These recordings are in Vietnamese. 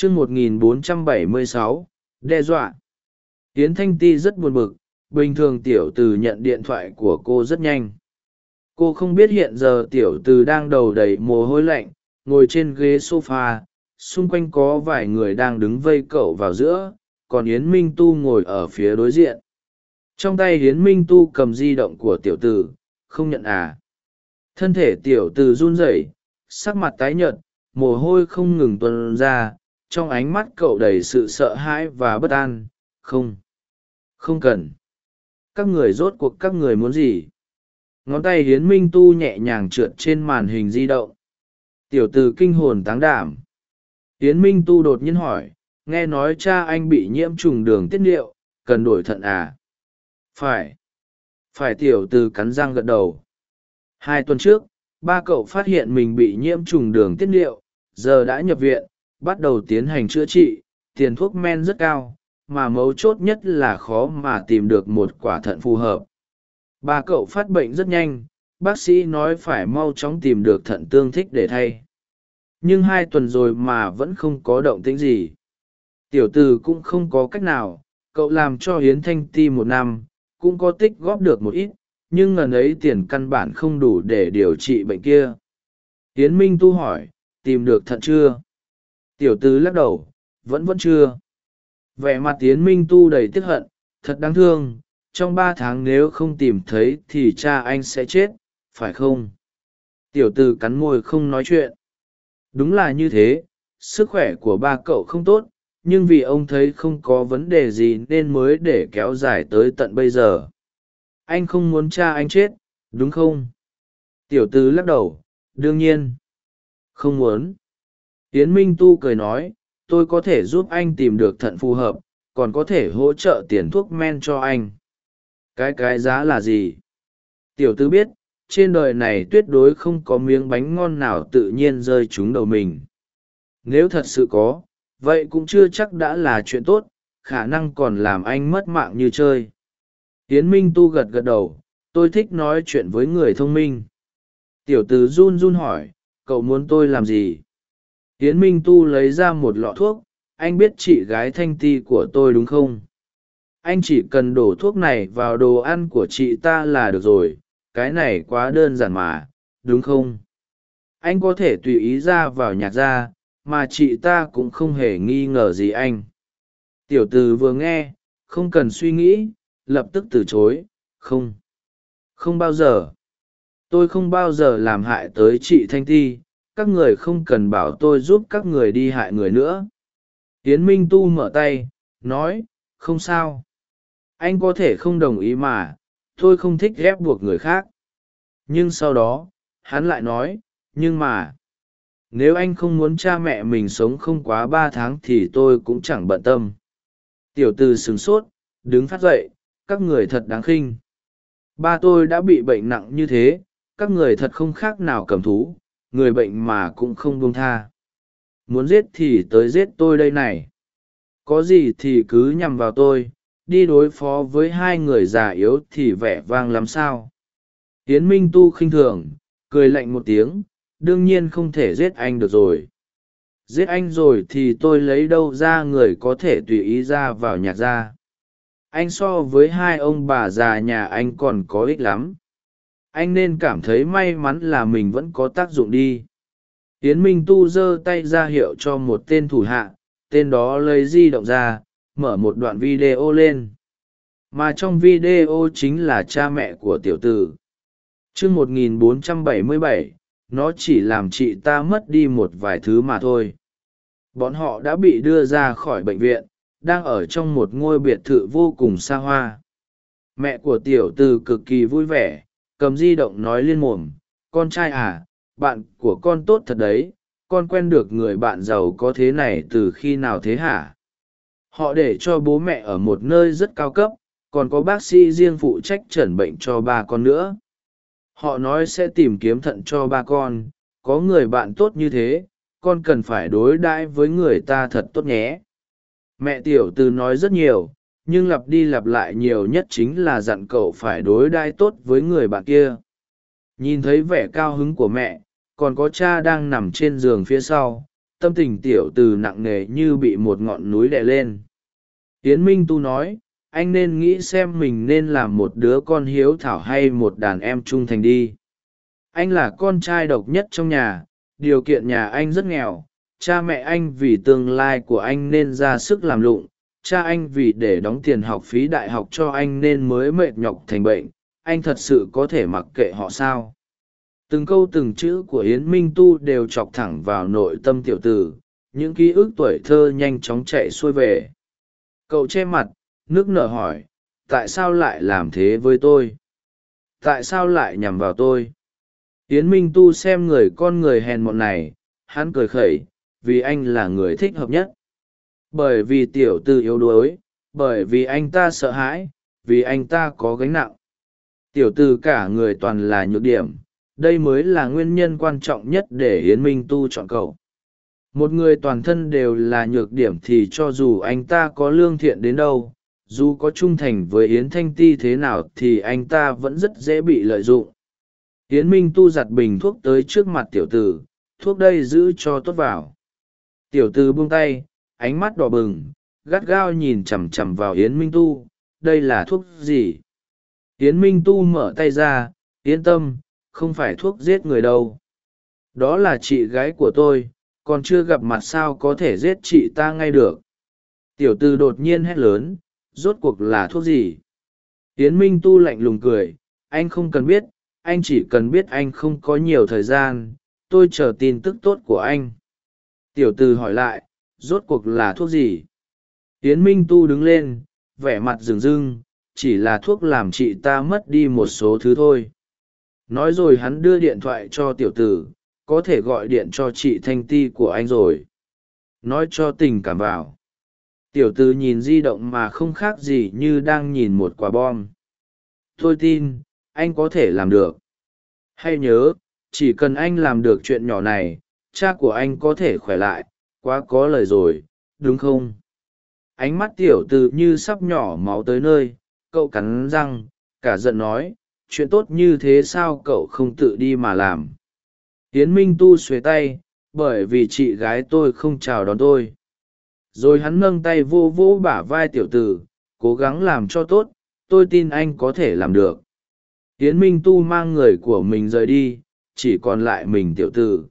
chương 1476, đe dọa. Yến thanh ti rất buồn bực bình thường tiểu từ nhận điện thoại của cô rất nhanh. Cô không biết hiện giờ tiểu từ đang đầu đầy mồ hôi lạnh ngồi trên ghế s o f a xung quanh có vài người đang đứng vây cậu vào giữa còn yến minh tu ngồi ở phía đối diện. Trong tay yến minh tu cầm di động của tiểu tử không nhận à. Thân thể tiểu tử run rẩy sắc mặt tái nhợt mồ hôi không ngừng tuần ra trong ánh mắt cậu đầy sự sợ hãi và bất an. Không. Không cần. Các người rốt cuộc các người muốn gì? Ngón tay hiến minh tu nhẹ nhàng trượt trên màn hình di động. Tiểu t ử kinh hồn táng đảm. Hiến minh tu đột nhiên hỏi, nghe nói cha anh bị nhiễm trùng đường tiết niệu, cần đổi thận à? Phải. Phải tiểu t ử cắn răng gật đầu. Hai tuần trước, ba cậu phát hiện mình bị nhiễm trùng đường tiết niệu, giờ đã nhập viện bắt đầu tiến hành chữa trị, tiền thuốc men rất cao, mà mấu chốt nhất là khó mà tìm được một quả thận phù hợp. Ba cậu phát bệnh rất nhanh, bác sĩ nói phải mau chóng tìm được thận tương thích để thay. Nhưng hai tuần rồi mà vẫn không có động tĩnh gì. Tiểu t ử cũng không có cách nào, cậu làm cho hiến thanh ti một năm, cũng có tích góp được một ít, nhưng ngần ấy tiền căn bản không đủ để điều trị bệnh kia. Hiến minh tu hỏi, tìm được thận chưa? Tiểu tứ lắc đầu, vẫn vẫn chưa. Vẻ mặt tiến minh tu đầy tiếc hận, thật đáng thương, trong ba tháng nếu không tìm thấy thì cha anh sẽ chết, phải không? Tiểu t ử cắn môi không nói chuyện. Đúng là như thế, sức khỏe của ba cậu không tốt, nhưng vì ông thấy không có vấn đề gì nên mới để kéo dài tới tận bây giờ. Anh không muốn cha anh chết, đúng không? Tiểu tư lắc đầu, đương nhiên. Không muốn tiến minh tu cười nói, tôi có thể giúp anh tìm được thận phù hợp, còn có thể hỗ trợ tiền thuốc men cho anh. Cái cái giá là gì? Tiểu tư biết, trên đời này tuyệt đối không có miếng bánh ngon nào tự nhiên rơi trúng đầu mình. Nếu thật sự có, vậy cũng chưa chắc đã là chuyện tốt, khả năng còn làm anh mất mạng như chơi. Tiến minh tu gật gật đầu, tôi thích nói chuyện với người thông minh. Tiểu t ử run run hỏi, cậu muốn tôi làm gì? Hiến minh tu lấy ra một lọ thuốc, anh biết chị gái thanh ti của tôi đúng không? Anh chỉ cần đổ thuốc này vào đồ ăn của chị ta là được rồi, cái này quá đơn giản mà, đúng không? Anh có thể tùy ý ra vào nhạc ra mà chị ta cũng không hề nghi ngờ gì anh. Tiểu t ử vừa nghe, không cần suy nghĩ, lập tức từ chối, không không bao giờ. Tôi không bao giờ làm hại tới chị thanh ti các người không cần bảo tôi giúp các người đi hại người nữa. Tiến minh tu mở tay, nói, không sao. Anh có thể không đồng ý mà, tôi không thích ghép buộc người khác. Nhưng sau đó, hắn lại nói, nhưng mà, nếu anh không muốn cha mẹ mình sống không quá ba tháng thì tôi cũng chẳng bận tâm. Tiểu t ử sửng sốt, đứng phát dậy, các người thật đáng khinh. Ba tôi đã bị bệnh nặng như thế, các người thật không khác nào cầm thú người bệnh mà cũng không buông tha. Muốn giết thì tới giết tôi đây này. Có gì thì cứ nhằm vào tôi, đi đối phó với hai người già yếu thì vẻ vang lắm sao. Tiến minh tu khinh thường, cười lạnh một tiếng, đương nhiên không thể giết anh được rồi. Giết anh rồi thì tôi lấy đâu ra người có thể tùy ý ra vào nhạc gia anh so với hai ông bà già nhà anh còn có ích lắm anh nên cảm thấy may mắn là mình vẫn có tác dụng đi. Tiến minh tu giơ tay ra hiệu cho một tên thủ hạ tên đó lấy di động ra mở một đoạn video lên. Mà trong video chính là cha mẹ của tiểu tử. Chương 1477, nó chỉ làm chị ta mất đi một vài thứ mà thôi. Bọn họ đã bị đưa ra khỏi bệnh viện đang ở trong một ngôi biệt thự vô cùng xa hoa. Mẹ của tiểu t ử cực kỳ vui vẻ cầm di động nói liên mồm, con trai à bạn của con tốt thật đấy, con quen được người bạn giàu có thế này từ khi nào thế hả? Họ để cho bố mẹ ở một nơi rất cao cấp, còn có bác sĩ riêng phụ trách chẩn bệnh cho ba con nữa. Họ nói sẽ tìm kiếm thận cho ba con, có người bạn tốt như thế, con cần phải đối đãi với người ta thật tốt nhé. Mẹ tiểu từ nói rất nhiều nhưng lặp đi lặp lại nhiều nhất chính là dặn cậu phải đối đãi tốt với người bạn kia. Nhìn thấy vẻ cao hứng của mẹ, còn có cha đang nằm trên giường phía sau, tâm tình tiểu từ nặng nề như bị một ngọn núi đè lên. Tiến minh tu nói, anh nên nghĩ xem mình nên làm một đứa con hiếu thảo hay một đàn em trung thành đi. Anh là con trai độc nhất trong nhà, điều kiện nhà anh rất nghèo. Cha mẹ anh vì tương lai của anh nên ra sức làm lụng cha anh vì để đóng tiền học phí đại học cho anh nên mới mệt nhọc thành bệnh, anh thật sự có thể mặc kệ họ sao. Từng câu từng chữ của yến minh tu đều chọc thẳng vào nội tâm tiểu tử, những ký ức tuổi thơ nhanh chóng chạy xuôi về. Cậu che mặt, nước nở hỏi, tại sao lại làm thế với tôi? Tại sao lại nhằm vào tôi? Yến minh tu xem người con người hèn mọn này, hắn cười khẩy, vì anh là người thích hợp nhất bởi vì tiểu tư yếu đuối, bởi vì anh ta sợ hãi, vì anh ta có gánh nặng. Tiểu tư cả người toàn là nhược điểm, đây mới là nguyên nhân quan trọng nhất để hiến minh tu chọn cậu. Một người toàn thân đều là nhược điểm thì cho dù anh ta có lương thiện đến đâu, dù có trung thành với yến thanh ti thế nào thì anh ta vẫn rất dễ bị lợi dụng. Yến minh tu giặt bình thuốc tới trước mặt tiểu tử, thuốc đây giữ cho tốt vào. Tiểu tử buông tay ánh mắt đỏ bừng, gắt gao nhìn chằm chằm vào yến minh tu. Đây là thuốc gì? Yến minh tu mở tay ra, yên tâm, không phải thuốc giết người đâu. Đó là chị gái của tôi, còn chưa gặp mặt sao có thể giết chị ta ngay được? Tiểu tư đột nhiên hét lớn, rốt cuộc là thuốc gì? Yến minh tu lạnh lùng cười, anh không cần biết, anh chỉ cần biết anh không có nhiều thời gian, tôi chờ tin tức tốt của anh. Tiểu tư hỏi lại rốt cuộc là thuốc gì? Tiến minh tu đứng lên, vẻ mặt rừng rưng, chỉ là thuốc làm chị ta mất đi một số thứ thôi. Nói rồi hắn đưa điện thoại cho tiểu tử, có thể gọi điện cho chị thanh ti của anh rồi. Nói cho tình cảm vào. Tiểu tử nhìn di động mà không khác gì như đang nhìn một quả bom. Tôi tin, anh có thể làm được. Hay nhớ, chỉ cần anh làm được chuyện nhỏ này, cha của anh có thể khỏe lại quá có lời rồi, đúng không? Ánh mắt tiểu t như sắp nhỏ máu tới nơi, cậu cắn răng, cả giận nói, chuyện tốt như thế sao cậu không tự đi mà làm? Tiến minh tu xuế tay, bởi vì chị gái tôi không chào đón tôi. Rồi hắn nâng tay vô vô bả vai tiểu tử, cố gắng làm cho tốt, tôi tin anh có thể làm được. Tiến minh tu mang người của mình rời đi, chỉ còn lại mình tiểu tử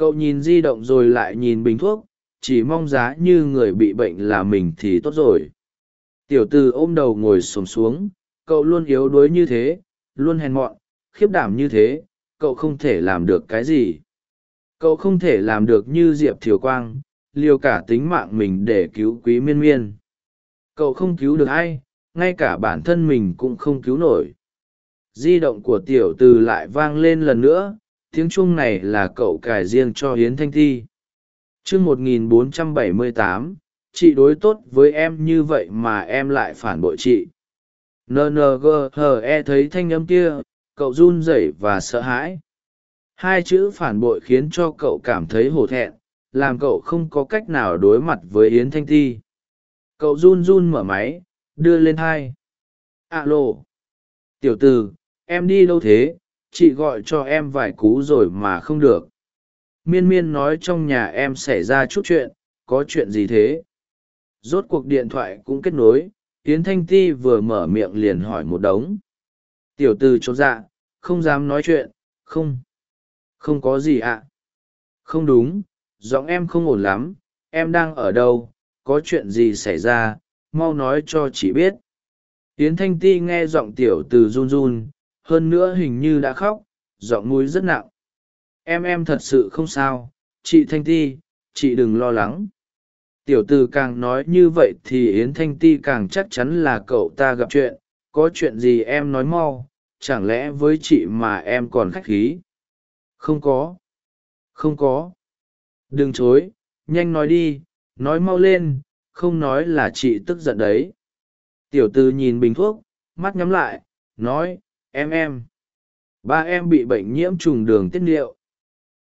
cậu nhìn di động rồi lại nhìn bình thuốc, chỉ mong giá như người bị bệnh là mình thì tốt rồi. Tiểu từ ôm đầu ngồi xổm xuống, cậu luôn yếu đuối như thế, luôn hèn mọn, khiếp đảm như thế, cậu không thể làm được cái gì. Cậu không thể làm được như diệp thiều quang, liều cả tính mạng mình để cứu quý miên miên. Cậu không cứu được ai, ngay cả bản thân mình cũng không cứu nổi. Di động của tiểu từ lại vang lên lần nữa tiếng chuông này là cậu cài riêng cho hiến thanh thi. Chương một nghìn bốn trăm bảy mươi tám, chị đối tốt với em như vậy mà em lại phản bội chị. Nnghe thấy thanh âm kia, cậu run rẩy và sợ hãi. Hai chữ phản bội khiến cho cậu cảm thấy hổ thẹn, làm cậu không có cách nào đối mặt với yến thanh ti cậu run run mở máy, đưa lên hai. Alo. Tiểu t ử em đi đâu thế? Chị gọi cho em vài cú rồi mà không được. Miên miên nói trong nhà em xảy ra chút chuyện, có chuyện gì thế? Rốt cuộc điện thoại cũng kết nối tiến thanh ti vừa mở miệng liền hỏi một đống. Tiểu từ chốt dạ không dám nói chuyện, không. Không có gì ạ. Không đúng, giọng em không ổn lắm, em đang ở đâu, có chuyện gì xảy ra, mau nói cho chị biết. Tiến thanh ti nghe giọng tiểu từ run run hơn nữa hình như đã khóc, giọng mũi rất nặng. Em em thật sự không sao. Chị thanh ti, chị đừng lo lắng. Tiểu từ càng nói như vậy thì yến thanh ti càng chắc chắn là cậu ta gặp chuyện. Có chuyện gì em nói mau, chẳng lẽ với chị mà em còn khách khí? Không có. Không có. Đừng chối, nhanh nói đi, nói mau lên, không nói là chị tức giận đấy. Tiểu từ nhìn bình thuốc, mắt nhắm lại, nói em em. Ba em bị bệnh nhiễm trùng đường tiết niệu.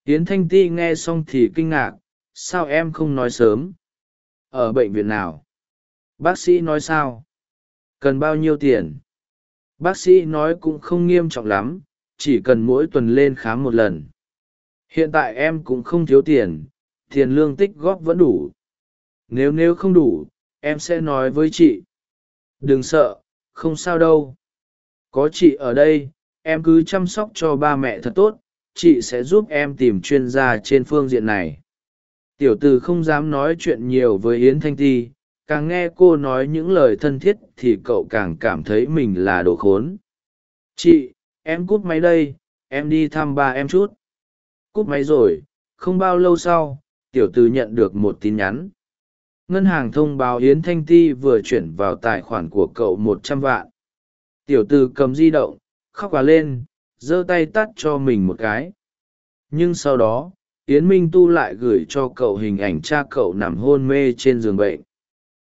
Tiến thanh ti nghe xong thì kinh ngạc, sao em không nói sớm? Ở bệnh viện nào? Bác sĩ nói sao? Cần bao nhiêu tiền? Bác sĩ nói cũng không nghiêm trọng lắm, chỉ cần mỗi tuần lên khám một lần. Hiện tại em cũng không thiếu tiền tiền lương tích góp vẫn đủ. Nếu nếu không đủ, em sẽ nói với chị. Đừng sợ, không sao đâu có chị ở đây, em cứ chăm sóc cho ba mẹ thật tốt, chị sẽ giúp em tìm chuyên gia trên phương diện này. Tiểu t ử không dám nói chuyện nhiều với yến thanh ti, càng nghe cô nói những lời thân thiết thì cậu càng cảm thấy mình là đồ khốn. Chị, em cúp máy đây, em đi thăm ba em chút. Cúp máy rồi, không bao lâu sau, tiểu t ử nhận được một tin nhắn. Ngân hàng thông báo yến thanh ti vừa chuyển vào tài khoản của cậu một trăm vạn tiểu từ cầm di động, khóc và lên, giơ tay tắt cho mình một cái. Nhưng sau đó, yến minh tu lại gửi cho cậu hình ảnh cha cậu nằm hôn mê trên giường bệnh.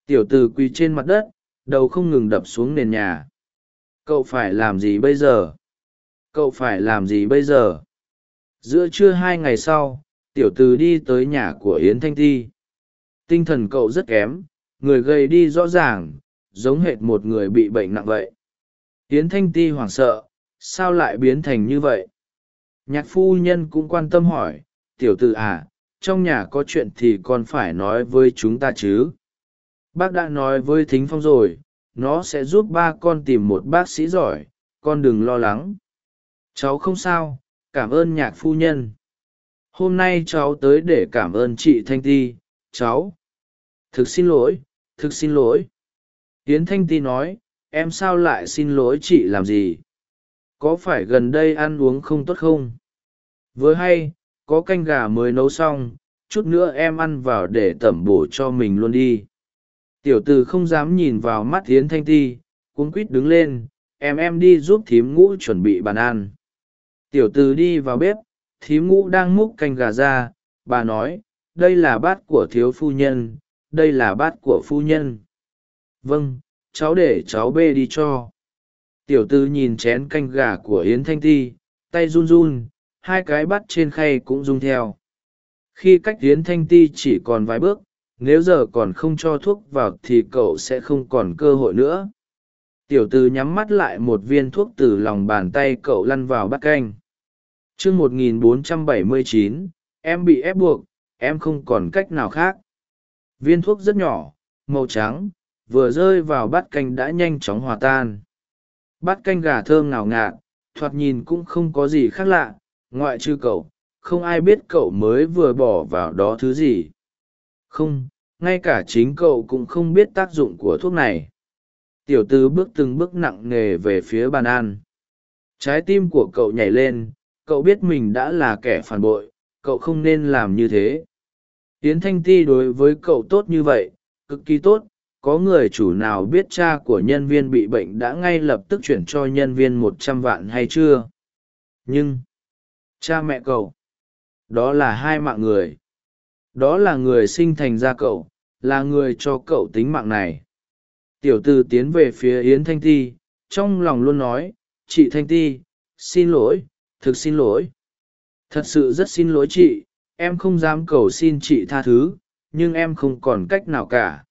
Tiểu từ quỳ trên mặt đất, đầu không ngừng đập xuống nền nhà. Cậu phải làm gì bây giờ? Cậu phải làm gì bây giờ? Giữa trưa hai ngày sau, tiểu từ đi tới nhà của yến thanh ti. Tinh thần cậu rất kém, người gầy đi rõ ràng, giống hệt một người bị bệnh nặng vậy yến thanh ti hoảng sợ, sao lại biến thành như vậy? Nhạc phu nhân cũng quan tâm hỏi, tiểu t ử à trong nhà có chuyện thì còn phải nói với chúng ta chứ? Bác đã nói với thính phong rồi, nó sẽ giúp ba con tìm một bác sĩ giỏi, con đừng lo lắng. Cháu không sao, cảm ơn nhạc phu nhân. Hôm nay cháu tới để cảm ơn chị thanh ti, cháu. Thực xin lỗi, thực xin lỗi. Yến thanh ti nói em sao lại xin lỗi chị làm gì? Có phải gần đây ăn uống không tốt không? Vừa hay, có canh gà mới nấu xong, chút nữa em ăn vào để tẩm bổ cho mình luôn đi. Tiểu t ử không dám nhìn vào mắt Yến thanh ti, cuống quít đứng lên, em em đi giúp thím ngũ chuẩn bị bàn ăn. Tiểu t ử đi vào bếp, thím ngũ đang múc canh gà ra, bà nói, đây là bát của thiếu phu nhân, đây là bát của phu nhân. Vâng cháu để cháu bê đi cho. Tiểu tư nhìn chén canh gà của yến thanh ti tay run run hai cái bắt trên khay cũng rung theo. Khi cách yến thanh ti chỉ còn vài bước nếu giờ còn không cho thuốc vào thì cậu sẽ không còn cơ hội nữa. Tiểu tư nhắm mắt lại một viên thuốc từ lòng bàn tay cậu lăn vào bát canh. T r ư ớ c 1479, em bị ép buộc em không còn cách nào khác. Viên thuốc rất nhỏ màu trắng vừa rơi vào bát canh đã nhanh chóng hòa tan. Bát canh gà thơm ngào ngạt, thoạt nhìn cũng không có gì khác lạ, ngoại trừ cậu, không ai biết cậu mới vừa bỏ vào đó thứ gì. Không, ngay cả chính cậu cũng không biết tác dụng của thuốc này. Tiểu tư bước từng bước nặng nề về phía bàn ăn. Trái tim của cậu nhảy lên, cậu biết mình đã là kẻ phản bội, cậu không nên làm như thế. Yến thanh ti đối với cậu tốt như vậy, cực kỳ tốt có người chủ nào biết cha của nhân viên bị bệnh đã ngay lập tức chuyển cho nhân viên một trăm vạn hay chưa? Nhưng, cha mẹ cậu, đó là hai mạng người. Đó là người sinh thành ra cậu, là người cho cậu tính mạng này. Tiểu t ử tiến về phía yến thanh ti, trong lòng luôn nói, chị thanh ti, xin lỗi, thực xin lỗi. Thật sự rất xin lỗi chị, em không dám cầu xin chị tha thứ, nhưng em không còn cách nào cả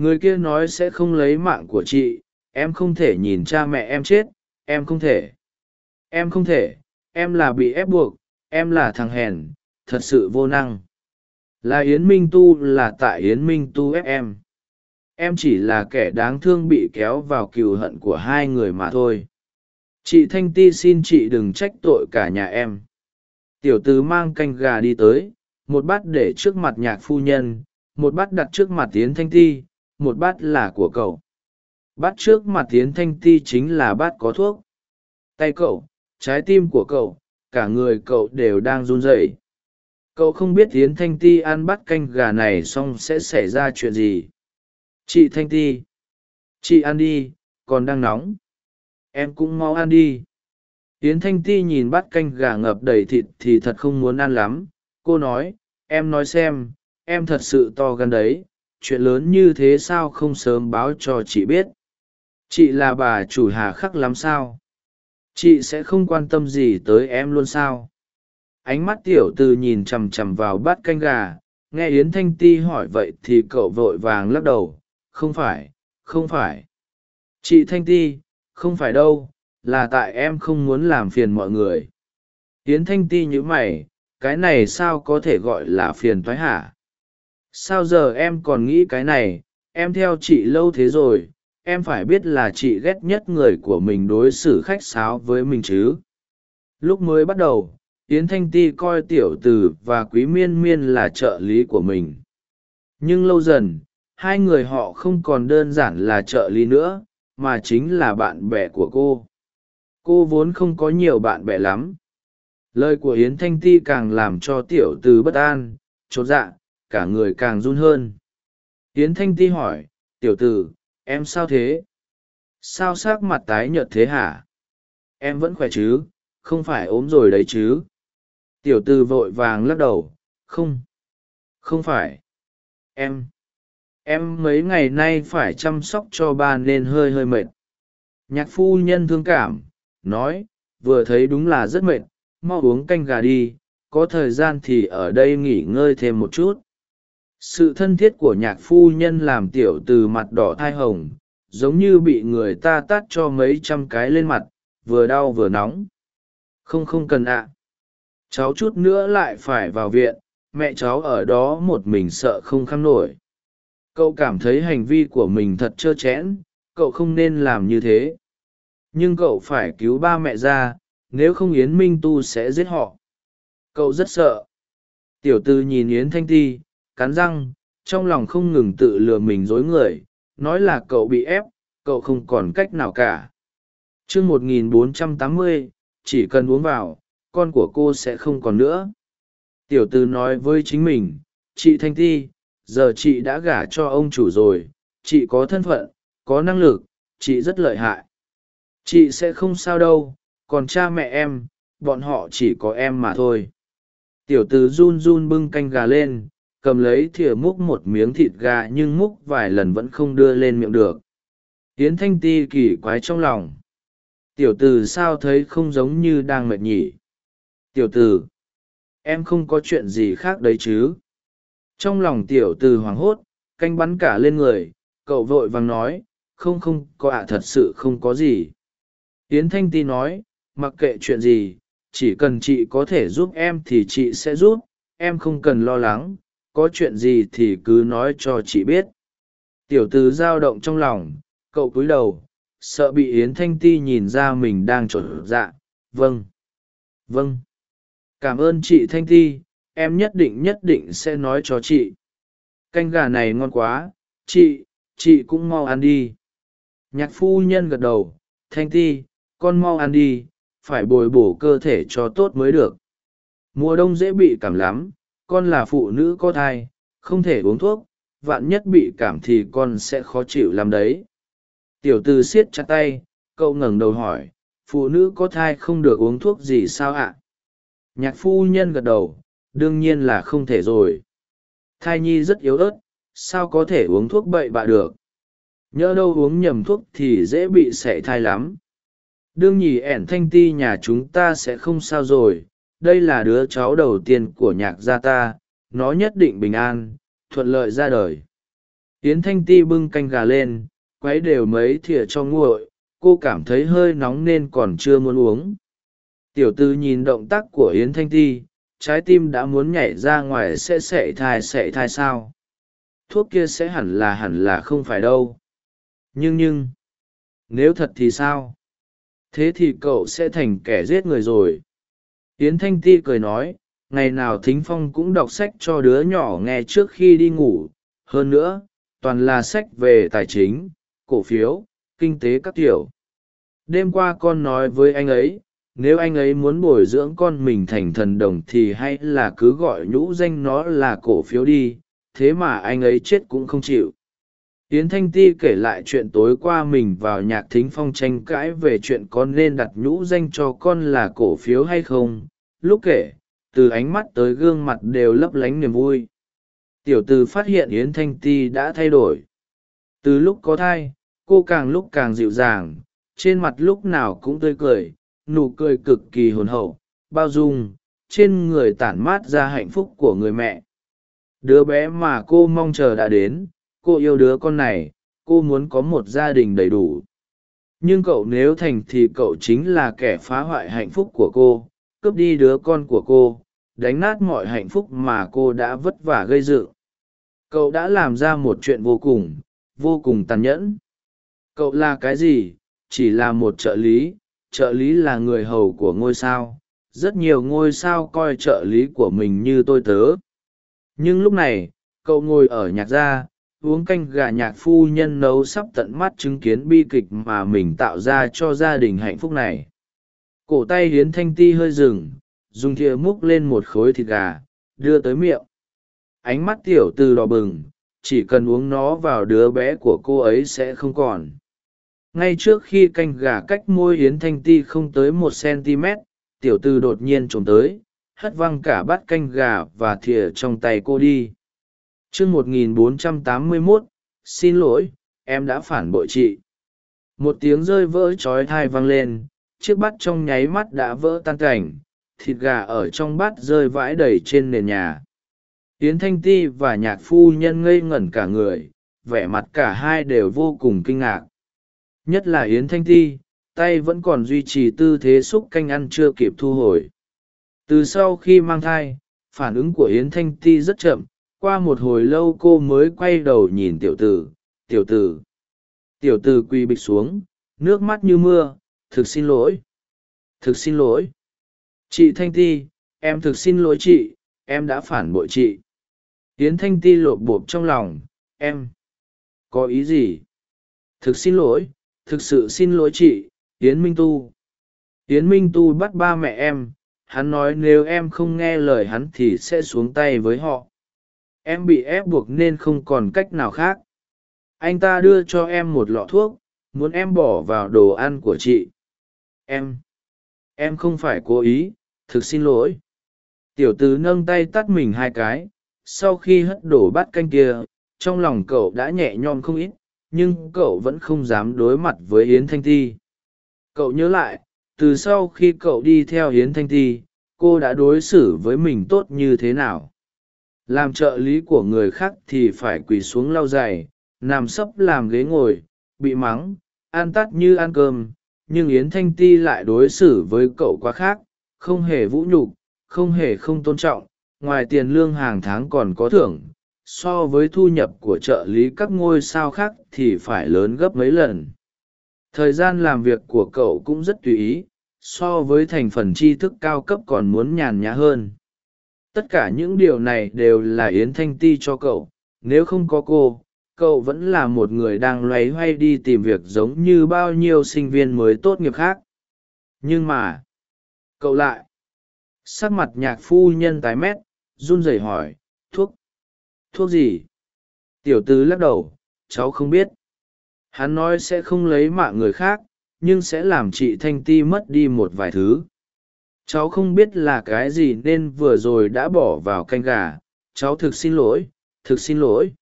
người kia nói sẽ không lấy mạng của chị, em không thể nhìn cha mẹ em chết, em không thể. Em không thể, em là bị ép buộc, em là thằng hèn, thật sự vô năng. Là yến minh tu là tại yến minh tu ép em. Em chỉ là kẻ đáng thương bị kéo vào cừu hận của hai người mà thôi. Chị thanh ti xin chị đừng trách tội cả nhà em. Tiểu tứ mang canh gà đi tới, một bát để trước mặt nhạc phu nhân, một bát đặt trước mặt yến thanh ti một bát là của cậu. Bát trước mặt tiến thanh ti chính là bát có thuốc. Tay cậu, trái tim của cậu, cả người cậu đều đang run rẩy. Cậu không biết tiến thanh ti ăn bát canh gà này xong sẽ xảy ra chuyện gì. Chị thanh ti, chị ăn đi, còn đang nóng. Em cũng mau ăn đi. Tiến thanh ti nhìn bát canh gà ngập đầy thịt thì thật không muốn ăn lắm. Cô nói, em nói xem, em thật sự to gan đấy chuyện lớn như thế sao không sớm báo cho chị biết? Chị là bà chủ hà khắc lắm sao? Chị sẽ không quan tâm gì tới em luôn sao? Ánh mắt tiểu từ nhìn chằm chằm vào bát canh gà, nghe yến thanh ti hỏi vậy thì cậu vội vàng lắc đầu, không phải không phải. Chị thanh ti, không phải đâu, là tại em không muốn làm phiền mọi người. Yến thanh ti nhữ mày, cái này sao có thể gọi là phiền thoái hả? Sao giờ em còn nghĩ cái này? Em theo chị lâu thế rồi, em phải biết là chị ghét nhất người của mình đối xử khách sáo với mình chứ. Lúc mới bắt đầu, yến thanh ti coi tiểu t ử và quý miên miên là trợ lý của mình. Nhưng lâu dần, hai người họ không còn đơn giản là trợ lý nữa, mà chính là bạn bè của cô. Cô vốn không có nhiều bạn bè lắm. Lời của yến thanh ti càng làm cho tiểu t ử bất an. Chột dạ cả người càng run hơn. Yến thanh ti hỏi tiểu tử, em sao thế? Sao s ắ c mặt tái nhợt thế hả? Em vẫn khỏe chứ? Không phải ốm rồi đấy chứ? Tiểu tư vội vàng lắc đầu không không phải. Em em mấy ngày nay phải chăm sóc cho ba nên hơi hơi mệt. Nhạc phu nhân thương cảm nói vừa thấy đúng là rất mệt mau uống canh gà đi có thời gian thì ở đây nghỉ ngơi thêm một chút sự thân thiết của nhạc phu nhân làm tiểu từ mặt đỏ thai hồng, giống như bị người ta tát cho mấy trăm cái lên mặt, vừa đau vừa nóng. Không không cần ạ. Cháu chút nữa lại phải vào viện, mẹ cháu ở đó một mình sợ không kham nổi. Cậu cảm thấy hành vi của mình thật trơ trẽn, cậu không nên làm như thế. Nhưng cậu phải cứu ba mẹ ra, nếu không yến minh tu sẽ giết họ. Cậu rất sợ. Tiểu tư nhìn yến thanh ti cắn răng, trong lòng không ngừng tự lừa mình dối người, nói là cậu bị ép, cậu không còn cách nào cả. T r ư một nghìn bốn trăm tám mươi, chỉ cần uống vào, con của cô sẽ không còn nữa. Tiểu tư nói với chính mình, chị thanh ti, giờ chị đã gả cho ông chủ rồi, chị có thân phận, có năng lực, chị rất lợi hại. Chị sẽ không sao đâu, còn cha mẹ em, bọn họ chỉ có em mà thôi. Tiểu t ử run run bưng canh gà lên cầm lấy thìa múc một miếng thịt gà nhưng múc vài lần vẫn không đưa lên miệng được. Yến thanh ti kỳ quái trong lòng. Tiểu t ử sao thấy không giống như đang mệt nhỉ? Tiểu từ em không có chuyện gì khác đấy chứ? Trong lòng tiểu từ hoảng hốt, canh bắn cả lên người, cậu vội vàng nói, không không, có ạ, thật sự không có gì. Yến thanh ti nói, mặc kệ chuyện gì, chỉ cần chị có thể giúp em thì chị sẽ giúp, em không cần lo lắng có chuyện gì thì cứ nói cho chị biết. Tiểu t ử dao động trong lòng, cậu cúi đầu, sợ bị yến thanh ti nhìn ra mình đang trộn dạ. Vâng vâng. Cảm ơn chị thanh ti, em nhất định nhất định sẽ nói cho chị. Canh gà này ngon quá, chị chị cũng mau ăn đi. Nhạc phu nhân gật đầu, thanh ti, con mau ăn đi, phải bồi bổ cơ thể cho tốt mới được. Mùa đông dễ bị cảm lắm con là phụ nữ có thai, không thể uống thuốc, vạn nhất bị cảm thì con sẽ khó chịu làm đấy. Tiểu tư siết chặt tay, cậu ngẩng đầu hỏi, phụ nữ có thai không được uống thuốc gì sao ạ? Nhạc phu nhân gật đầu, đương nhiên là không thể rồi. Thai nhi rất yếu ớt, sao có thể uống thuốc bậy bạ được? Nhỡ đâu uống nhầm thuốc thì dễ bị sẻ thai lắm. Đương nhì ẻn thanh ti nhà chúng ta sẽ không sao rồi đây là đứa cháu đầu tiên của nhạc gia ta, nó nhất định bình an, thuận lợi ra đời. Yến thanh ti bưng canh gà lên, quấy đều mấy thìa cho nguội, cô cảm thấy hơi nóng nên còn chưa muốn uống. Tiểu tư nhìn động tác của yến thanh ti, trái tim đã muốn nhảy ra ngoài sẽ sệ thai sệ thai sao? Thuốc kia sẽ hẳn là hẳn là không phải đâu. Nhưng nhưng, nếu thật thì sao? Thế thì cậu sẽ thành kẻ giết người rồi yến thanh ti cười nói, ngày nào thính phong cũng đọc sách cho đứa nhỏ nghe trước khi đi ngủ. Hơn nữa, toàn là sách về tài chính, cổ phiếu, kinh tế các kiểu. Đêm qua con nói với anh ấy, nếu anh ấy muốn bồi dưỡng con mình thành thần đồng thì hay là cứ gọi nhũ danh nó là cổ phiếu đi, thế mà anh ấy chết cũng không chịu yến thanh ti kể lại chuyện tối qua mình vào nhạc thính phong tranh cãi về chuyện con nên đặt nhũ danh cho con là cổ phiếu hay không. Lúc kể, từ ánh mắt tới gương mặt đều lấp lánh niềm vui. Tiểu từ phát hiện yến thanh ti đã thay đổi. Từ lúc có thai, cô càng lúc càng dịu dàng, trên mặt lúc nào cũng tươi cười, nụ cười cực kỳ hồn hậu, bao dung, trên người tản mát ra hạnh phúc của người mẹ. Đứa bé mà cô mong chờ đã đến cô yêu đứa con này, cô muốn có một gia đình đầy đủ. Nhưng cậu nếu thành thì cậu chính là kẻ phá hoại hạnh phúc của cô, cướp đi đứa con của cô, đánh nát mọi hạnh phúc mà cô đã vất vả gây dựng. Cậu đã làm ra một chuyện vô cùng vô cùng tàn nhẫn. Cậu là cái gì? Chỉ là một trợ lý. Trợ lý là người hầu của ngôi sao. Rất nhiều ngôi sao coi trợ lý của mình như tôi tớ. Nhưng lúc này, cậu ngồi ở nhạc gia uống canh gà nhạc phu nhân nấu sắp tận mắt chứng kiến bi kịch mà mình tạo ra cho gia đình hạnh phúc này. Cổ tay hiến thanh ti hơi rừng dùng thìa múc lên một khối thịt gà, đưa tới miệng. Ánh mắt tiểu từ đỏ bừng, chỉ cần uống nó vào đứa bé của cô ấy sẽ không còn. Ngay trước khi canh gà cách môi hiến thanh ti không tới một cm tiểu tư đột nhiên trồm tới, hất văng cả bát canh gà và thìa trong tay cô đi chương một nghìn bốn trăm tám mươi mốt, xin lỗi, em đã phản bội chị. Một tiếng rơi vỡ chói thai vang lên, chiếc bát trong nháy mắt đã vỡ tan cảnh, thịt gà ở trong bát rơi vãi đầy trên nền nhà. Yến thanh ti và nhạc phu nhân ngây ngẩn cả người, vẻ mặt cả hai đều vô cùng kinh ngạc. Nhất là yến thanh ti, tay vẫn còn duy trì tư thế xúc canh ăn chưa kịp thu hồi. Từ sau khi mang thai, phản ứng của yến thanh ti rất chậm qua một hồi lâu cô mới quay đầu nhìn tiểu tử tiểu tử tiểu tử quỳ bịch xuống, nước mắt như mưa, thực xin lỗi, thực xin lỗi. Chị thanh ti, em thực xin lỗi chị, em đã phản bội chị. Yến thanh ti lộp bộp trong lòng, em, có ý gì? Thực xin lỗi, thực sự xin lỗi chị, yến minh tu. Yến minh tu bắt ba mẹ em, hắn nói nếu em không nghe lời hắn thì sẽ xuống tay với họ em bị ép buộc nên không còn cách nào khác. Anh ta đưa cho em một lọ thuốc, muốn em bỏ vào đồ ăn của chị. Em em không phải cố ý, thực xin lỗi. Tiểu tứ nâng tay tắt mình hai cái, sau khi hất đổ bát canh kia, trong lòng cậu đã nhẹ nhõm không ít, nhưng cậu vẫn không dám đối mặt với yến thanh ti. Cậu nhớ lại, từ sau khi cậu đi theo yến thanh ti, cô đã đối xử với mình tốt như thế nào? Làm trợ lý của người khác thì phải quỳ xuống lau giày, nằm sấp làm ghế ngồi, bị mắng, ăn tắt như ăn cơm, nhưng yến thanh ti lại đối xử với cậu quá khác, không hề vũ nhục, không hề không tôn trọng, ngoài tiền lương hàng tháng còn có thưởng, so với thu nhập của trợ lý các ngôi sao khác thì phải lớn gấp mấy lần. Thời gian làm việc của cậu cũng rất tùy ý, so với thành phần tri thức cao cấp còn muốn nhàn nhã hơn tất cả những điều này đều là yến thanh ti cho cậu. Nếu không có cô, cậu vẫn là một người đang loay hoay đi tìm việc giống như bao nhiêu sinh viên mới tốt nghiệp khác. Nhưng mà, cậu lại. Sắc mặt nhạc phu nhân tái mét, run rẩy hỏi, thuốc thuốc gì? Tiểu tư lắc đầu, cháu không biết. Hắn nói sẽ không lấy mạng người khác, nhưng sẽ làm chị thanh ti mất đi một vài thứ cháu không biết là cái gì nên vừa rồi đã bỏ vào canh gà. Cháu thực xin lỗi, thực xin lỗi.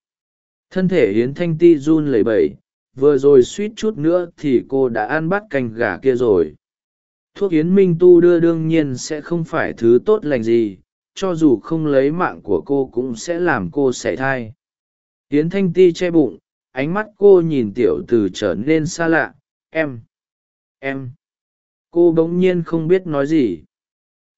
Thân thể hiến thanh ti run lẩy bẩy. Vừa rồi suýt chút nữa thì cô đã ăn bắt canh gà kia rồi. Thuốc yến minh tu đưa đương nhiên sẽ không phải thứ tốt lành gì. Cho dù không lấy mạng của cô cũng sẽ làm cô sảy thai. Yến thanh ti che bụng, ánh mắt cô nhìn tiểu từ trở nên xa lạ. Em em. Cô bỗng nhiên không biết nói gì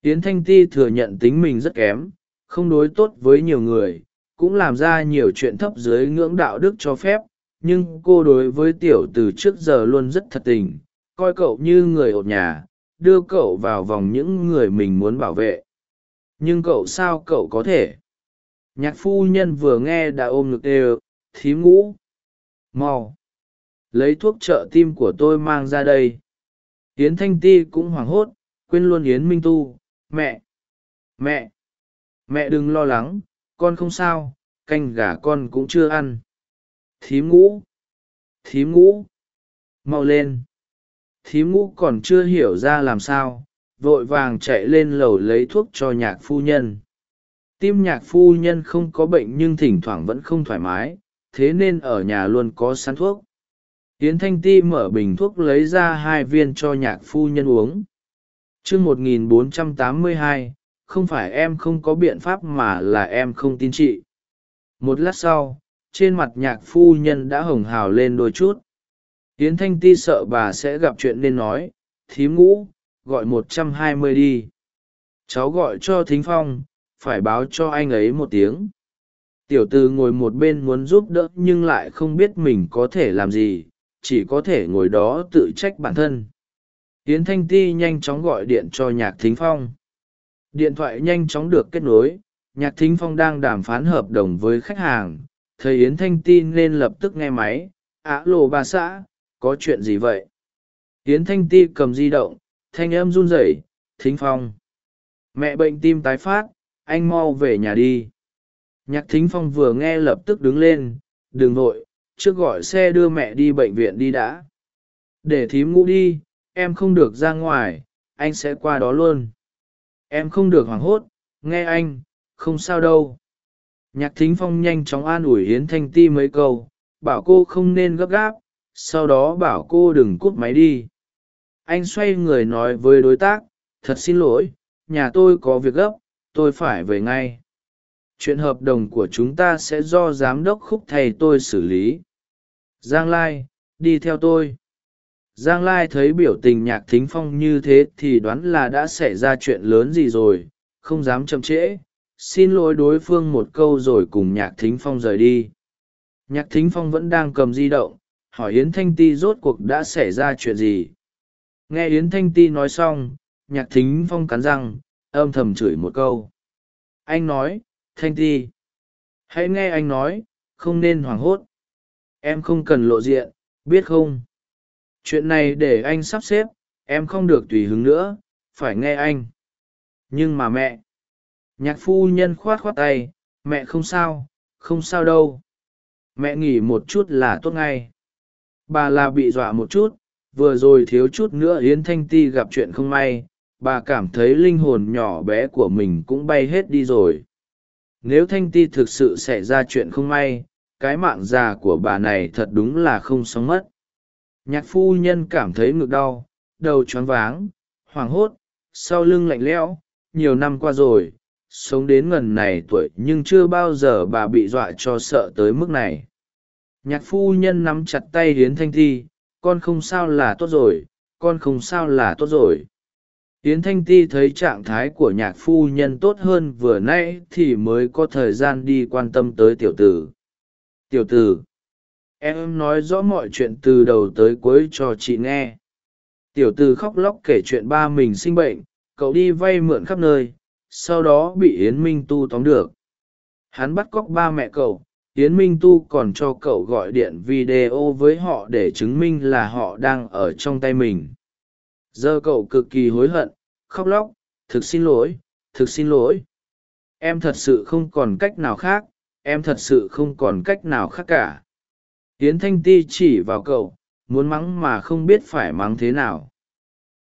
yến thanh ti thừa nhận tính mình rất kém, không đối tốt với nhiều người, cũng làm ra nhiều chuyện thấp dưới ngưỡng đạo đức cho phép, nhưng cô đối với tiểu từ trước giờ luôn rất thật tình, coi cậu như người ột nhà, đưa cậu vào vòng những người mình muốn bảo vệ. Nhưng cậu sao cậu có thể? Nhạc phu nhân vừa nghe đã ôm ngực đều, thím ngũ. Mau, lấy thuốc trợ tim của tôi mang ra đây. Yến thanh ti cũng hoảng hốt, quên luôn yến minh tu mẹ mẹ mẹ đừng lo lắng, con không sao, canh gà con cũng chưa ăn. Thím ngũ thím ngũ, mau lên. Thím ngũ còn chưa hiểu ra làm sao, vội vàng chạy lên lầu lấy thuốc cho nhạc phu nhân. Tim nhạc phu nhân không có bệnh nhưng thỉnh thoảng vẫn không thoải mái, thế nên ở nhà luôn có sẵn thuốc. Yến thanh ti mở bình thuốc lấy ra hai viên cho nhạc phu nhân uống chương một nghìn bốn trăm tám mươi hai, không phải em không có biện pháp mà là em không tin chị. Một lát sau, trên mặt nhạc phu nhân đã hồng hào lên đôi chút. Yến thanh ti sợ bà sẽ gặp chuyện nên nói, thím ngũ, gọi một trăm hai mươi đi. Cháu gọi cho thính phong, phải báo cho anh ấy một tiếng. Tiểu từ ngồi một bên muốn giúp đỡ nhưng lại không biết mình có thể làm gì, chỉ có thể ngồi đó tự trách bản thân yến thanh ti nhanh chóng gọi điện cho nhạc thính phong. Điện thoại nhanh chóng được kết nối, nhạc thính phong đang đàm phán hợp đồng với khách hàng. Thầy yến thanh ti nên lập tức nghe máy. Ả lộ bà xã, có chuyện gì vậy? Yến thanh ti cầm di động, thanh âm run rẩy, thính phong. Mẹ bệnh tim tái phát, anh mau về nhà đi. Nhạc thính phong vừa nghe lập tức đứng lên, đừng vội, trước gọi xe đưa mẹ đi bệnh viện đi đã. Để thím ngủ đi em không được ra ngoài, anh sẽ qua đó luôn. Em không được hoảng hốt, nghe anh, không sao đâu. Nhạc thính phong nhanh chóng an ủi hiến thanh ti mấy câu, bảo cô không nên gấp gáp, sau đó bảo cô đừng cút máy đi. Anh xoay người nói với đối tác, thật xin lỗi, nhà tôi có việc gấp, tôi phải về ngay. Chuyện hợp đồng của chúng ta sẽ do giám đốc khúc thầy tôi xử lý. Giang lai, đi theo tôi giang lai thấy biểu tình nhạc thính phong như thế thì đoán là đã xảy ra chuyện lớn gì rồi, không dám chậm trễ. Xin lỗi đối phương một câu rồi cùng nhạc thính phong rời đi. Nhạc thính phong vẫn đang cầm di động, hỏi yến thanh ti rốt cuộc đã xảy ra chuyện gì. Nghe yến thanh ti nói xong, nhạc thính phong cắn răng, âm thầm chửi một câu. Anh nói, thanh ti. Hãy nghe anh nói, không nên hoảng hốt. Em không cần lộ diện, biết không? Chuyện này để anh sắp xếp, em không được tùy hứng nữa, phải nghe anh. Nhưng mà mẹ, nhạc phu nhân khoát khoát tay, mẹ không sao không sao đâu. Mẹ nghỉ một chút là tốt ngay. Bà là bị dọa một chút, vừa rồi thiếu chút nữa yến thanh ti gặp chuyện không may, bà cảm thấy linh hồn nhỏ bé của mình cũng bay hết đi rồi. Nếu thanh ti thực sự xảy ra chuyện không may, cái mạng già của bà này thật đúng là không sống mất nhạc phu nhân cảm thấy ngực đau, đầu choáng váng, hoảng hốt, sau lưng lạnh lẽo, nhiều năm qua rồi, sống đến ngần này tuổi nhưng chưa bao giờ bà bị dọa cho sợ tới mức này. Nhạc phu nhân nắm chặt tay hiến thanh thi con không sao là tốt rồi, con không sao là tốt rồi. Yến thanh ti thấy trạng thái của nhạc phu nhân tốt hơn vừa nãy thì mới có thời gian đi quan tâm tới tiểu tử. Tiểu tử em nói rõ mọi chuyện từ đầu tới cuối cho chị nghe. Tiểu tử khóc lóc kể chuyện ba mình sinh bệnh, cậu đi vay mượn khắp nơi, sau đó bị yến minh tu tóm được. Hắn bắt cóc ba mẹ cậu, yến minh tu còn cho cậu gọi điện video với họ để chứng minh là họ đang ở trong tay mình. Giờ cậu cực kỳ hối hận, khóc lóc, thực xin lỗi, thực xin lỗi. Em thật sự không còn cách nào khác, em thật sự không còn cách nào khác cả yến thanh ti chỉ vào cậu, muốn mắng mà không biết phải mắng thế nào.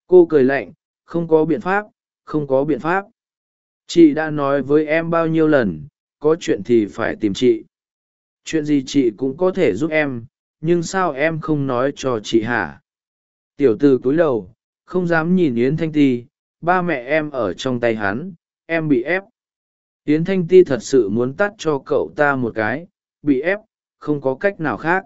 Cô cười lạnh, không có biện pháp, không có biện pháp. Chị đã nói với em bao nhiêu lần, có chuyện thì phải tìm chị. Chuyện gì chị cũng có thể giúp em, nhưng sao em không nói cho chị hả? Tiểu t ử cúi đầu, không dám nhìn yến thanh ti, ba mẹ em ở trong tay hắn, em bị ép. Yến thanh ti thật sự muốn tắt cho cậu ta một cái, bị ép không có cách nào khác.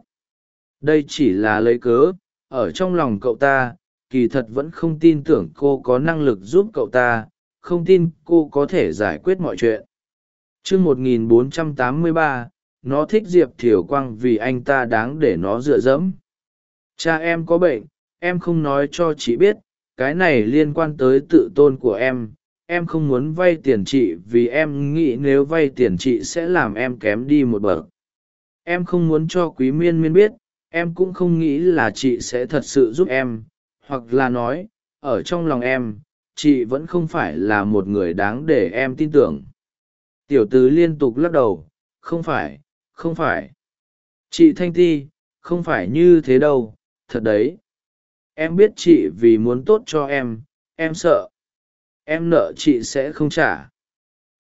Đây chỉ là lấy cớ ở trong lòng cậu ta kỳ thật vẫn không tin tưởng cô có năng lực giúp cậu ta không tin cô có thể giải quyết mọi chuyện. Chương 1483, nó thích diệp thiều quang vì anh ta đáng để nó dựa dẫm. Cha em có bệnh em không nói cho chị biết cái này liên quan tới tự tôn của em. Em không muốn vay tiền chị vì em nghĩ nếu vay tiền chị sẽ làm em kém đi một bậc em không muốn cho quý miên miên biết, em cũng không nghĩ là chị sẽ thật sự giúp em, hoặc là nói, ở trong lòng em, chị vẫn không phải là một người đáng để em tin tưởng. Tiểu tứ liên tục lắc đầu, không phải không phải. Chị thanh ti, không phải như thế đâu, thật đấy. Em biết chị vì muốn tốt cho em em sợ. Em nợ chị sẽ không trả.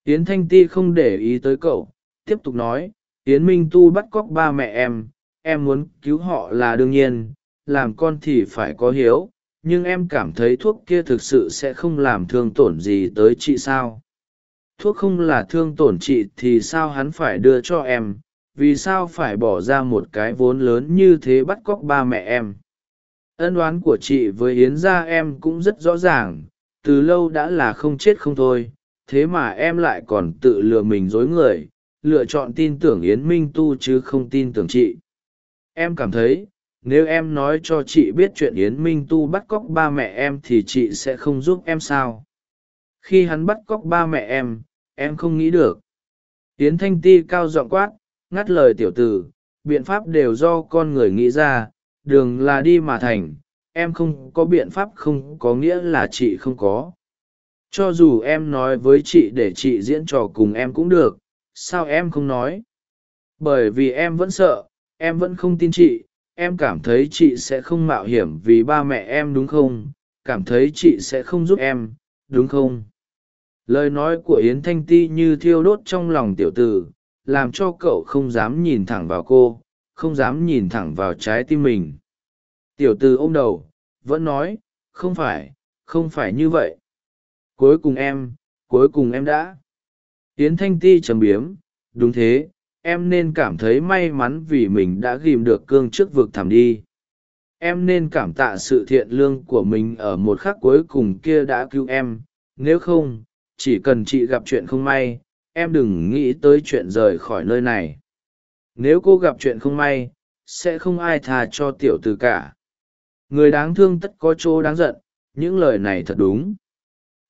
Yến thanh ti không để ý tới cậu, tiếp tục nói yến minh tu bắt cóc ba mẹ em em muốn cứu họ là đương nhiên, làm con thì phải có hiếu, nhưng em cảm thấy thuốc kia thực sự sẽ không làm thương tổn gì tới chị sao? Thuốc không là thương tổn chị thì sao hắn phải đưa cho em? Vì sao phải bỏ ra một cái vốn lớn như thế bắt cóc ba mẹ em? Ân oán của chị với yến gia em cũng rất rõ ràng, từ lâu đã là không chết không thôi, thế mà em lại còn tự lừa mình dối người lựa chọn tin tưởng yến minh tu chứ không tin tưởng chị. Em cảm thấy, nếu em nói cho chị biết chuyện yến minh tu bắt cóc ba mẹ em thì chị sẽ không giúp em sao? Khi hắn bắt cóc ba mẹ em em không nghĩ được. Yến thanh ti cao giọng quát, ngắt lời tiểu tử, biện pháp đều do con người nghĩ ra, đường là đi mà thành, em không có biện pháp không có nghĩa là chị không có. Cho dù em nói với chị để chị diễn trò cùng em cũng được sao em không nói? Bởi vì em vẫn sợ, em vẫn không tin chị, em cảm thấy chị sẽ không mạo hiểm vì ba mẹ em đúng không? Cảm thấy chị sẽ không giúp em, đúng không? Lời nói của yến thanh ti như thiêu đốt trong lòng tiểu tử, làm cho cậu không dám nhìn thẳng vào cô, không dám nhìn thẳng vào trái tim mình. Tiểu Tử ôm đầu, vẫn nói, không phải không phải như vậy. Cuối cùng em, cuối cùng em đã yến thanh ti trầm biếm, đúng thế, em nên cảm thấy may mắn vì mình đã ghìm được cương trước vực thẳm đi. Em nên cảm tạ sự thiện lương của mình ở một khắc cuối cùng kia đã cứu em. Nếu không, chỉ cần chị gặp chuyện không may, em đừng nghĩ tới chuyện rời khỏi nơi này. Nếu cô gặp chuyện không may, sẽ không ai thà cho tiểu từ cả. Người đáng thương tất có chỗ đáng giận, những lời này thật đúng.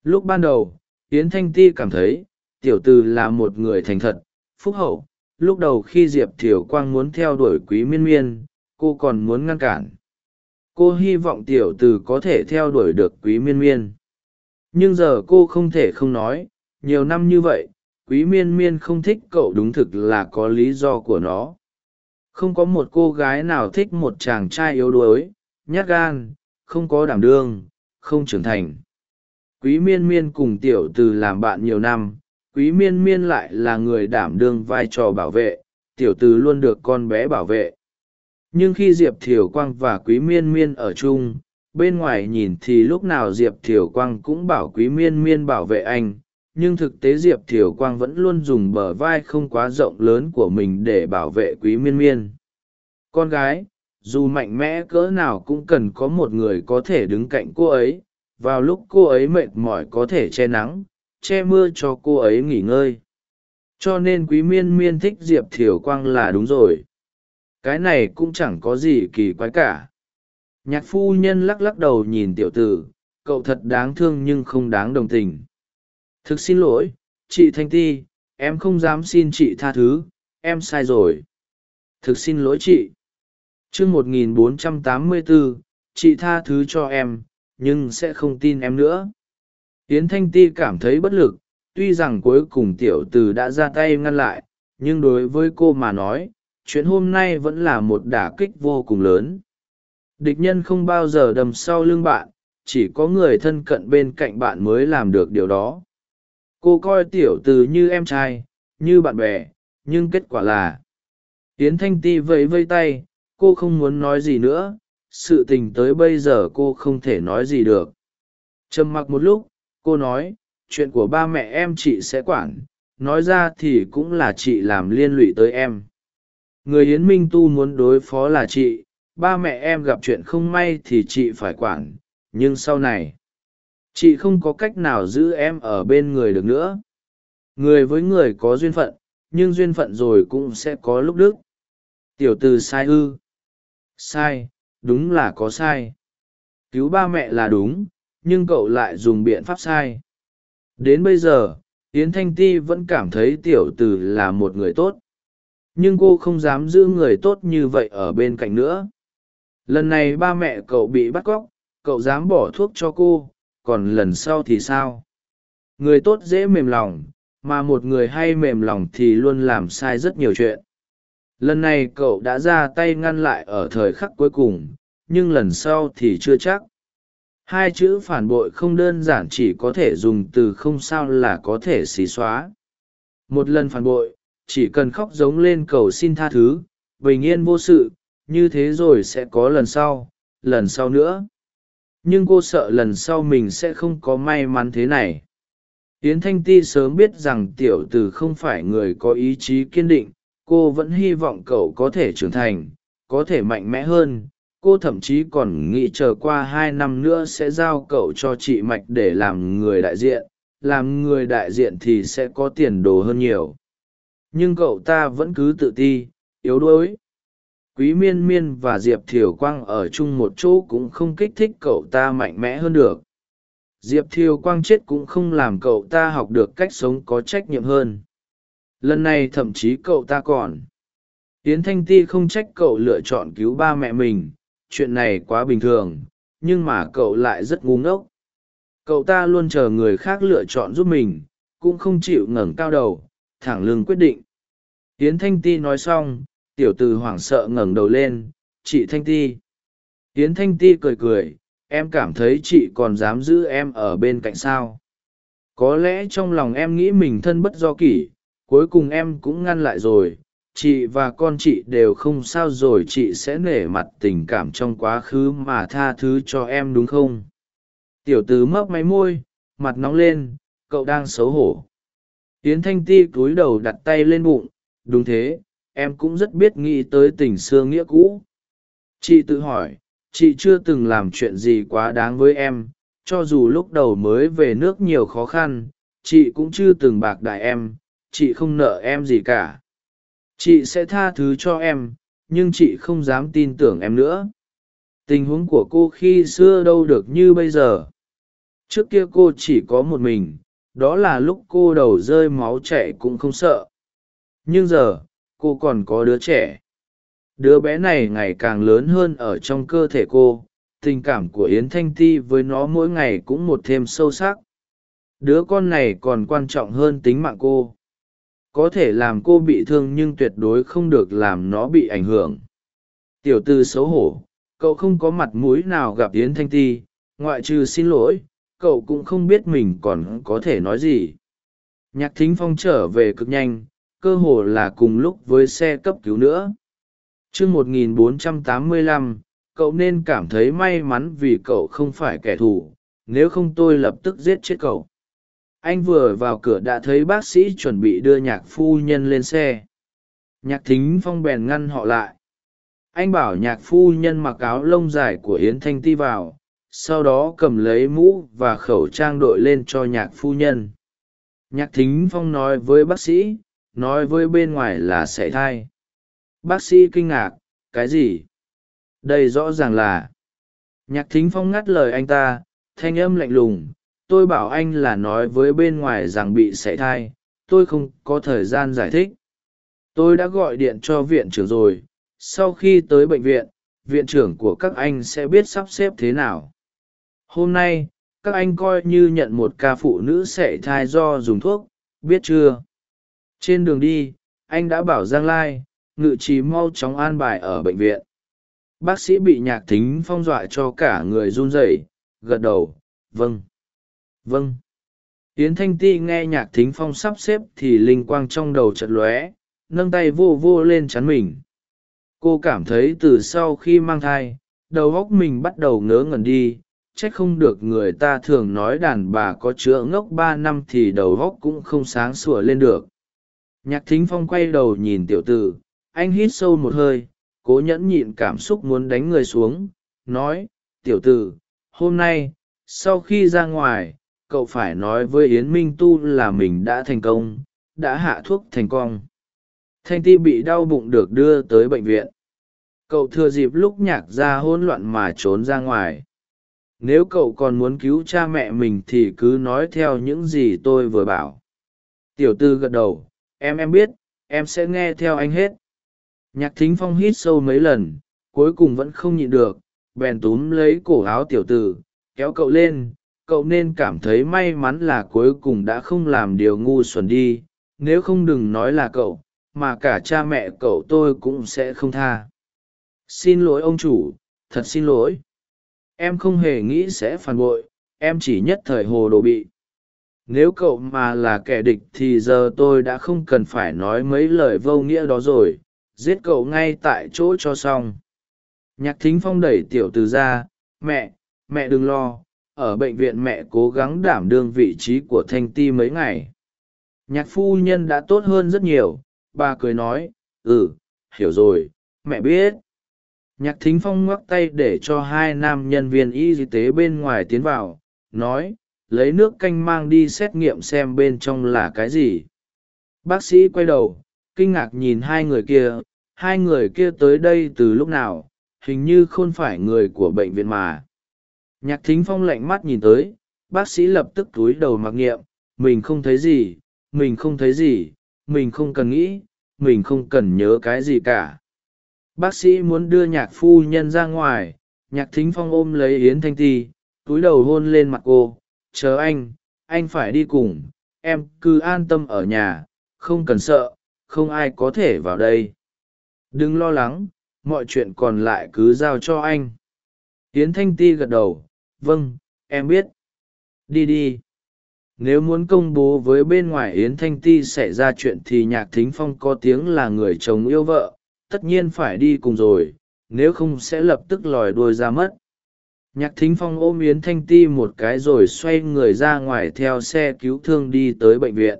Lúc ban đầu, yến thanh ti cảm thấy tiểu từ là một người thành thật, phúc hậu, lúc đầu khi diệp thiều quang muốn theo đuổi quý miên miên, cô còn muốn ngăn cản. Cô hy vọng tiểu từ có thể theo đuổi được quý miên miên. Nhưng giờ cô không thể không nói, nhiều năm như vậy, quý miên miên không thích cậu đúng thực là có lý do của nó. Không có một cô gái nào thích một chàng trai yếu đuối, nhát gan, không có đảm đương, không trưởng thành. Quý miên miên cùng tiểu từ làm bạn nhiều năm quý miên miên lại là người đảm đương vai trò bảo vệ, tiểu từ luôn được con bé bảo vệ. Nhưng khi diệp thiều quang và quý miên miên ở chung, bên ngoài nhìn thì lúc nào diệp thiều quang cũng bảo quý miên miên bảo vệ anh, nhưng thực tế diệp thiều quang vẫn luôn dùng bờ vai không quá rộng lớn của mình để bảo vệ quý miên miên. Con gái, dù mạnh mẽ cỡ nào cũng cần có một người có thể đứng cạnh cô ấy, vào lúc cô ấy mệt mỏi có thể che nắng che mưa cho cô ấy nghỉ ngơi. Cho nên quý miên miên thích diệp thiều quang là đúng rồi. Cái này cũng chẳng có gì kỳ quái cả. Nhạc phu nhân lắc lắc đầu nhìn tiểu tử, cậu thật đáng thương nhưng không đáng đồng tình. Thực xin lỗi, chị thanh ti, em không dám xin chị tha thứ, em sai rồi. Thực xin lỗi chị. Chương một nghìn bốn trăm tám mươi bốn chị tha thứ cho em, nhưng sẽ không tin em nữa yến thanh ti cảm thấy bất lực, tuy rằng cuối cùng tiểu từ đã ra tay ngăn lại, nhưng đối với cô mà nói, chuyện hôm nay vẫn là một đả kích vô cùng lớn. Địch nhân không bao giờ đầm sau lưng bạn, chỉ có người thân cận bên cạnh bạn mới làm được điều đó. Cô coi tiểu từ như em trai, như bạn bè, nhưng kết quả là, yến thanh ti vẫy vây tay, cô không muốn nói gì nữa, sự tình tới bây giờ cô không thể nói gì được. Trầm mặc một lúc cô nói, chuyện của ba mẹ em chị sẽ quản, nói ra thì cũng là chị làm liên lụy tới em. Người hiến minh tu muốn đối phó là chị, ba mẹ em gặp chuyện không may thì chị phải quản, nhưng sau này, chị không có cách nào giữ em ở bên người được nữa. Người với người có duyên phận, nhưng duyên phận rồi cũng sẽ có lúc đức. Tiểu từ sai ư? Sai, đúng là có sai. Cứu ba mẹ là đúng nhưng cậu lại dùng biện pháp sai. Đến bây giờ, yến thanh ti vẫn cảm thấy tiểu từ là một người tốt. Nhưng cô không dám giữ người tốt như vậy ở bên cạnh nữa. Lần này ba mẹ cậu bị bắt cóc, cậu dám bỏ thuốc cho cô, còn lần sau thì sao? Người tốt dễ mềm lòng, mà một người hay mềm lòng thì luôn làm sai rất nhiều chuyện. Lần này cậu đã ra tay ngăn lại ở thời khắc cuối cùng, nhưng lần sau thì chưa chắc hai chữ phản bội không đơn giản chỉ có thể dùng từ không sao là có thể xí xóa. Một lần phản bội, chỉ cần khóc giống lên cầu xin tha thứ, bình yên vô sự, như thế rồi sẽ có lần sau lần sau nữa. Nhưng cô sợ lần sau mình sẽ không có may mắn thế này. Yến thanh ti sớm biết rằng tiểu t ử không phải người có ý chí kiên định, cô vẫn hy vọng cậu có thể trưởng thành, có thể mạnh mẽ hơn cô thậm chí còn nghĩ chờ qua hai năm nữa sẽ giao cậu cho chị mạch để làm người đại diện, làm người đại diện thì sẽ có tiền đồ hơn nhiều. Nhưng cậu ta vẫn cứ tự ti, yếu đuối. Quý miên miên và diệp thiều quang ở chung một chỗ cũng không kích thích cậu ta mạnh mẽ hơn được. Diệp thiều quang chết cũng không làm cậu ta học được cách sống có trách nhiệm hơn. Lần này thậm chí cậu ta còn. Yến thanh ti không trách cậu lựa chọn cứu ba mẹ mình chuyện này quá bình thường, nhưng mà cậu lại rất ngu ngốc. Cậu ta luôn chờ người khác lựa chọn giúp mình, cũng không chịu ngẩng cao đầu, thẳng lưng quyết định. Yến thanh ti nói xong, tiểu t ử hoảng sợ ngẩng đầu lên, chị thanh ti. Yến thanh ti cười cười, em cảm thấy chị còn dám giữ em ở bên cạnh sao? Có lẽ trong lòng em nghĩ mình thân bất do kỷ, cuối cùng em cũng ngăn lại rồi chị và con chị đều không sao rồi chị sẽ nể mặt tình cảm trong quá khứ mà tha thứ cho em đúng không? Tiểu tứ mấp máy môi, mặt nóng lên, cậu đang xấu hổ. Yến thanh ti cúi đầu đặt tay lên bụng, đúng thế, em cũng rất biết nghĩ tới tình xưa nghĩa cũ. Chị tự hỏi, chị chưa từng làm chuyện gì quá đáng với em, cho dù lúc đầu mới về nước nhiều khó khăn, chị cũng chưa từng bạc đại em, chị không nợ em gì cả chị sẽ tha thứ cho em, nhưng chị không dám tin tưởng em nữa. Tình huống của cô khi xưa đâu được như bây giờ. Trước kia cô chỉ có một mình, đó là lúc cô đầu rơi máu chảy cũng không sợ. Nhưng giờ, cô còn có đứa trẻ. Đứa bé này ngày càng lớn hơn ở trong cơ thể cô, tình cảm của yến thanh ti với nó mỗi ngày cũng một thêm sâu sắc. Đứa con này còn quan trọng hơn tính mạng cô có thể làm cô bị thương nhưng tuyệt đối không được làm nó bị ảnh hưởng. Tiểu tư xấu hổ cậu không có mặt mũi nào gặp yến thanh ti ngoại trừ xin lỗi cậu cũng không biết mình còn có thể nói gì. Nhạc thính phong trở về cực nhanh cơ hồ là cùng lúc với xe cấp cứu nữa. Chương 1485, cậu nên cảm thấy may mắn vì cậu không phải kẻ thù nếu không tôi lập tức giết chết cậu anh vừa vào cửa đã thấy bác sĩ chuẩn bị đưa nhạc phu nhân lên xe. Nhạc thính phong bèn ngăn họ lại. Anh bảo nhạc phu nhân mặc áo lông dài của yến thanh ti vào, sau đó cầm lấy mũ và khẩu trang đội lên cho nhạc phu nhân. Nhạc thính phong nói với bác sĩ, nói với bên ngoài là sảy thai bác sĩ kinh ngạc, cái gì? Đây rõ ràng là. Nhạc thính phong ngắt lời anh ta, thanh âm lạnh lùng tôi bảo anh là nói với bên ngoài rằng bị sảy thai, tôi không có thời gian giải thích. Tôi đã gọi điện cho viện trưởng rồi, sau khi tới bệnh viện viện trưởng của các anh sẽ biết sắp xếp thế nào. Hôm nay, các anh coi như nhận một ca phụ nữ sảy thai do dùng thuốc, biết chưa? Trên đường đi, anh đã bảo giang lai, ngự trì mau chóng an bài ở bệnh viện. Bác sĩ bị nhạc thính phong dọa cho cả người run rẩy, gật đầu vâng vâng. Yến thanh ti nghe nhạc thính phong sắp xếp thì linh quang trong đầu chật lóe, nâng tay vô vô lên chắn mình. Cô cảm thấy từ sau khi mang thai, đầu óc mình bắt đầu ngớ ngẩn đi trách không được người ta thường nói đàn bà có chữa ngốc ba năm thì đầu óc cũng không sáng sủa lên được. Nhạc thính phong quay đầu nhìn tiểu tử, anh hít sâu một hơi, cố nhẫn nhịn cảm xúc muốn đánh người xuống, nói, tiểu tử, hôm nay, sau khi ra ngoài cậu phải nói với yến minh tu là mình đã thành công, đã hạ thuốc thành công thanh ti bị đau bụng được đưa tới bệnh viện. Cậu thừa dịp lúc nhạc ra hỗn loạn mà trốn ra ngoài. Nếu cậu còn muốn cứu cha mẹ mình thì cứ nói theo những gì tôi vừa bảo. Tiểu tư gật đầu, em em biết, em sẽ nghe theo anh hết. Nhạc thính phong hít sâu mấy lần, cuối cùng vẫn không nhịn được, bèn túm lấy cổ áo tiểu tử kéo cậu lên cậu nên cảm thấy may mắn là cuối cùng đã không làm điều ngu xuẩn đi, nếu không đừng nói là cậu, mà cả cha mẹ cậu tôi cũng sẽ không tha. Xin lỗi ông chủ, thật xin lỗi. Em không hề nghĩ sẽ phản bội, em chỉ nhất thời hồ đồ bị. Nếu cậu mà là kẻ địch thì giờ tôi đã không cần phải nói mấy lời vô nghĩa đó rồi, giết cậu ngay tại chỗ cho xong. Nhạc thính phong đẩy tiểu từ ra, mẹ mẹ đừng lo ở bệnh viện mẹ cố gắng đảm đương vị trí của thanh ti mấy ngày. Nhạc phu nhân đã tốt hơn rất nhiều, bà cười nói ừ hiểu rồi, mẹ biết. Nhạc thính phong ngoắc tay để cho hai nam nhân viên y tế bên ngoài tiến vào, nói, lấy nước canh mang đi xét nghiệm xem bên trong là cái gì. Bác sĩ quay đầu, kinh ngạc nhìn hai người kia, hai người kia tới đây từ lúc nào, hình như không phải người của bệnh viện mà nhạc thính phong lạnh mắt nhìn tới, bác sĩ lập tức túi đầu mặc nghiệm mình không thấy gì, mình không thấy gì, mình không cần nghĩ, mình không cần nhớ cái gì cả. Bác sĩ muốn đưa nhạc phu nhân ra ngoài, nhạc thính phong ôm lấy yến thanh ti, túi đầu hôn lên mặt cô, chờ anh anh phải đi cùng, em cứ an tâm ở nhà, không cần sợ, không ai có thể vào đây. Đừng lo lắng, mọi chuyện còn lại cứ giao cho anh. Yến thanh ti gật đầu vâng em biết. Đi đi. Nếu muốn công bố với bên ngoài yến thanh ti xảy ra chuyện thì nhạc thính phong có tiếng là người chồng yêu vợ, tất nhiên phải đi cùng rồi, nếu không sẽ lập tức lòi đuôi ra mất. Nhạc thính phong ôm yến thanh ti một cái rồi xoay người ra ngoài theo xe cứu thương đi tới bệnh viện.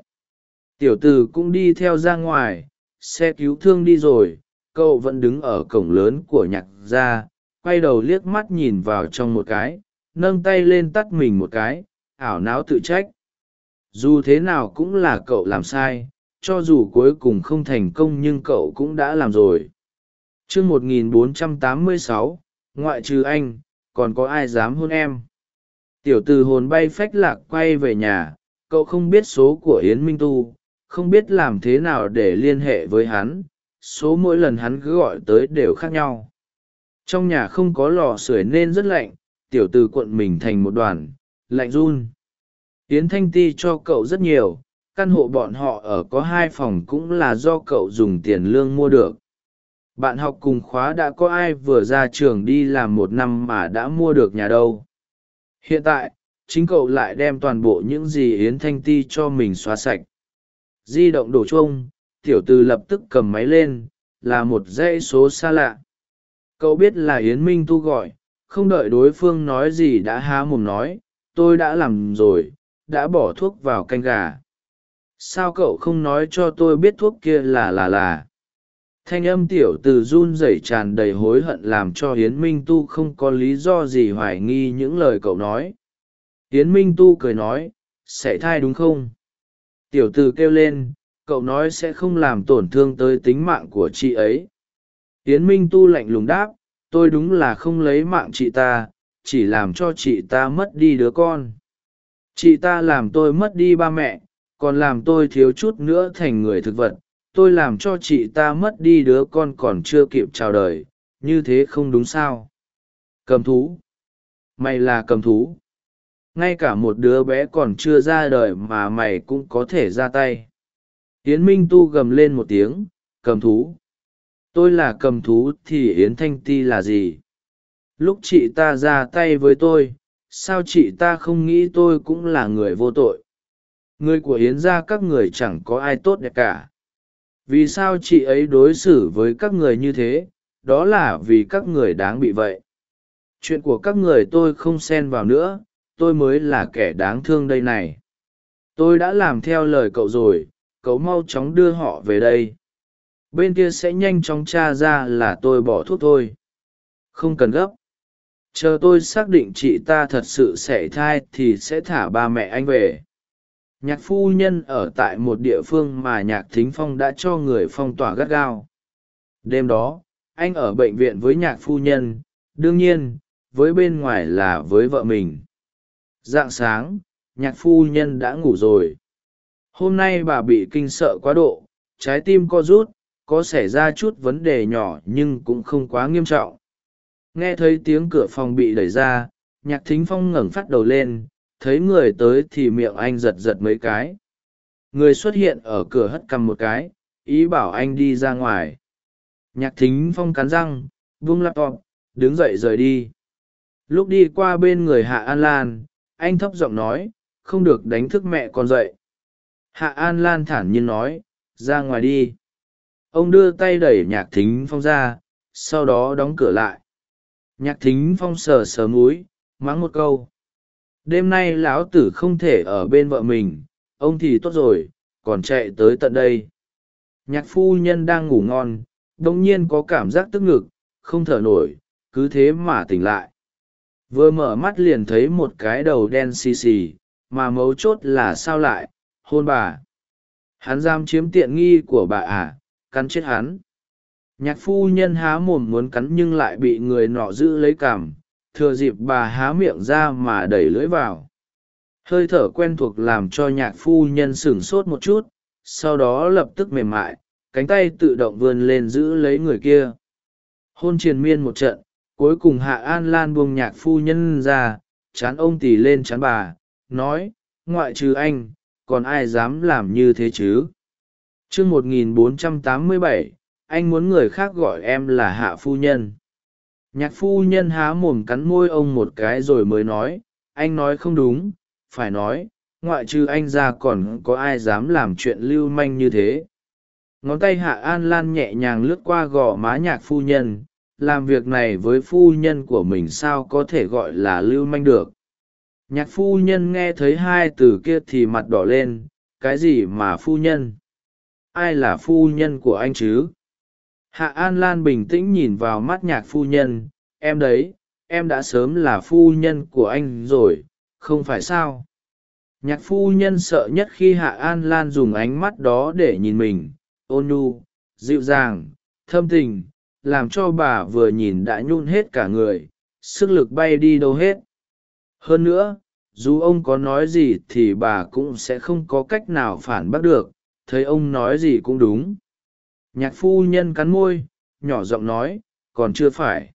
Tiểu t ử cũng đi theo ra ngoài, xe cứu thương đi rồi, cậu vẫn đứng ở cổng lớn của nhạc gia, quay đầu liếc mắt nhìn vào trong một cái nâng tay lên tắt mình một cái ảo não tự trách. Dù thế nào cũng là cậu làm sai cho dù cuối cùng không thành công nhưng cậu cũng đã làm rồi. T r ư ớ c 1486, ngoại trừ anh còn có ai dám hôn em? Tiểu từ hồn bay phách lạc quay về nhà cậu không biết số của yến minh tu không biết làm thế nào để liên hệ với hắn số mỗi lần hắn cứ gọi tới đều khác nhau. Trong nhà không có lò sưởi nên rất lạnh tiểu từ cuộn mình thành một đoàn, lạnh run. Yến thanh ti cho cậu rất nhiều, căn hộ bọn họ ở có hai phòng cũng là do cậu dùng tiền lương mua được. Bạn học cùng khóa đã có ai vừa ra trường đi làm một năm mà đã mua được nhà đâu? Hiện tại, chính cậu lại đem toàn bộ những gì yến thanh ti cho mình xóa sạch. Di động đổ chuông, tiểu từ lập tức cầm máy lên, là một dãy số xa lạ. Cậu biết là yến minh tu gọi không đợi đối phương nói gì đã há mồm nói, tôi đã làm rồi, đã bỏ thuốc vào canh gà. Sao cậu không nói cho tôi biết thuốc kia là là là? Thanh âm tiểu từ run rẩy tràn đầy hối hận làm cho hiến minh tu không có lý do gì hoài nghi những lời cậu nói. Hiến minh tu cười nói, sẽ thai đúng không? Tiểu từ kêu lên, cậu nói sẽ không làm tổn thương tới tính mạng của chị ấy. Hiến minh tu lạnh lùng đáp tôi đúng là không lấy mạng chị ta, chỉ làm cho chị ta mất đi đứa con. Chị ta làm tôi mất đi ba mẹ, còn làm tôi thiếu chút nữa thành người thực vật. Tôi làm cho chị ta mất đi đứa con còn chưa kịp chào đời, như thế không đúng sao? Cầm thú. Mày là cầm thú. Ngay cả một đứa bé còn chưa ra đời mà mày cũng có thể ra tay. Tiến minh tu gầm lên một tiếng, cầm thú tôi là cầm thú thì yến thanh ti là gì? Lúc chị ta ra tay với tôi, sao chị ta không nghĩ tôi cũng là người vô tội? Người của yến gia các người chẳng có ai tốt đẹp cả. Vì sao chị ấy đối xử với các người như thế? Đó là vì các người đáng bị vậy. Chuyện của các người tôi không xen vào nữa, tôi mới là kẻ đáng thương đây này. Tôi đã làm theo lời cậu rồi, cậu mau chóng đưa họ về đây bên kia sẽ nhanh chóng t r a ra là tôi bỏ thuốc thôi. Không cần gấp. Chờ tôi xác định chị ta thật sự sẽ thai thì sẽ thả ba mẹ anh về. Nhạc phu nhân ở tại một địa phương mà nhạc thính phong đã cho người phong tỏa gắt gao. Đêm đó, anh ở bệnh viện với nhạc phu nhân. Đương nhiên, với bên ngoài là với vợ mình. Dạng sáng, nhạc phu nhân đã ngủ rồi. Hôm nay bà bị kinh sợ quá độ, trái tim co rút có xảy ra chút vấn đề nhỏ nhưng cũng không quá nghiêm trọng. Nghe thấy tiếng cửa phòng bị đẩy ra, nhạc thính phong ngẩng phát đầu lên, thấy người tới thì miệng anh giật giật mấy cái. Người xuất hiện ở cửa hất cằm một cái, ý bảo anh đi ra ngoài. Nhạc thính phong cắn răng vung laptop, đứng dậy rời đi. Lúc đi qua bên người hạ an lan, anh thấp giọng nói, không được đánh thức mẹ con dậy. Hạ an lan thản nhiên nói, ra ngoài đi ông đưa tay đẩy nhạc thính phong ra, sau đó đóng cửa lại. Nhạc thính phong sờ sờ múi mắng một câu. Đêm nay lão tử không thể ở bên vợ mình, ông thì tốt rồi, còn chạy tới tận đây. Nhạc phu nhân đang ngủ ngon đ ỗ n g nhiên có cảm giác tức ngực, không thở nổi, cứ thế mà tỉnh lại. Vừa mở mắt liền thấy một cái đầu đen xì xì, mà mấu chốt là sao lại, hôn bà. Hắn dám chiếm tiện nghi của bà à? Cắn chết hắn. Nhạc phu nhân há mồm muốn cắn nhưng lại bị người nọ giữ lấy cằm thừa dịp bà há miệng ra mà đẩy lưỡi vào. Hơi thở quen thuộc làm cho nhạc phu nhân sửng sốt một chút, sau đó lập tức mềm mại, cánh tay tự động vươn lên giữ lấy người kia. Hôn triền miên một trận, cuối cùng hạ an lan buông nhạc phu nhân ra, chán ông tỷ lên chán bà, nói, ngoại trừ anh, còn ai dám làm như thế chứ? Chương một nghìn bốn trăm tám mươi bảy, anh muốn người khác gọi em là hạ phu nhân. Nhạc phu nhân há mồm cắn môi ông một cái rồi mới nói, anh nói không đúng, phải nói, ngoại trừ anh ra còn có ai dám làm chuyện lưu manh như thế. Ngón tay hạ an lan nhẹ nhàng lướt qua gò má nhạc phu nhân, làm việc này với phu nhân của mình sao có thể gọi là lưu manh được. Nhạc phu nhân nghe thấy hai từ kia thì mặt đỏ lên, cái gì mà phu nhân? Ai là phu nhân của anh chứ? Hạ an lan bình tĩnh nhìn vào mắt nhạc phu nhân, em đấy, em đã sớm là phu nhân của anh rồi, không phải sao? Nhạc phu nhân sợ nhất khi hạ an lan dùng ánh mắt đó để nhìn mình, ôn nhu, dịu dàng, thâm tình, làm cho bà vừa nhìn đã nhún hết cả người, sức lực bay đi đâu hết. Hơn nữa, dù ông có nói gì thì bà cũng sẽ không có cách nào phản bác được thấy ông nói gì cũng đúng. Nhạc phu nhân cắn môi, nhỏ giọng nói, còn chưa phải.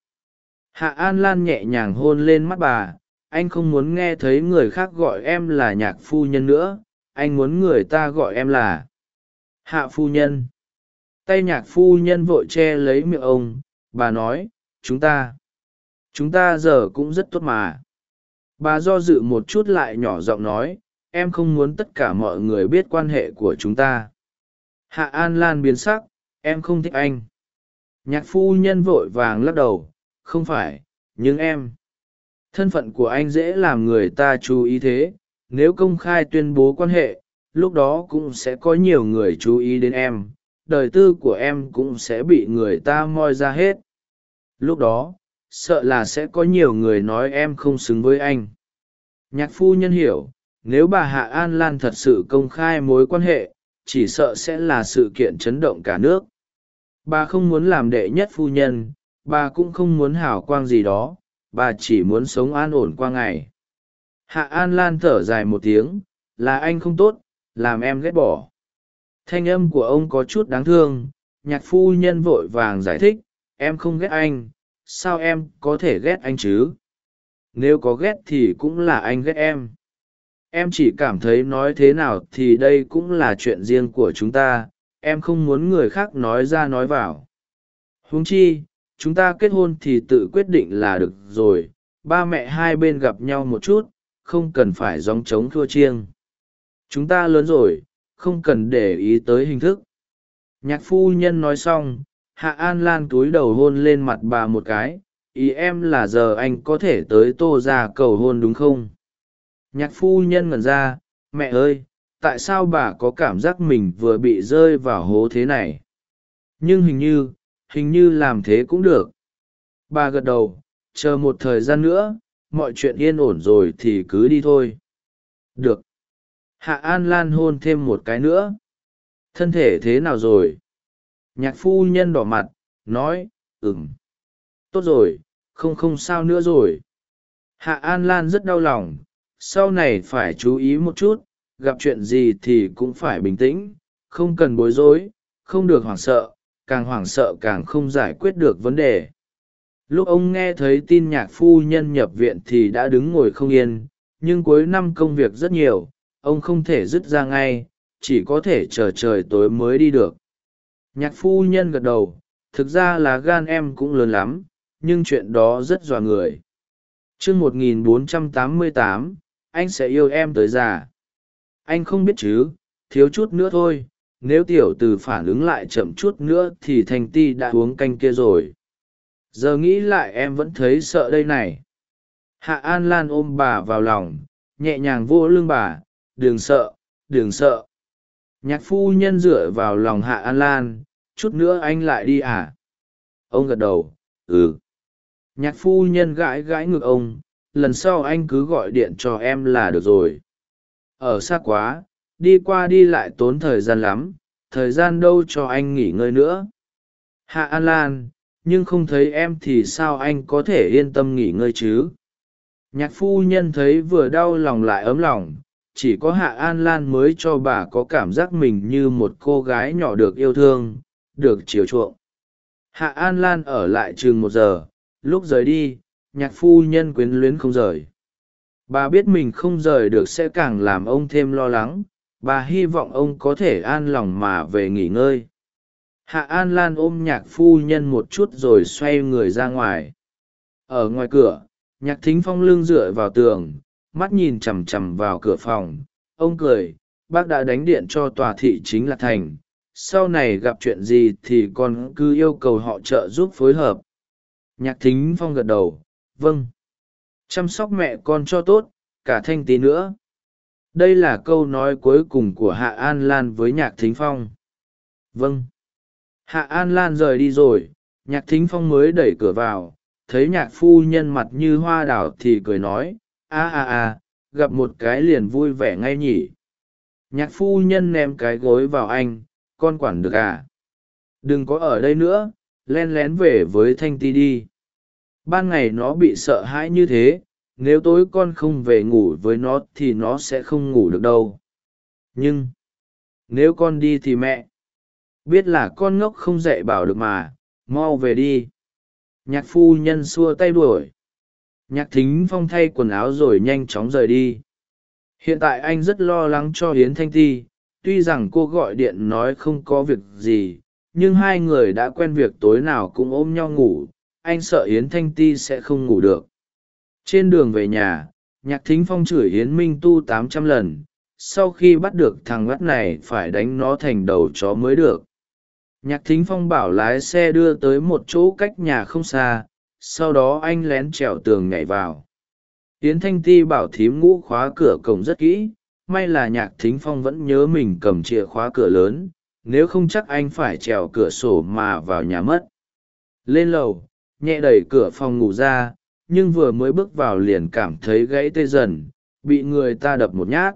Hạ an lan nhẹ nhàng hôn lên mắt bà, anh không muốn nghe thấy người khác gọi em là nhạc phu nhân nữa, anh muốn người ta gọi em là hạ phu nhân. Tay nhạc phu nhân vội che lấy miệng ông, bà nói, chúng ta chúng ta giờ cũng rất tốt mà. Bà do dự một chút lại nhỏ giọng nói em không muốn tất cả mọi người biết quan hệ của chúng ta. Hạ an lan biến sắc, em không thích anh. Nhạc phu nhân vội vàng lắc đầu, không phải, nhưng em. Thân phận của anh dễ làm người ta chú ý thế, nếu công khai tuyên bố quan hệ, lúc đó cũng sẽ có nhiều người chú ý đến em, đời tư của em cũng sẽ bị người ta moi ra hết. Lúc đó, sợ là sẽ có nhiều người nói em không xứng với anh. Nhạc phu nhân hiểu nếu bà hạ an lan thật sự công khai mối quan hệ, chỉ sợ sẽ là sự kiện chấn động cả nước. Bà không muốn làm đệ nhất phu nhân, bà cũng không muốn hào quang gì đó, bà chỉ muốn sống an ổn qua ngày. Hạ an lan thở dài một tiếng, là anh không tốt, làm em ghét bỏ. Thanh âm của ông có chút đáng thương, nhạc phu nhân vội vàng giải thích, em không ghét anh, sao em có thể ghét anh chứ? Nếu có ghét thì cũng là anh ghét em em chỉ cảm thấy nói thế nào thì đây cũng là chuyện riêng của chúng ta, em không muốn người khác nói ra nói vào. Huống chi, chúng ta kết hôn thì tự quyết định là được rồi, ba mẹ hai bên gặp nhau một chút, không cần phải dòng trống thua chiêng. Chúng ta lớn rồi, không cần để ý tới hình thức. Nhạc phu nhân nói xong, hạ an lan túi đầu hôn lên mặt bà một cái, ý em là giờ anh có thể tới tô ra cầu hôn đúng không? Nhạc phu nhân ngẩn ra, mẹ ơi, tại sao bà có cảm giác mình vừa bị rơi vào hố thế này? Nhưng hình như hình như làm thế cũng được. Bà gật đầu, chờ một thời gian nữa, mọi chuyện yên ổn rồi thì cứ đi thôi. Được. Hạ an lan hôn thêm một cái nữa. Thân thể thế nào rồi? Nhạc phu nhân đỏ mặt, nói ừng tốt rồi, không không sao nữa rồi. Hạ an lan rất đau lòng sau này phải chú ý một chút, gặp chuyện gì thì cũng phải bình tĩnh, không cần bối rối, không được hoảng sợ, càng hoảng sợ càng không giải quyết được vấn đề. Lúc ông nghe thấy tin nhạc phu nhân nhập viện thì đã đứng ngồi không yên, nhưng cuối năm công việc rất nhiều, ông không thể dứt ra ngay, chỉ có thể chờ trời tối mới đi được. Nhạc phu nhân gật đầu, thực ra là gan em cũng lớn lắm, nhưng chuyện đó rất dọa người. T r ư tám mươi tám anh sẽ yêu em tới già. Anh không biết chứ, thiếu chút nữa thôi, nếu tiểu từ phản ứng lại chậm chút nữa thì thành ti đã uống canh kia rồi. Giờ nghĩ lại em vẫn thấy sợ đây này. Hạ an lan ôm bà vào lòng, nhẹ nhàng vô lưng bà, đừng sợ đừng sợ. Nhạc phu nhân dựa vào lòng hạ an lan, chút nữa anh lại đi à? Ông gật đầu ừ. Nhạc phu nhân gãi gãi ngực ông lần sau anh cứ gọi điện cho em là được rồi. Ở xa quá, đi qua đi lại tốn thời gian lắm, thời gian đâu cho anh nghỉ ngơi nữa. Hạ an lan, nhưng không thấy em thì sao anh có thể yên tâm nghỉ ngơi chứ? Nhạc phu nhân thấy vừa đau lòng lại ấm lòng, chỉ có hạ an lan mới cho bà có cảm giác mình như một cô gái nhỏ được yêu thương, được chiều chuộng. Hạ an lan ở lại chừng một giờ, lúc rời đi nhạc phu nhân quyến luyến không rời. Bà biết mình không rời được sẽ càng làm ông thêm lo lắng, bà hy vọng ông có thể an lòng mà về nghỉ ngơi. Hạ an lan ôm nhạc phu nhân một chút rồi xoay người ra ngoài. Ở ngoài cửa, nhạc thính phong lưng dựa vào tường, mắt nhìn chằm chằm vào cửa phòng. Ông cười, bác đã đánh điện cho tòa thị chính là thành. Sau này gặp chuyện gì thì con cứ yêu cầu họ trợ giúp phối hợp. Nhạc thính phong gật đầu vâng. Chăm sóc mẹ con cho tốt, cả thanh tí nữa. Đây là câu nói cuối cùng của hạ an lan với nhạc thính phong. Vâng. Hạ an lan rời đi rồi, nhạc thính phong mới đẩy cửa vào, thấy nhạc phu nhân mặt như hoa đảo thì cười nói, a a a, gặp một cái liền vui vẻ ngay nhỉ. Nhạc phu nhân ném cái gối vào anh, con quản được à? Đừng có ở đây nữa, len lén về với thanh ti đi ban ngày nó bị sợ hãi như thế, nếu tối con không về ngủ với nó thì nó sẽ không ngủ được đâu. Nhưng, nếu con đi thì mẹ, biết là con ngốc không dạy bảo được mà, mau về đi. Nhạc phu nhân xua tay đuổi. Nhạc thính phong thay quần áo rồi nhanh chóng rời đi. Hiện tại anh rất lo lắng cho hiến thanh ti, tuy rằng cô gọi điện nói không có việc gì, nhưng hai người đã quen việc tối nào cũng ôm nhau ngủ anh sợ yến thanh ti sẽ không ngủ được. Trên đường về nhà, nhạc thính phong chửi yến minh tu tám trăm lần, sau khi bắt được thằng ngắt này phải đánh nó thành đầu chó mới được. Nhạc thính phong bảo lái xe đưa tới một chỗ cách nhà không xa, sau đó anh lén trèo tường nhảy vào. Yến thanh ti bảo thím ngũ khóa cửa cổng rất kỹ, may là nhạc thính phong vẫn nhớ mình cầm chìa khóa cửa lớn, nếu không chắc anh phải trèo cửa sổ mà vào nhà mất. Lên lầu nhẹ đẩy cửa phòng ngủ ra, nhưng vừa mới bước vào liền cảm thấy gãy tê dần, bị người ta đập một nhát.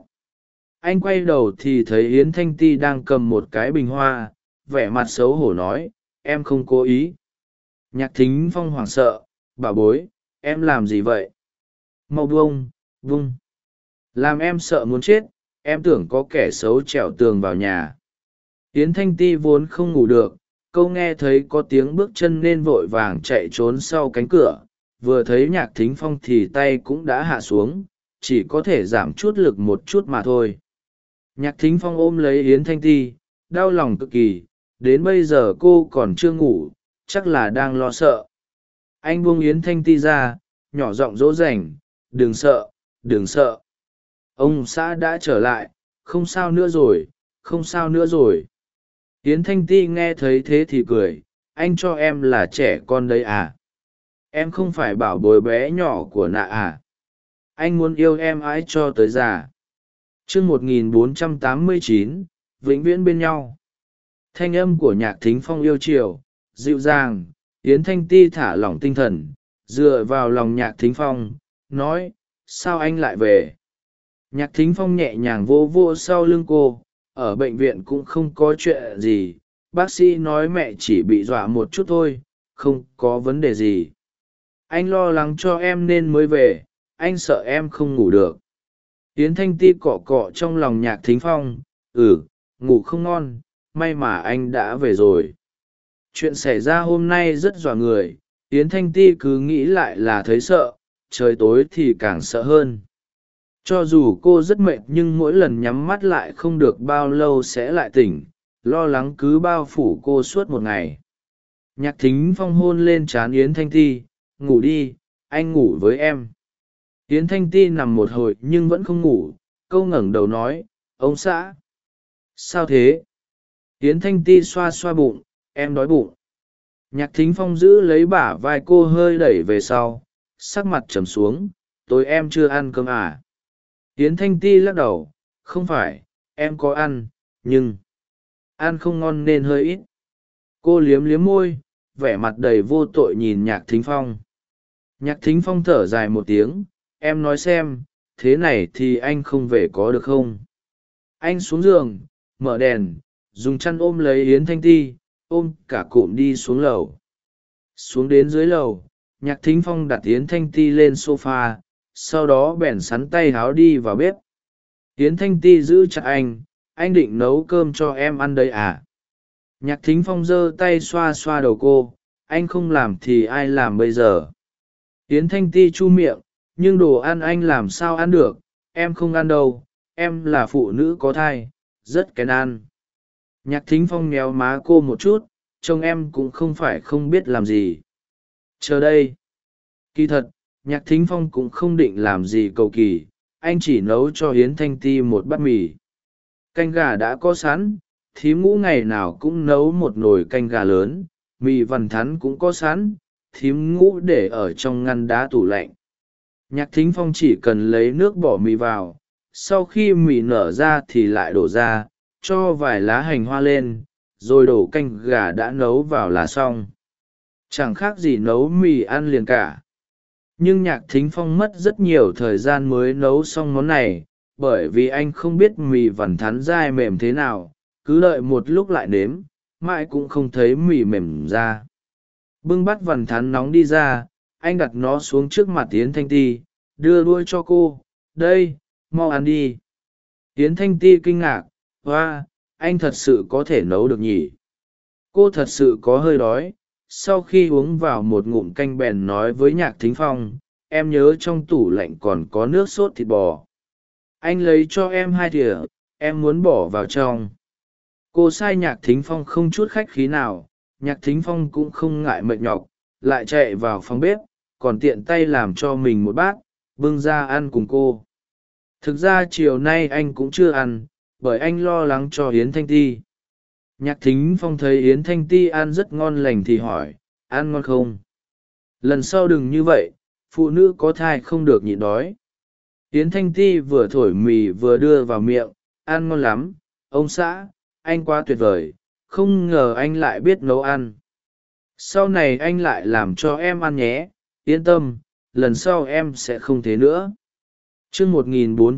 Anh quay đầu thì thấy yến thanh ti đang cầm một cái bình hoa, vẻ mặt xấu hổ nói, em không cố ý. Nhạc thính phong hoảng sợ, bà bối, em làm gì vậy? Mau buông vung làm em sợ muốn chết, em tưởng có kẻ xấu trèo tường vào nhà. Yến thanh ti vốn không ngủ được câu nghe thấy có tiếng bước chân nên vội vàng chạy trốn sau cánh cửa, vừa thấy nhạc thính phong thì tay cũng đã hạ xuống, chỉ có thể giảm chút lực một chút mà thôi. Nhạc thính phong ôm lấy yến thanh ti, đau lòng cực kỳ, đến bây giờ cô còn chưa ngủ, chắc là đang lo sợ. Anh buông yến thanh ti ra, nhỏ giọng dỗ dành, đừng sợ đừng sợ. Ông xã đã trở lại, không sao nữa rồi, không sao nữa rồi yến thanh ti nghe thấy thế thì cười, anh cho em là trẻ con đấy à? Em không phải bảo bồi bé nhỏ của nạ à? Anh muốn yêu em ái cho tới già. Chương một nghìn bốn trăm tám mươi chín, vĩnh viễn bên nhau. Thanh âm của nhạc thính phong yêu chiều, dịu dàng, yến thanh ti thả lỏng tinh thần, dựa vào lòng nhạc thính phong, nói, sao anh lại về? Nhạc thính phong nhẹ nhàng vô vô sau lưng cô ở bệnh viện cũng không có chuyện gì, bác sĩ nói mẹ chỉ bị dọa một chút thôi, không có vấn đề gì. Anh lo lắng cho em nên mới về, anh sợ em không ngủ được. Tiến thanh ti cọ cọ trong lòng nhạc thính phong ừ ngủ không ngon, may mà anh đã về rồi. Chuyện xảy ra hôm nay rất dọa người tiến thanh ti cứ nghĩ lại là thấy sợ, trời tối thì càng sợ hơn cho dù cô rất mệt nhưng mỗi lần nhắm mắt lại không được bao lâu sẽ lại tỉnh, lo lắng cứ bao phủ cô suốt một ngày. Nhạc thính phong hôn lên trán yến thanh ti, ngủ đi, anh ngủ với em. Yến thanh ti nằm một hồi nhưng vẫn không ngủ, câu ngẩng đầu nói, ông xã. Sao thế? Yến thanh ti xoa xoa bụng, em đói bụng. Nhạc thính phong giữ lấy bả vai cô hơi đẩy về sau, sắc mặt trầm xuống, tối em chưa ăn cơm à? Yến thanh ti lắc đầu, không phải, em có ăn, nhưng ăn không ngon nên hơi ít. Cô liếm liếm môi, vẻ mặt đầy vô tội nhìn nhạc thính phong. Nhạc thính phong thở dài một tiếng, em nói xem, thế này thì anh không về có được không? Anh xuống giường, mở đèn, dùng chăn ôm lấy yến thanh ti, ôm cả cụm đi xuống lầu. Xuống đến dưới lầu, nhạc thính phong đặt yến thanh ti lên s o f a sau đó bèn sắn tay háo đi vào bếp. Tiến thanh ti giữ chặt anh anh định nấu cơm cho em ăn đây à? Nhạc thính phong giơ tay xoa xoa đầu cô, anh không làm thì ai làm bây giờ? Tiến thanh ti chu miệng, nhưng đồ ăn anh làm sao ăn được? Em không ăn đâu, em là phụ nữ có thai, rất kén ăn. Nhạc thính phong méo má cô một chút, trông em cũng không phải không biết làm gì. Chờ đây. Kỳ thật nhạc thính phong cũng không định làm gì cầu kỳ, anh chỉ nấu cho hiến thanh ti một bát mì. Canh gà đã có sẵn thím ngũ ngày nào cũng nấu một nồi canh gà lớn, mì vằn thắn cũng có sẵn thím ngũ để ở trong ngăn đá tủ lạnh. Nhạc thính phong chỉ cần lấy nước bỏ mì vào, sau khi mì nở ra thì lại đổ ra, cho vài lá hành hoa lên, rồi đổ canh gà đã nấu vào là xong. Chẳng khác gì nấu mì ăn liền cả nhưng nhạc thính phong mất rất nhiều thời gian mới nấu xong món này, bởi vì anh không biết mì vằn thắn dai mềm thế nào, cứ đợi một lúc lại nếm, mãi cũng không thấy mì mềm ra. Bưng bắt vằn thắn nóng đi ra, anh đặt nó xuống trước mặt tiến thanh ti, đưa đuôi cho cô, đây, mau ăn đi. Tiến thanh ti kinh ngạc, hoa, anh thật sự có thể nấu được nhỉ? Cô thật sự có hơi đói sau khi uống vào một ngụm canh bèn nói với nhạc thính phong, em nhớ trong tủ lạnh còn có nước sốt thịt bò. Anh lấy cho em hai thìa, em muốn bỏ vào trong. Cô sai nhạc thính phong không chút khách khí nào, nhạc thính phong cũng không ngại mệt nhọc, lại chạy vào phòng bếp, còn tiện tay làm cho mình một bát, bưng ra ăn cùng cô. Thực ra chiều nay anh cũng chưa ăn, bởi anh lo lắng cho yến thanh ti nhạc thính phong thấy yến thanh ti ăn rất ngon lành thì hỏi, ăn ngon không? Lần sau đừng như vậy, phụ nữ có thai không được nhịn đói. Yến thanh ti vừa thổi mì vừa đưa vào miệng, ăn ngon lắm, ông xã, anh quá tuyệt vời, không ngờ anh lại biết nấu ăn. Sau này anh lại làm cho em ăn nhé, yên tâm, lần sau em sẽ không thế nữa. T r ư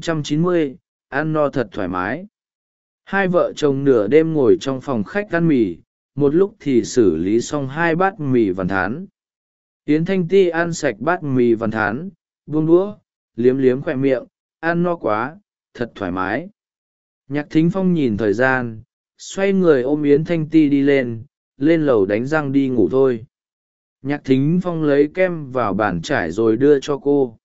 ơ chín mươi, ăn no thật thoải mái hai vợ chồng nửa đêm ngồi trong phòng khách ăn mì, một lúc thì xử lý xong hai bát mì văn thán. Yến thanh ti ăn sạch bát mì văn thán, buông đũa, liếm liếm khoe miệng, ăn no quá, thật thoải mái. Nhạc thính phong nhìn thời gian, xoay người ôm yến thanh ti đi lên lên lầu đánh răng đi ngủ thôi. Nhạc thính phong lấy kem vào bàn trải rồi đưa cho cô.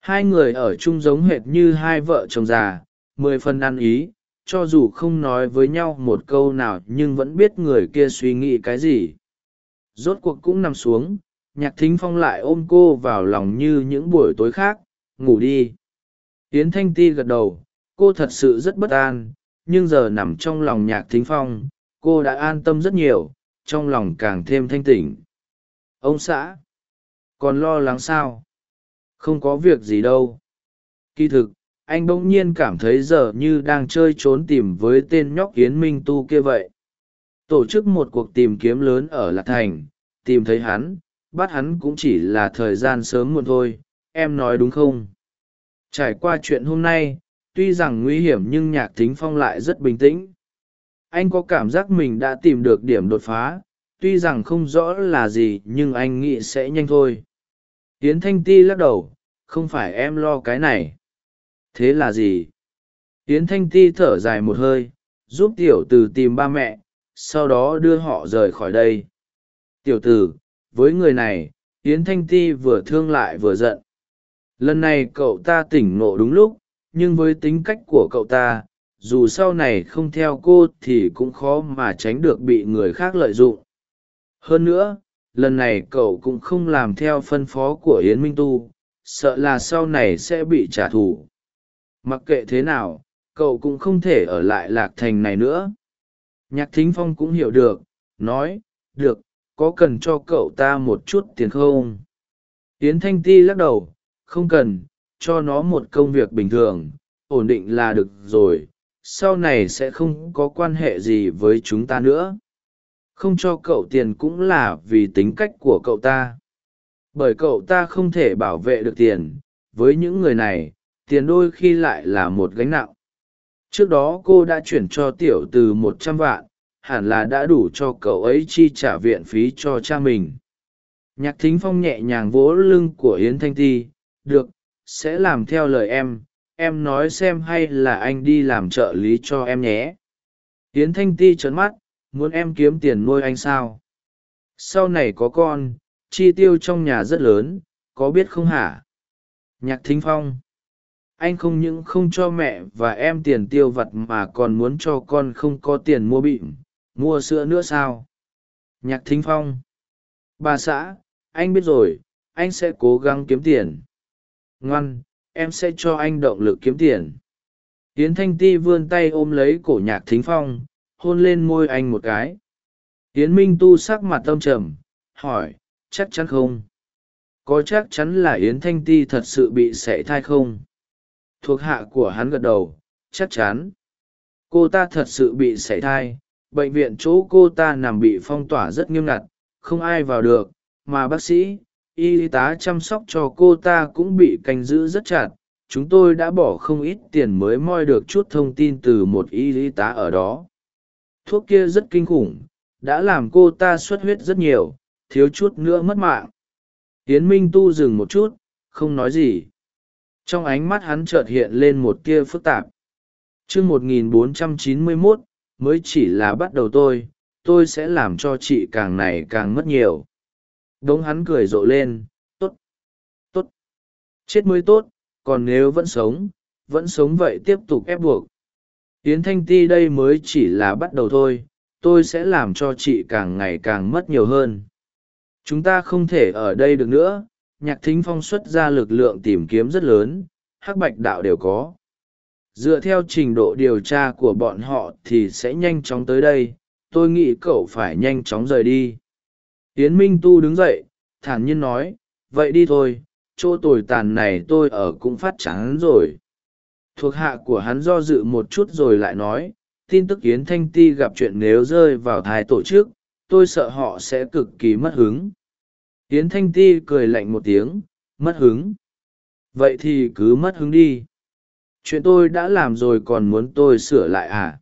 Hai người ở chung giống hệt như hai vợ chồng già, mười phần ăn ý cho dù không nói với nhau một câu nào nhưng vẫn biết người kia suy nghĩ cái gì. Rốt cuộc cũng nằm xuống, nhạc thính phong lại ôm cô vào lòng như những buổi tối khác, ngủ đi. Yến thanh ti gật đầu, cô thật sự rất bất an, nhưng giờ nằm trong lòng nhạc thính phong, cô đã an tâm rất nhiều, trong lòng càng thêm thanh tỉnh. Ông xã, còn lo lắng sao? Không có việc gì đâu. Kỳ thực anh bỗng nhiên cảm thấy giờ như đang chơi trốn tìm với tên nhóc yến minh tu kia vậy. Tổ chức một cuộc tìm kiếm lớn ở lạc thành, tìm thấy hắn, bắt hắn cũng chỉ là thời gian sớm muộn thôi, em nói đúng không? Trải qua chuyện hôm nay, tuy rằng nguy hiểm nhưng nhạc thính phong lại rất bình tĩnh. Anh có cảm giác mình đã tìm được điểm đột phá, tuy rằng không rõ là gì nhưng anh nghĩ sẽ nhanh thôi. Yến thanh ti lắc đầu, không phải em lo cái này thế là gì? Yến thanh ti thở dài một hơi, giúp tiểu từ tìm ba mẹ, sau đó đưa họ rời khỏi đây. Tiểu tử, với người này, yến thanh ti vừa thương lại vừa giận. Lần này cậu ta tỉnh ngộ đúng lúc, nhưng với tính cách của cậu ta, dù sau này không theo cô thì cũng khó mà tránh được bị người khác lợi dụng. Hơn nữa, lần này cậu cũng không làm theo phân phó của yến minh tu, sợ là sau này sẽ bị trả thù mặc kệ thế nào, cậu cũng không thể ở lại lạc thành này nữa. Nhạc thính phong cũng hiểu được, nói, được, có cần cho cậu ta một chút tiền không? Yến thanh ti lắc đầu, không cần, cho nó một công việc bình thường, ổn định là được rồi, sau này sẽ không có quan hệ gì với chúng ta nữa. Không cho cậu tiền cũng là vì tính cách của cậu ta. Bởi cậu ta không thể bảo vệ được tiền, với những người này tiền đôi khi lại là một gánh nặng. Trước đó cô đã chuyển cho tiểu từ một trăm vạn, hẳn là đã đủ cho cậu ấy chi trả viện phí cho cha mình. Nhạc thính phong nhẹ nhàng vỗ lưng của yến thanh ti, được, sẽ làm theo lời em em nói xem hay là anh đi làm trợ lý cho em nhé. Yến thanh ti trấn mắt, muốn em kiếm tiền nuôi anh sao? Sau này có con, chi tiêu trong nhà rất lớn, có biết không hả? Nhạc thính phong anh không những không cho mẹ và em tiền tiêu vặt mà còn muốn cho con không có tiền mua bịm mua sữa nữa sao? Nhạc thính phong. Bà xã, anh biết rồi, anh sẽ cố gắng kiếm tiền. Ngoan, em sẽ cho anh động lực kiếm tiền. Tiến thanh ti vươn tay ôm lấy cổ nhạc thính phong, hôn lên môi anh một cái. Tiến minh tu sắc mặt tâm trầm, hỏi, chắc chắn không? Có chắc chắn là yến thanh ti thật sự bị sẻ thai không? Thuộc hạ của hắn gật đầu, chắc chắn. Cô ta thật sự bị sảy thai, bệnh viện chỗ cô ta nằm bị phong tỏa rất nghiêm ngặt, không ai vào được, mà bác sĩ, y tá chăm sóc cho cô ta cũng bị canh giữ rất chặt. Chúng tôi đã bỏ không ít tiền mới moi được chút thông tin từ một y tá ở đó. Thuốc kia rất kinh khủng, đã làm cô ta xuất huyết rất nhiều, thiếu chút nữa mất mạng. Tiến minh tu dừng một chút, không nói gì trong ánh mắt hắn chợt hiện lên một tia phức tạp. Chương một nghìn bốn trăm chín mươi mốt, mới chỉ là bắt đầu tôi tôi sẽ làm cho chị càng này càng mất nhiều. Đống hắn cười rộ lên, tốt tốt, chết mới tốt, còn nếu vẫn sống vẫn sống vậy tiếp tục ép buộc. Yến thanh ti đây mới chỉ là bắt đầu thôi, tôi sẽ làm cho chị càng ngày càng mất nhiều hơn. Chúng ta không thể ở đây được nữa nhạc thính phong xuất ra lực lượng tìm kiếm rất lớn, hắc bạch đạo đều có. Dựa theo trình độ điều tra của bọn họ thì sẽ nhanh chóng tới đây, tôi nghĩ cậu phải nhanh chóng rời đi. Tiến minh tu đứng dậy, thản nhiên nói, vậy đi thôi, chỗ tồi tàn này tôi ở cũng phát chán rồi. Thuộc hạ của hắn do dự một chút rồi lại nói, tin tức yến thanh ti gặp chuyện nếu rơi vào Thái tổ chức, tôi sợ họ sẽ cực kỳ mất hứng yến thanh ti cười lạnh một tiếng, mất hứng. Vậy thì cứ mất hứng đi. Chuyện tôi đã làm rồi còn muốn tôi sửa lại à?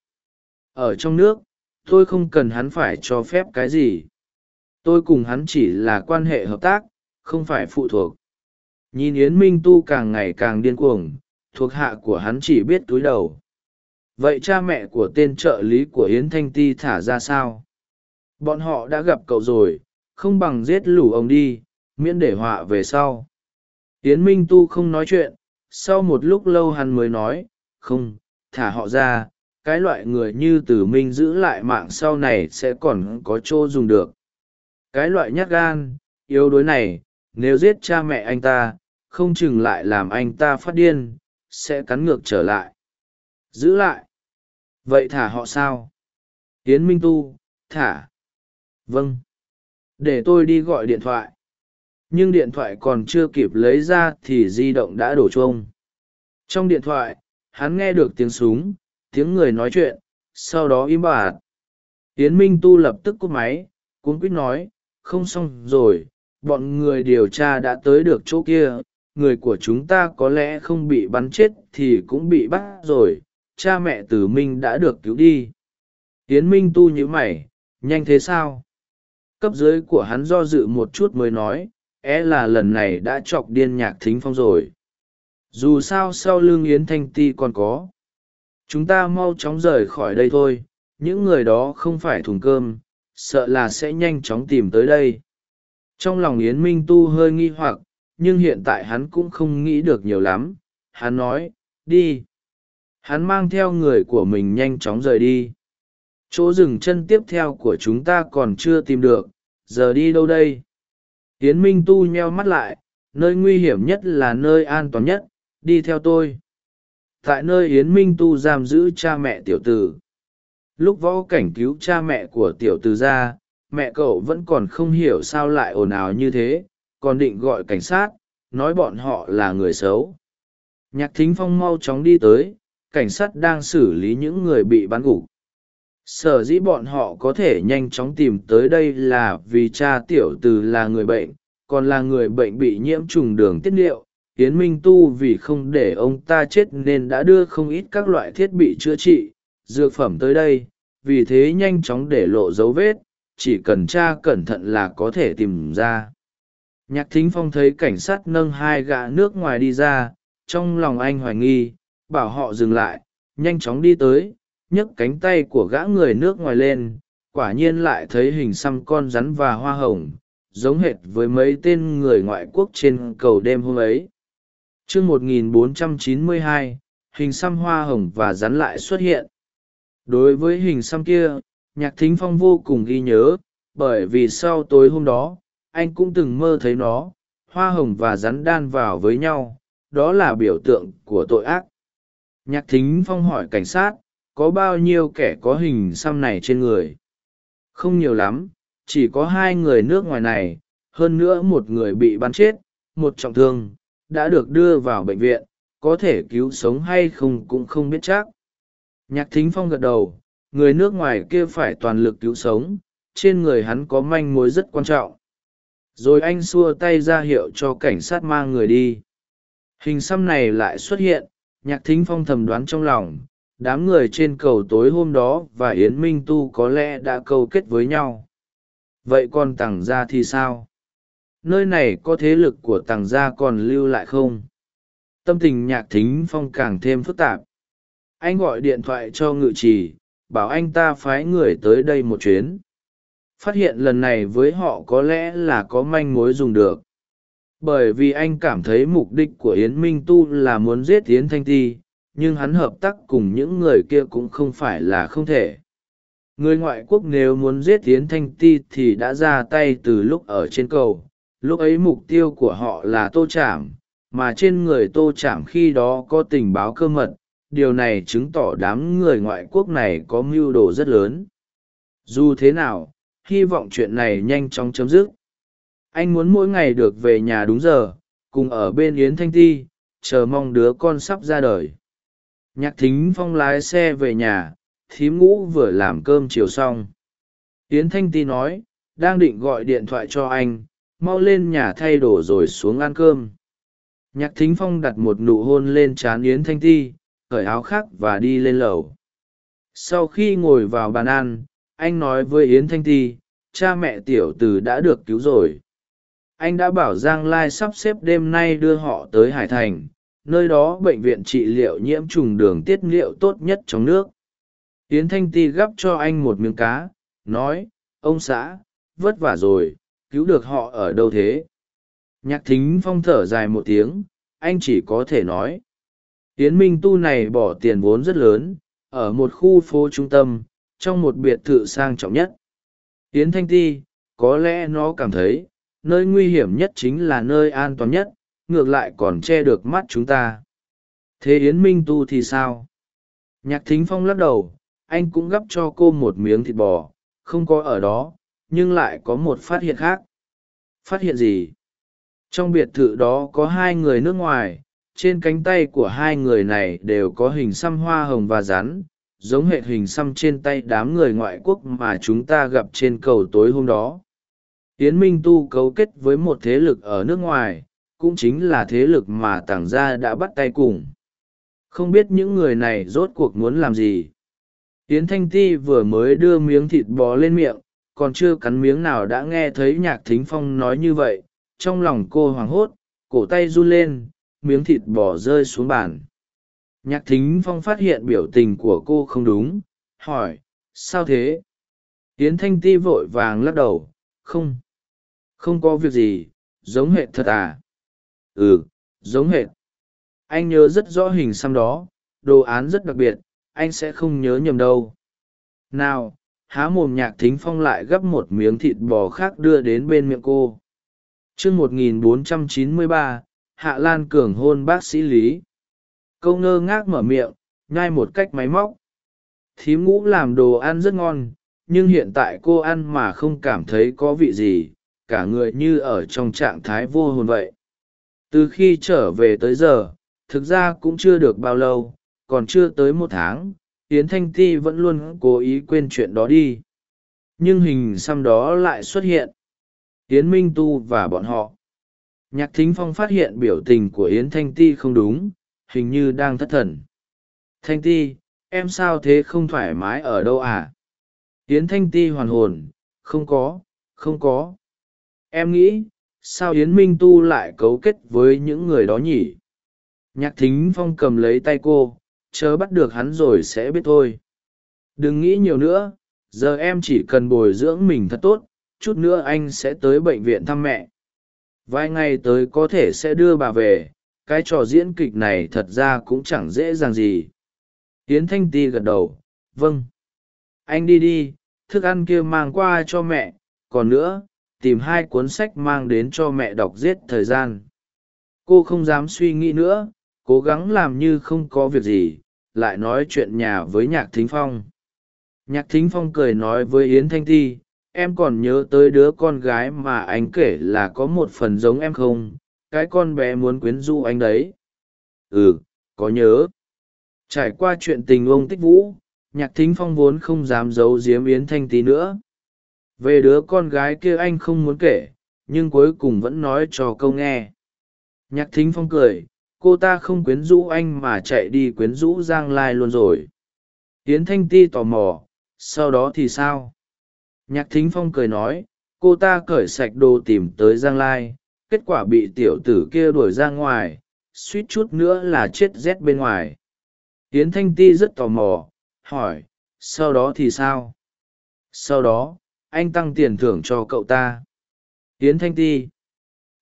Ở trong nước, tôi không cần hắn phải cho phép cái gì. Tôi cùng hắn chỉ là quan hệ hợp tác, không phải phụ thuộc. Nhìn yến minh tu càng ngày càng điên cuồng, thuộc hạ của hắn chỉ biết túi đầu. Vậy cha mẹ của tên trợ lý của yến thanh ti thả ra sao? Bọn họ đã gặp cậu rồi không bằng giết lũ ông đi, miễn để họa về sau. Yến minh tu không nói chuyện, sau một lúc lâu hắn mới nói, không, thả họ ra, cái loại người như tử minh giữ lại mạng sau này sẽ còn có chỗ dùng được. Cái loại nhát gan, yếu đuối này, nếu giết cha mẹ anh ta, không chừng lại làm anh ta phát điên, sẽ cắn ngược trở lại. Giữ lại. Vậy thả họ sao? Tiến minh tu, thả. Vâng để tôi đi gọi điện thoại. Nhưng điện thoại còn chưa kịp lấy ra thì di động đã đổ chuông. Trong điện thoại, hắn nghe được tiếng súng, tiếng người nói chuyện, sau đó im bạt tiến minh tu lập tức cúp máy cuốn quýt nói, không xong rồi, bọn người điều tra đã tới được chỗ kia, người của chúng ta có lẽ không bị bắn chết thì cũng bị bắt rồi, cha mẹ tử minh đã được cứu đi. Tiến minh tu nhíu mày, nhanh thế sao? Cấp dưới của hắn do dự một chút mới nói, é là lần này đã chọc điên nhạc thính phong rồi. Dù sao sau lưng yến thanh ti còn có. Chúng ta mau chóng rời khỏi đây thôi, những người đó không phải thùng cơm, sợ là sẽ nhanh chóng tìm tới đây. Trong lòng yến minh tu hơi nghi hoặc, nhưng hiện tại hắn cũng không nghĩ được nhiều lắm. Hắn nói, đi. Hắn mang theo người của mình nhanh chóng rời đi chỗ dừng chân tiếp theo của chúng ta còn chưa tìm được, giờ đi đâu đây? Yến minh tu nheo mắt lại, nơi nguy hiểm nhất là nơi an toàn nhất, đi theo tôi. Tại nơi yến minh tu giam giữ cha mẹ tiểu tử. Lúc võ cảnh cứu cha mẹ của tiểu tử ra, mẹ cậu vẫn còn không hiểu sao lại ồn ào như thế, còn định gọi cảnh sát, nói bọn họ là người xấu. Nhạc thính phong mau chóng đi tới, cảnh sát đang xử lý những người bị bắn gục sở dĩ bọn họ có thể nhanh chóng tìm tới đây là vì cha tiểu từ là người bệnh, còn là người bệnh bị nhiễm trùng đường tiết niệu. Yến minh tu vì không để ông ta chết nên đã đưa không ít các loại thiết bị chữa trị, dược phẩm tới đây, vì thế nhanh chóng để lộ dấu vết, chỉ cần tra cẩn thận là có thể tìm ra. Nhạc thính phong thấy cảnh sát nâng hai gã nước ngoài đi ra, trong lòng anh hoài nghi, bảo họ dừng lại, nhanh chóng đi tới nhấc cánh tay của gã người nước ngoài lên quả nhiên lại thấy hình xăm con rắn và hoa hồng giống hệt với mấy tên người ngoại quốc trên cầu đêm hôm ấy. Chương 1492, hình xăm hoa hồng và rắn lại xuất hiện. Đối với hình xăm kia nhạc thính phong vô cùng ghi nhớ bởi vì sau tối hôm đó anh cũng từng mơ thấy nó hoa hồng và rắn đan vào với nhau đó là biểu tượng của tội ác. Nhạc thính phong hỏi cảnh sát có bao nhiêu kẻ có hình xăm này trên người? Không nhiều lắm, chỉ có hai người nước ngoài này, hơn nữa một người bị bắn chết, một trọng thương, đã được đưa vào bệnh viện, có thể cứu sống hay không cũng không biết chắc. Nhạc thính phong gật đầu, người nước ngoài kia phải toàn lực cứu sống, trên người hắn có manh mối rất quan trọng. Rồi anh xua tay ra hiệu cho cảnh sát mang người đi. Hình xăm này lại xuất hiện, nhạc thính phong thầm đoán trong lòng đám người trên cầu tối hôm đó và yến minh tu có lẽ đã câu kết với nhau. Vậy còn tằng gia thì sao? Nơi này có thế lực của tằng gia còn lưu lại không? Tâm tình nhạc thính phong càng thêm phức tạp. Anh gọi điện thoại cho ngự trì, bảo anh ta phái người tới đây một chuyến. Phát hiện lần này với họ có lẽ là có manh mối dùng được. Bởi vì anh cảm thấy mục đích của yến minh tu là muốn giết yến thanh ti nhưng hắn hợp tác cùng những người kia cũng không phải là không thể. Người ngoại quốc nếu muốn giết yến thanh ti thì đã ra tay từ lúc ở trên cầu. Lúc ấy mục tiêu của họ là tô chảm mà trên người tô chảm khi đó có tình báo cơ mật. Điều này chứng tỏ đám người ngoại quốc này có mưu đồ rất lớn. Dù thế nào, hy vọng chuyện này nhanh chóng chấm dứt. Anh muốn mỗi ngày được về nhà đúng giờ, cùng ở bên yến thanh ti, chờ mong đứa con sắp ra đời nhạc thính phong lái xe về nhà, thím ngũ vừa làm cơm chiều xong. Yến thanh ti nói, đang định gọi điện thoại cho anh, mau lên nhà thay đồ rồi xuống ăn cơm. Nhạc thính phong đặt một nụ hôn lên trán yến thanh ti, cởi áo khác và đi lên lầu. Sau khi ngồi vào bàn ăn, anh nói với yến thanh ti, cha mẹ tiểu t ử đã được cứu rồi. Anh đã bảo giang lai sắp xếp đêm nay đưa họ tới hải thành nơi đó bệnh viện trị liệu nhiễm trùng đường tiết liệu tốt nhất trong nước. Yến thanh ti gắp cho anh một miếng cá, nói, ông xã, vất vả rồi, cứu được họ ở đâu thế? Nhạc thính phong thở dài một tiếng, anh chỉ có thể nói. Yến minh tu này bỏ tiền vốn rất lớn, ở một khu phố trung tâm, trong một biệt thự sang trọng nhất. Yến thanh ti, có lẽ nó cảm thấy, nơi nguy hiểm nhất chính là nơi an toàn nhất ngược lại còn che được mắt chúng ta. Thế yến minh tu thì sao? Nhạc thính phong lắc đầu, anh cũng gắp cho cô một miếng thịt bò, không có ở đó, nhưng lại có một phát hiện khác. Phát hiện gì? Trong biệt thự đó có hai người nước ngoài, trên cánh tay của hai người này đều có hình xăm hoa hồng và rắn, giống hệ hình xăm trên tay đám người ngoại quốc mà chúng ta gặp trên cầu tối hôm đó. Yến minh tu cấu kết với một thế lực ở nước ngoài cũng chính là thế lực mà Tàng gia đã bắt tay cùng. Không biết những người này rốt cuộc muốn làm gì. Yến thanh ti vừa mới đưa miếng thịt bò lên miệng, còn chưa cắn miếng nào đã nghe thấy nhạc thính phong nói như vậy, trong lòng cô hoảng hốt, cổ tay run lên, miếng thịt bò rơi xuống bàn. Nhạc thính phong phát hiện biểu tình của cô không đúng, hỏi, sao thế? Yến thanh ti vội vàng lắc đầu, không không có việc gì, giống hệ thật à? Ừ giống hệt. anh nhớ rất rõ hình xăm đó, đồ án rất đặc biệt, anh sẽ không nhớ nhầm đâu. Nào, há mồm nhạc thính phong lại gắp một miếng thịt bò khác đưa đến bên miệng cô. T r ư ơ n g một nghìn bốn trăm chín mươi ba, hạ lan cường hôn bác sĩ lý. Câu ngơ ngác mở miệng, nhai một cách máy móc. Thím ngũ làm đồ ăn rất ngon, nhưng hiện tại cô ăn mà không cảm thấy có vị gì, cả người như ở trong trạng thái vô hồn vậy từ khi trở về tới giờ, thực ra cũng chưa được bao lâu, còn chưa tới một tháng, yến thanh ti vẫn luôn cố ý quên chuyện đó đi. Nhưng hình xăm đó lại xuất hiện. Yến minh tu và bọn họ. Nhạc thính phong phát hiện biểu tình của yến thanh ti không đúng, hình như đang thất thần. Thanh ti, em sao thế không thoải mái ở đâu à? Yến thanh ti hoàn hồn. Không có không có. Em nghĩ sao yến minh tu lại cấu kết với những người đó nhỉ? Nhạc thính phong cầm lấy tay cô, chớ bắt được hắn rồi sẽ biết thôi. Đừng nghĩ nhiều nữa, giờ em chỉ cần bồi dưỡng mình thật tốt, chút nữa anh sẽ tới bệnh viện thăm mẹ. Vài ngày tới có thể sẽ đưa bà về, cái trò diễn kịch này thật ra cũng chẳng dễ dàng gì. Hiến thanh ti gật đầu vâng. Anh đi đi, thức ăn kia mang qua cho mẹ, còn nữa tìm hai cuốn sách mang đến cho mẹ đọc giết thời gian. Cô không dám suy nghĩ nữa, cố gắng làm như không có việc gì, lại nói chuyện nhà với nhạc thính phong. Nhạc thính phong cười nói với yến thanh ti, em còn nhớ tới đứa con gái mà anh kể là có một phần giống em không? Cái con bé muốn quyến rũ anh đấy. Ừ có nhớ. Trải qua chuyện tình ông tích vũ, nhạc thính phong vốn không dám giấu giếm yến thanh ti nữa về đứa con gái kia anh không muốn kể, nhưng cuối cùng vẫn nói cho câu nghe. Nhạc thính phong cười, cô ta không quyến rũ anh mà chạy đi quyến rũ giang lai luôn rồi. Tiến thanh ti tò mò, sau đó thì sao? Nhạc thính phong cười nói, cô ta cởi sạch đồ tìm tới giang lai, kết quả bị tiểu tử kia đuổi ra ngoài, suýt chút nữa là chết rét bên ngoài. Tiến thanh ti rất tò mò, hỏi, sau đó thì sao? Sau đó anh tăng tiền thưởng cho cậu ta. Yến thanh ti.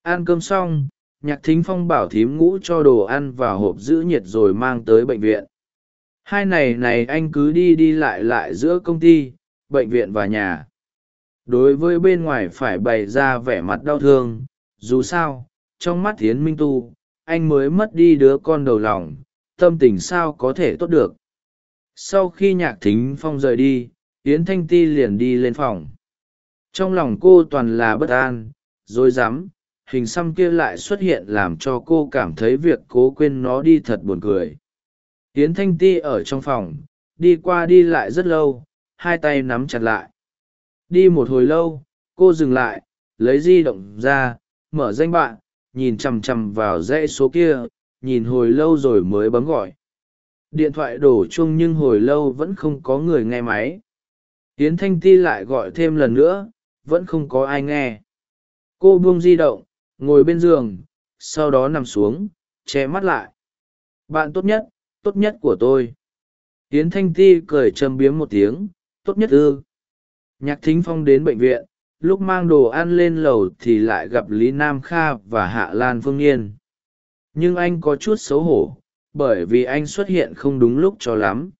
Ăn cơm xong, nhạc thính phong bảo thím ngũ cho đồ ăn vào hộp giữ nhiệt rồi mang tới bệnh viện. Hai này này anh cứ đi đi lại lại giữa công ty, bệnh viện và nhà. Đối với bên ngoài phải bày ra vẻ mặt đau thương, dù sao, trong mắt tiến minh tu, anh mới mất đi đứa con đầu lòng, tâm tình sao có thể tốt được. Sau khi nhạc thính phong rời đi, yến thanh ti liền đi lên phòng trong lòng cô toàn là bất an rồi dám hình xăm kia lại xuất hiện làm cho cô cảm thấy việc cố quên nó đi thật buồn cười. Tiến thanh ti ở trong phòng, đi qua đi lại rất lâu, hai tay nắm chặt lại. Đi một hồi lâu, cô dừng lại, lấy di động ra, mở danh bạn, nhìn chằm chằm vào dãy số kia, nhìn hồi lâu rồi mới bấm gọi. Điện thoại đổ chuông nhưng hồi lâu vẫn không có người nghe máy. Tiến thanh ti lại gọi thêm lần nữa vẫn không có ai nghe. Cô buông di động, ngồi bên giường, sau đó nằm xuống, che mắt lại. Bạn tốt nhất tốt nhất của tôi. Yến thanh ti cười châm biếm một tiếng, tốt nhất ư. Nhạc thính phong đến bệnh viện, lúc mang đồ ăn lên lầu thì lại gặp lý nam kha và hạ lan phương yên. Nhưng anh có chút xấu hổ, bởi vì anh xuất hiện không đúng lúc cho lắm.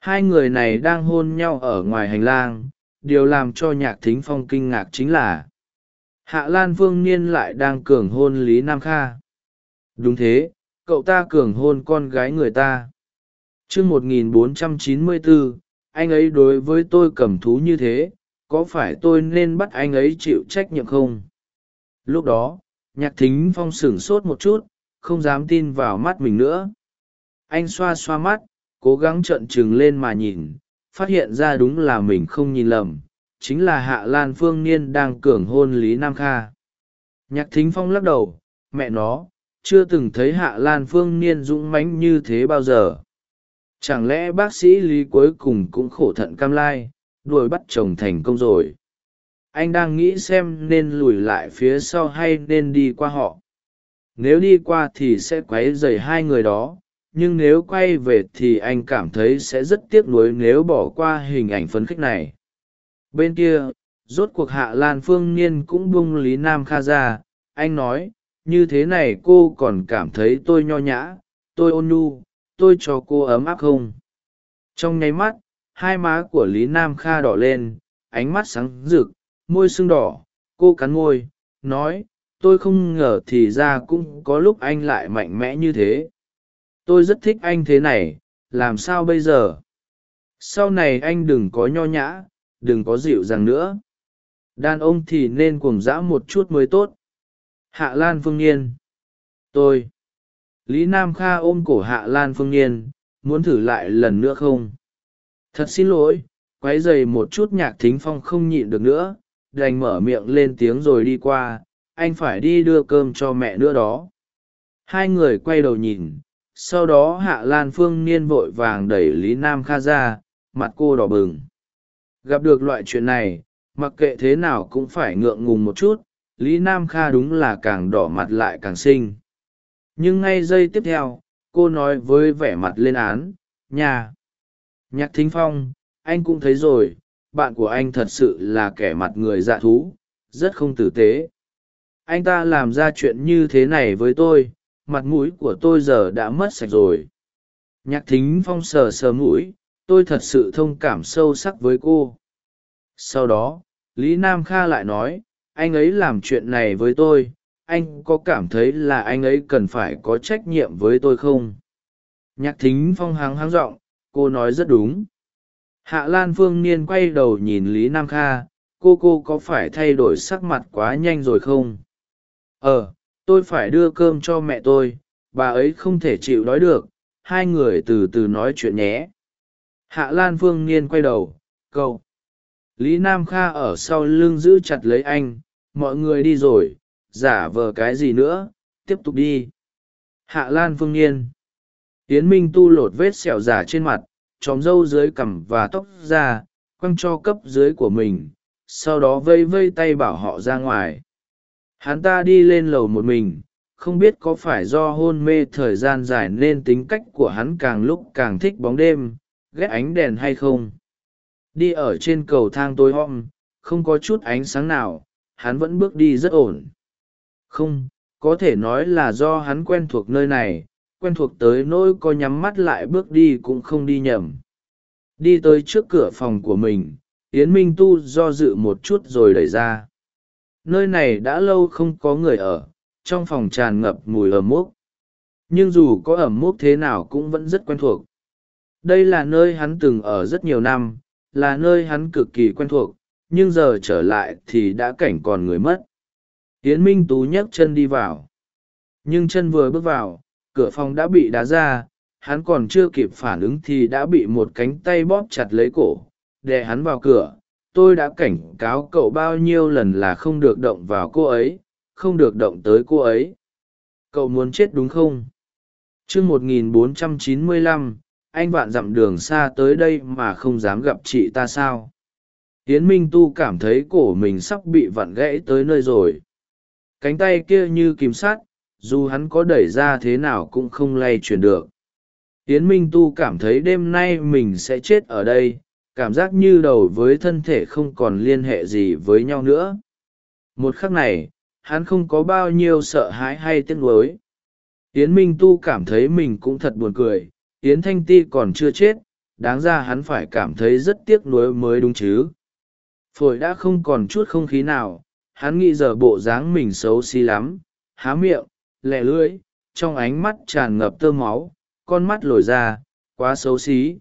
Hai người này đang hôn nhau ở ngoài hành lang điều làm cho nhạc thính phong kinh ngạc chính là, hạ lan phương niên lại đang cường hôn lý nam kha. Đúng thế, cậu ta cường hôn con gái người ta. T r ư ơ n g một nghìn bốn trăm chín mươi bốn anh ấy đối với tôi cầm thú như thế, có phải tôi nên bắt anh ấy chịu trách nhiệm không? Lúc đó, nhạc thính phong sửng sốt một chút, không dám tin vào mắt mình nữa. Anh xoa xoa mắt, cố gắng trợn trừng lên mà nhìn phát hiện ra đúng là mình không nhìn lầm, chính là hạ lan phương niên đang cường hôn lý nam kha. Nhạc thính phong lắc đầu, mẹ nó, chưa từng thấy hạ lan phương niên dũng mãnh như thế bao giờ. Chẳng lẽ bác sĩ lý cuối cùng cũng khổ thận cam lai, đuổi bắt chồng thành công rồi? Anh đang nghĩ xem nên lùi lại phía sau hay nên đi qua họ. Nếu đi qua thì sẽ q u ấ y dày hai người đó nhưng nếu quay về thì anh cảm thấy sẽ rất tiếc nuối nếu bỏ qua hình ảnh phấn khích này. Bên kia, rốt cuộc hạ lan phương niên cũng bung lý nam kha ra. Anh nói, như thế này cô còn cảm thấy tôi nho nhã, tôi ôn nhu, tôi cho cô ấm áp không? Trong nháy mắt, hai má của lý nam kha đỏ lên, ánh mắt sáng rực, môi sưng đỏ, cô cắn môi, nói, tôi không ngờ thì ra cũng có lúc anh lại mạnh mẽ như thế tôi rất thích anh thế này, làm sao bây giờ? Sau này anh đừng có nho nhã, đừng có dịu dàng nữa. Đàn ông thì nên cuồng dã một chút mới tốt. Hạ lan phương nhiên tôi. Lý nam kha ôm cổ hạ lan phương nhiên muốn thử lại lần nữa không? Thật xin lỗi q u ấ y dày một chút nhạc thính phong không nhịn được nữa, đành mở miệng lên tiếng rồi đi qua, anh phải đi đưa cơm cho mẹ nữa đó. Hai người quay đầu nhìn sau đó hạ lan phương niên vội vàng đẩy lý nam kha ra, mặt cô đỏ bừng. Gặp được loại chuyện này, mặc kệ thế nào cũng phải ngượng ngùng một chút, lý nam kha đúng là càng đỏ mặt lại càng sinh nhưng ngay giây tiếp theo, cô nói với vẻ mặt lên án nhà nhạc thính phong, anh cũng thấy rồi, bạn của anh thật sự là kẻ mặt người dạ thú, rất không tử tế. Anh ta làm ra chuyện như thế này với tôi mặt mũi của tôi giờ đã mất sạch rồi. Nhạc thính phong sờ sờ mũi, tôi thật sự thông cảm sâu sắc với cô. Sau đó, lý nam kha lại nói, anh ấy làm chuyện này với tôi, anh có cảm thấy là anh ấy cần phải có trách nhiệm với tôi không? Nhạc thính phong háng háng r ộ n g cô nói rất đúng. Hạ lan phương niên quay đầu nhìn lý nam kha, cô cô có phải thay đổi sắc mặt quá nhanh rồi không? Ờ tôi phải đưa cơm cho mẹ tôi, bà ấy không thể chịu đói được, hai người từ từ nói chuyện nhé. Hạ lan phương niên quay đầu, cậu. lý nam kha ở sau lưng giữ chặt lấy anh, mọi người đi rồi, giả vờ cái gì nữa, tiếp tục đi. Hạ lan phương niên. Tiến minh tu lột vết sẹo giả trên mặt, chóm râu dưới cằm và tóc ra, quăng cho cấp dưới của mình, sau đó vây vây tay bảo họ ra ngoài hắn ta đi lên lầu một mình, không biết có phải do hôn mê thời gian dài nên tính cách của hắn càng lúc càng thích bóng đêm, ghét ánh đèn hay không. Đi ở trên cầu thang tối om, không có chút ánh sáng nào, hắn vẫn bước đi rất ổn. Không, có thể nói là do hắn quen thuộc nơi này, quen thuộc tới nỗi có nhắm mắt lại bước đi cũng không đi nhầm. Đi tới trước cửa phòng của mình, yến minh tu do dự một chút rồi đẩy ra nơi này đã lâu không có người ở, trong phòng tràn ngập mùi ẩm mốc. Nhưng dù có ẩm mốc thế nào cũng vẫn rất quen thuộc. Đây là nơi hắn từng ở rất nhiều năm, là nơi hắn cực kỳ quen thuộc, nhưng giờ trở lại thì đã cảnh còn người mất. Hiến minh tú nhấc chân đi vào. Nhưng chân vừa bước vào, cửa phòng đã bị đá ra, hắn còn chưa kịp phản ứng thì đã bị một cánh tay bóp chặt lấy cổ, đè hắn vào cửa tôi đã cảnh cáo cậu bao nhiêu lần là không được động vào cô ấy, không được động tới cô ấy. Cậu muốn chết đúng không? T r ư một nghìn bốn trăm chín mươi lăm, anh bạn dặm đường xa tới đây mà không dám gặp chị ta sao? Tiến minh tu cảm thấy cổ mình sắp bị vặn gãy tới nơi rồi. Cánh tay kia như kìm sát dù hắn có đẩy ra thế nào cũng không lay chuyển được. Yến minh tu cảm thấy đêm nay mình sẽ chết ở đây cảm giác như đầu với thân thể không còn liên hệ gì với nhau nữa. Một khắc này, hắn không có bao nhiêu sợ hãi hay tiếc nuối. Yến minh tu cảm thấy mình cũng thật buồn cười, yến thanh ti còn chưa chết, đáng ra hắn phải cảm thấy rất tiếc nuối mới đúng chứ. Phổi đã không còn chút không khí nào, hắn nghĩ giờ bộ dáng mình xấu xí lắm, há miệng lẹ lưỡi, trong ánh mắt tràn ngập tơ máu, con mắt lồi ra, quá xấu xí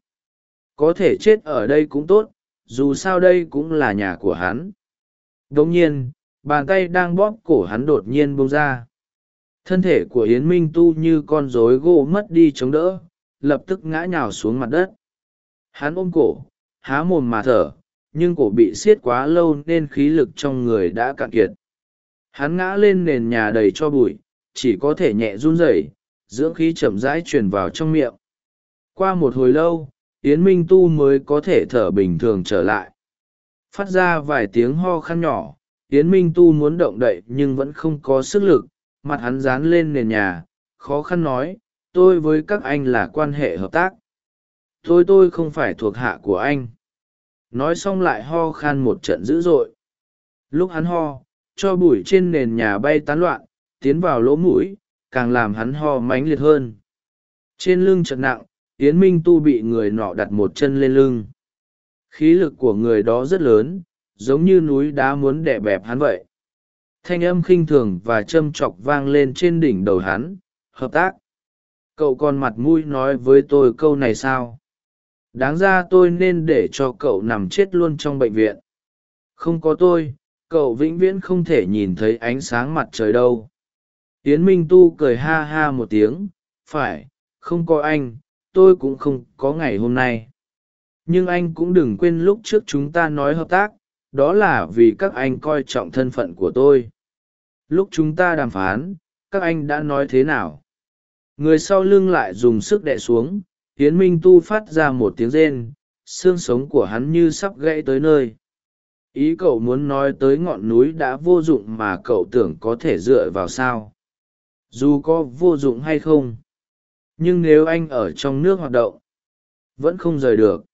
có thể chết ở đây cũng tốt, dù sao đây cũng là nhà của hắn. Đ ỗ n g nhiên, bàn tay đang bóp cổ hắn đột nhiên bông ra. Thân thể của yến minh tu như con rối gỗ mất đi chống đỡ, lập tức ngã nhào xuống mặt đất. Hắn ôm cổ, há mồm mà thở, nhưng cổ bị siết quá lâu nên khí lực trong người đã cạn kiệt. Hắn ngã lên nền nhà đầy cho bụi, chỉ có thể nhẹ run rẩy, dưỡng khí chậm rãi truyền vào trong miệng. Qua một hồi lâu yến minh tu mới có thể thở bình thường trở lại. Phát ra vài tiếng ho khăn nhỏ, yến minh tu muốn động đậy nhưng vẫn không có sức lực, mặt hắn dán lên nền nhà, khó khăn nói, tôi với các anh là quan hệ hợp tác. Tôi tôi không phải thuộc hạ của anh. Nói xong lại ho khan một trận dữ dội. Lúc hắn ho, cho bụi trên nền nhà bay tán loạn, tiến vào lỗ mũi, càng làm hắn ho mãnh liệt hơn. Trên lưng trận nặng tiến minh tu bị người nọ đặt một chân lên lưng. Khí lực của người đó rất lớn, giống như núi đá muốn đẻ bẹp hắn vậy. Thanh âm khinh thường và châm chọc vang lên trên đỉnh đầu hắn, hợp tác! Cậu còn mặt mũi nói với tôi câu này sao? Đáng ra tôi nên để cho cậu nằm chết luôn trong bệnh viện. Không có tôi, cậu vĩnh viễn không thể nhìn thấy ánh sáng mặt trời đâu. Tiến minh tu cười ha ha một tiếng, phải, không có anh tôi cũng không có ngày hôm nay. Nhưng anh cũng đừng quên lúc trước chúng ta nói hợp tác, đó là vì các anh coi trọng thân phận của tôi. Lúc chúng ta đàm phán, các anh đã nói thế nào? Người sau lưng lại dùng sức đẻ xuống hiến minh tu phát ra một tiếng rên, xương sống của hắn như sắp gãy tới nơi. Ý cậu muốn nói tới ngọn núi đã vô dụng mà cậu tưởng có thể dựa vào sao? Dù có vô dụng hay không? Nhưng nếu anh ở trong nước hoạt động, vẫn không rời được.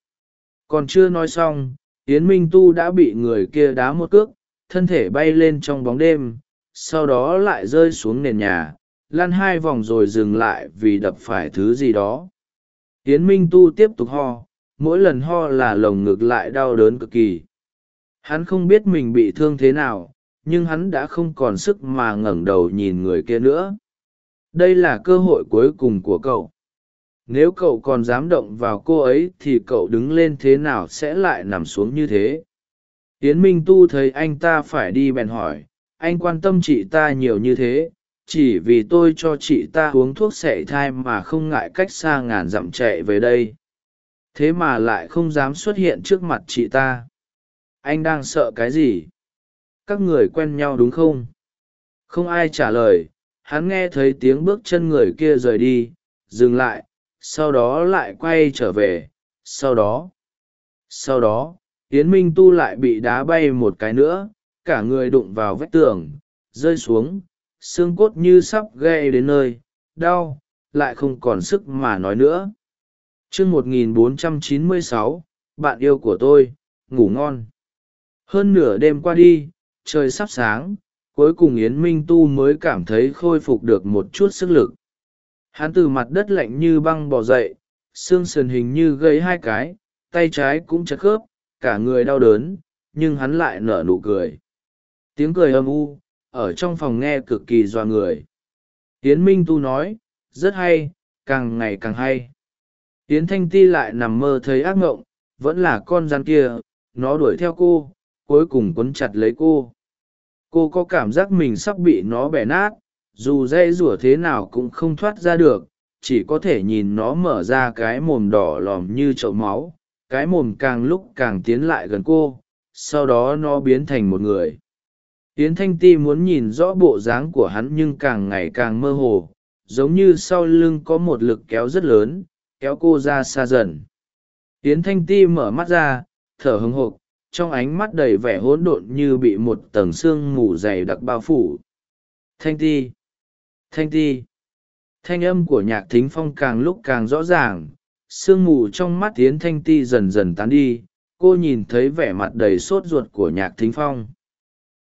Còn chưa nói xong, yến minh tu đã bị người kia đá một cước, thân thể bay lên trong bóng đêm, sau đó lại rơi xuống nền nhà, lăn hai vòng rồi dừng lại vì đập phải thứ gì đó. Yến minh tu tiếp tục ho, mỗi lần ho là lồng ngực lại đau đớn cực kỳ. Hắn không biết mình bị thương thế nào, nhưng hắn đã không còn sức mà ngẩng đầu nhìn người kia nữa đây là cơ hội cuối cùng của cậu. Nếu cậu còn dám động vào cô ấy thì cậu đứng lên thế nào sẽ lại nằm xuống như thế? Yến minh tu thấy anh ta phải đi bèn hỏi, anh quan tâm chị ta nhiều như thế, chỉ vì tôi cho chị ta uống thuốc sệ thai mà không ngại cách xa ngàn dặm chạy về đây. Thế mà lại không dám xuất hiện trước mặt chị ta. Anh đang sợ cái gì? Các người quen nhau đúng không? Không ai trả lời hắn nghe thấy tiếng bước chân người kia rời đi, dừng lại, sau đó lại quay trở về, sau đó sau đó, yến minh tu lại bị đá bay một cái nữa, cả người đụng vào vách tường, rơi xuống, xương cốt như sắp gây đến nơi, đau, lại không còn sức mà nói nữa. Chương một nghìn bốn trăm chín mươi sáu, bạn yêu của tôi, ngủ ngon. Hơn nửa đêm qua đi, trời sắp sáng cuối cùng yến minh tu mới cảm thấy khôi phục được một chút sức lực. Hắn từ mặt đất lạnh như băng bò dậy, xương sườn hình như gây hai cái, tay trái cũng chật khớp, cả người đau đớn, nhưng hắn lại nở nụ cười. Tiếng cười âm u, ở trong phòng nghe cực kỳ dọa người. Yến minh tu nói, rất hay, càng ngày càng hay. Yến thanh ti lại nằm mơ thấy ác ngộng, vẫn là con rắn kia, nó đuổi theo cô, cuối cùng quấn chặt lấy cô cô có cảm giác mình sắp bị nó bẻ nát, dù dây rủa thế nào cũng không thoát ra được, chỉ có thể nhìn nó mở ra cái mồm đỏ lòm như chậu máu, cái mồm càng lúc càng tiến lại gần cô, sau đó nó biến thành một người. Yến thanh ti muốn nhìn rõ bộ dáng của hắn nhưng càng ngày càng mơ hồ, giống như sau lưng có một lực kéo rất lớn, kéo cô ra xa dần. Yến thanh ti mở mắt ra, thở hừng hộp trong ánh mắt đầy vẻ hỗn độn như bị một tầng sương mù dày đặc bao phủ. Thanh ti thanh ti. Thanh âm của nhạc thính phong càng lúc càng rõ ràng sương mù trong mắt tiến thanh ti dần dần tán đi, cô nhìn thấy vẻ mặt đầy sốt ruột của nhạc thính phong.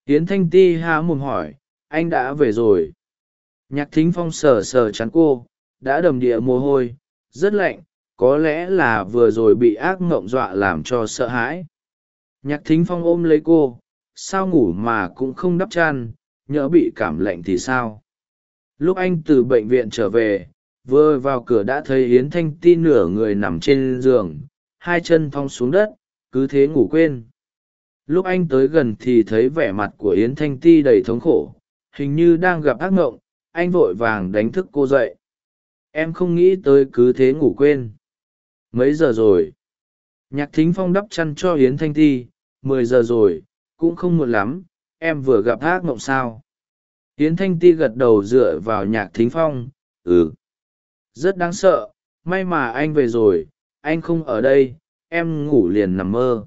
Tiến thanh ti há mồm hỏi, anh đã về rồi? Nhạc thính phong sờ sờ chắn cô, đã đầm địa mồ hôi, rất lạnh, có lẽ là vừa rồi bị ác ngộng dọa làm cho sợ hãi nhạc thính phong ôm lấy cô, sao ngủ mà cũng không đắp chăn, nhỡ bị cảm lạnh thì sao? Lúc anh từ bệnh viện trở về, vừa vào cửa đã thấy yến thanh ti nửa người nằm trên giường, hai chân thong xuống đất, cứ thế ngủ quên. Lúc anh tới gần thì thấy vẻ mặt của yến thanh ti đầy thống khổ, hình như đang gặp ác ngộng anh vội vàng đánh thức cô dậy. Em không nghĩ tới cứ thế ngủ quên. Mấy giờ rồi? Nhạc thính phong đắp chăn cho yến thanh ti, mười giờ rồi, cũng không muộn lắm, em vừa gặp ác mộng sao? Yến thanh ti gật đầu dựa vào nhạc thính phong ừ. Rất đáng sợ, may mà anh về rồi, anh không ở đây, em ngủ liền nằm mơ.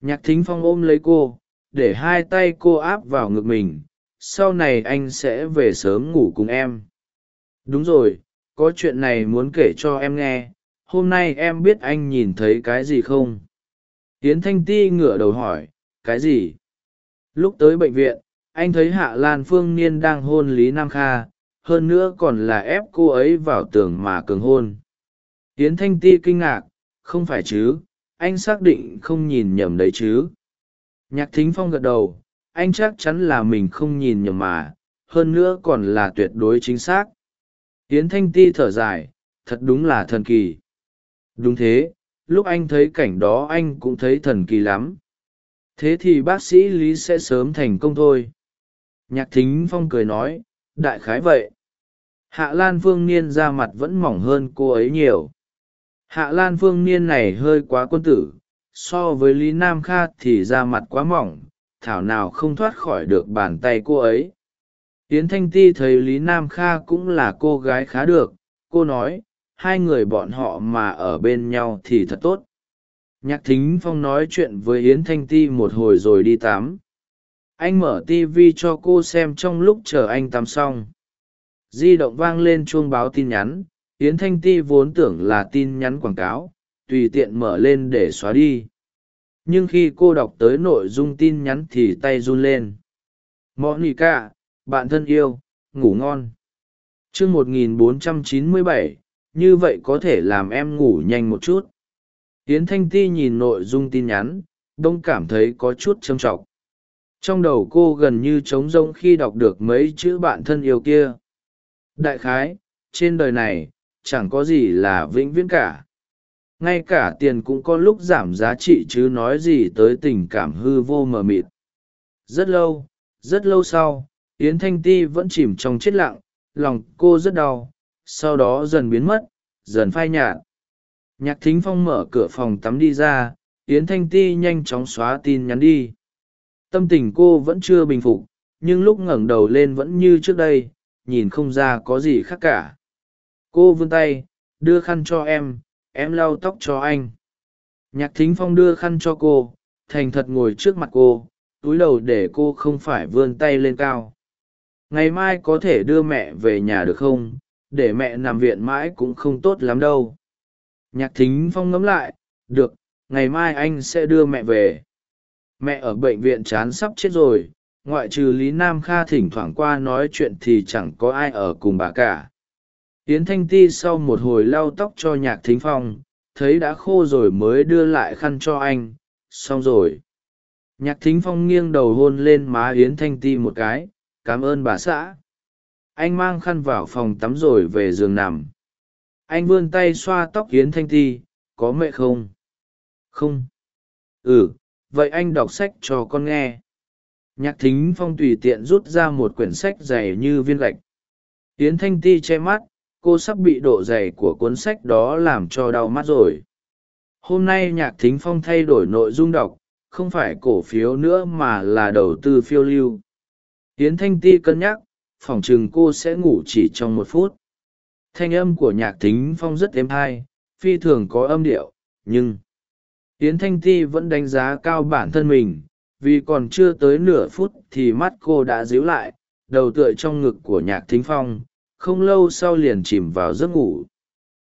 Nhạc thính phong ôm lấy cô, để hai tay cô áp vào ngực mình, sau này anh sẽ về sớm ngủ cùng em. Đúng rồi, có chuyện này muốn kể cho em nghe hôm nay em biết anh nhìn thấy cái gì không? Tiến thanh ti ngửa đầu hỏi, cái gì? Lúc tới bệnh viện, anh thấy hạ lan phương niên đang hôn lý nam kha, hơn nữa còn là ép cô ấy vào tường mà cường hôn. Tiến thanh ti kinh ngạc, không phải chứ, anh xác định không nhìn nhầm đấy chứ. Nhạc thính phong gật đầu, anh chắc chắn là mình không nhìn nhầm mà, hơn nữa còn là tuyệt đối chính xác. Tiến thanh ti thở dài, thật đúng là thần kỳ đúng thế, lúc anh thấy cảnh đó anh cũng thấy thần kỳ lắm. Thế thì bác sĩ lý sẽ sớm thành công thôi. Nhạc thính phong cười nói, đại khái vậy. Hạ lan phương niên ra mặt vẫn mỏng hơn cô ấy nhiều. Hạ lan phương niên này hơi quá quân tử, so với lý nam kha thì ra mặt quá mỏng, thảo nào không thoát khỏi được bàn tay cô ấy. Yến thanh ti thấy lý nam kha cũng là cô gái khá được, cô nói hai người bọn họ mà ở bên nhau thì thật tốt. Nhạc thính phong nói chuyện với yến thanh ti một hồi rồi đi tắm. Anh mở tv cho cô xem trong lúc chờ anh tắm xong. Di động vang lên chuông báo tin nhắn. Yến thanh ti vốn tưởng là tin nhắn quảng cáo tùy tiện mở lên để xóa đi. Nhưng khi cô đọc tới nội dung tin nhắn thì tay run lên. Monica bạn thân yêu ngủ ngon. Chương 1497, như vậy có thể làm em ngủ nhanh một chút. Yến thanh ti nhìn nội dung tin nhắn, đông cảm thấy có chút trầm trọc trong đầu cô gần như trống rỗng khi đọc được mấy chữ bạn thân yêu kia. Đại khái, trên đời này, chẳng có gì là vĩnh viễn cả. Ngay cả tiền cũng có lúc giảm giá trị chứ nói gì tới tình cảm hư vô mờ mịt. Rất lâu rất lâu sau, yến thanh ti vẫn chìm trong chết lặng, lòng cô rất đau sau đó dần biến mất, dần phai nhạt. Nhạc thính phong mở cửa phòng tắm đi ra, yến thanh ti nhanh chóng xóa tin nhắn đi. Tâm tình cô vẫn chưa bình phục, nhưng lúc ngẩng đầu lên vẫn như trước đây, nhìn không ra có gì khác cả. Cô vươn tay, đưa khăn cho em em lau tóc cho anh. Nhạc thính phong đưa khăn cho cô, thành thật ngồi trước mặt cô, túi đầu để cô không phải vươn tay lên cao. Ngày mai có thể đưa mẹ về nhà được không? Để mẹ nằm viện mãi cũng không tốt lắm đâu. Nhạc thính phong ngẫm lại, được, ngày mai anh sẽ đưa mẹ về. Mẹ ở bệnh viện chán sắp chết rồi, ngoại trừ lý nam kha thỉnh thoảng qua nói chuyện thì chẳng có ai ở cùng bà cả. Yến thanh ti sau một hồi lau tóc cho nhạc thính phong, thấy đã khô rồi mới đưa lại khăn cho anh, xong rồi. Nhạc thính phong nghiêng đầu hôn lên má yến thanh ti một cái, cảm ơn bà xã anh mang khăn vào phòng tắm rồi về giường nằm. Anh vươn tay xoa tóc yến thanh ti, có mẹ không? Không. Ừ vậy anh đọc sách cho con nghe. Nhạc thính phong tùy tiện rút ra một quyển sách dày như viên gạch. Yến thanh ti che mắt, cô sắp bị độ dày của cuốn sách đó làm cho đau mắt rồi. Hôm nay nhạc thính phong thay đổi nội dung đọc, không phải cổ phiếu nữa mà là đầu tư phiêu lưu. Yến thanh ti cân nhắc phỏng chừng cô sẽ ngủ chỉ trong một phút. Thanh âm của nhạc thính phong rất êm thai, phi thường có âm điệu, nhưng Yến thanh ti vẫn đánh giá cao bản thân mình, vì còn chưa tới nửa phút thì mắt cô đã díu lại, đầu tựa trong ngực của nhạc thính phong, không lâu sau liền chìm vào giấc ngủ.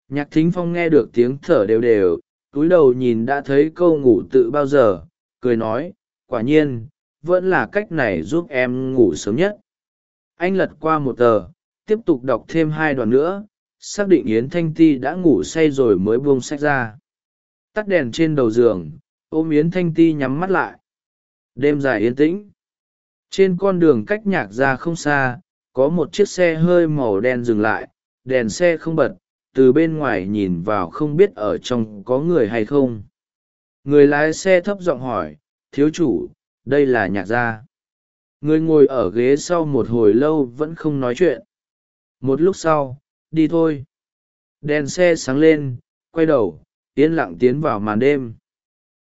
Nhạc thính phong nghe được tiếng thở đều đều, túi đầu nhìn đã thấy câu ngủ tự bao giờ, cười nói, quả nhiên, vẫn là cách này giúp em ngủ sớm nhất anh lật qua một tờ, tiếp tục đọc thêm hai đoạn nữa, xác định yến thanh ti đã ngủ say rồi mới buông sách ra. Tắt đèn trên đầu giường, ôm yến thanh ti nhắm mắt lại. Đêm dài yên tĩnh. Trên con đường cách nhạc ra không xa, có một chiếc xe hơi màu đen dừng lại, đèn xe không bật, từ bên ngoài nhìn vào không biết ở trong có người hay không. Người lái xe thấp giọng hỏi, thiếu chủ, đây là nhạc gia? Người ngồi ở ghế sau một hồi lâu vẫn không nói chuyện. Một lúc sau, đi thôi. Đèn xe sáng lên, quay đầu, yên lặng tiến vào màn đêm.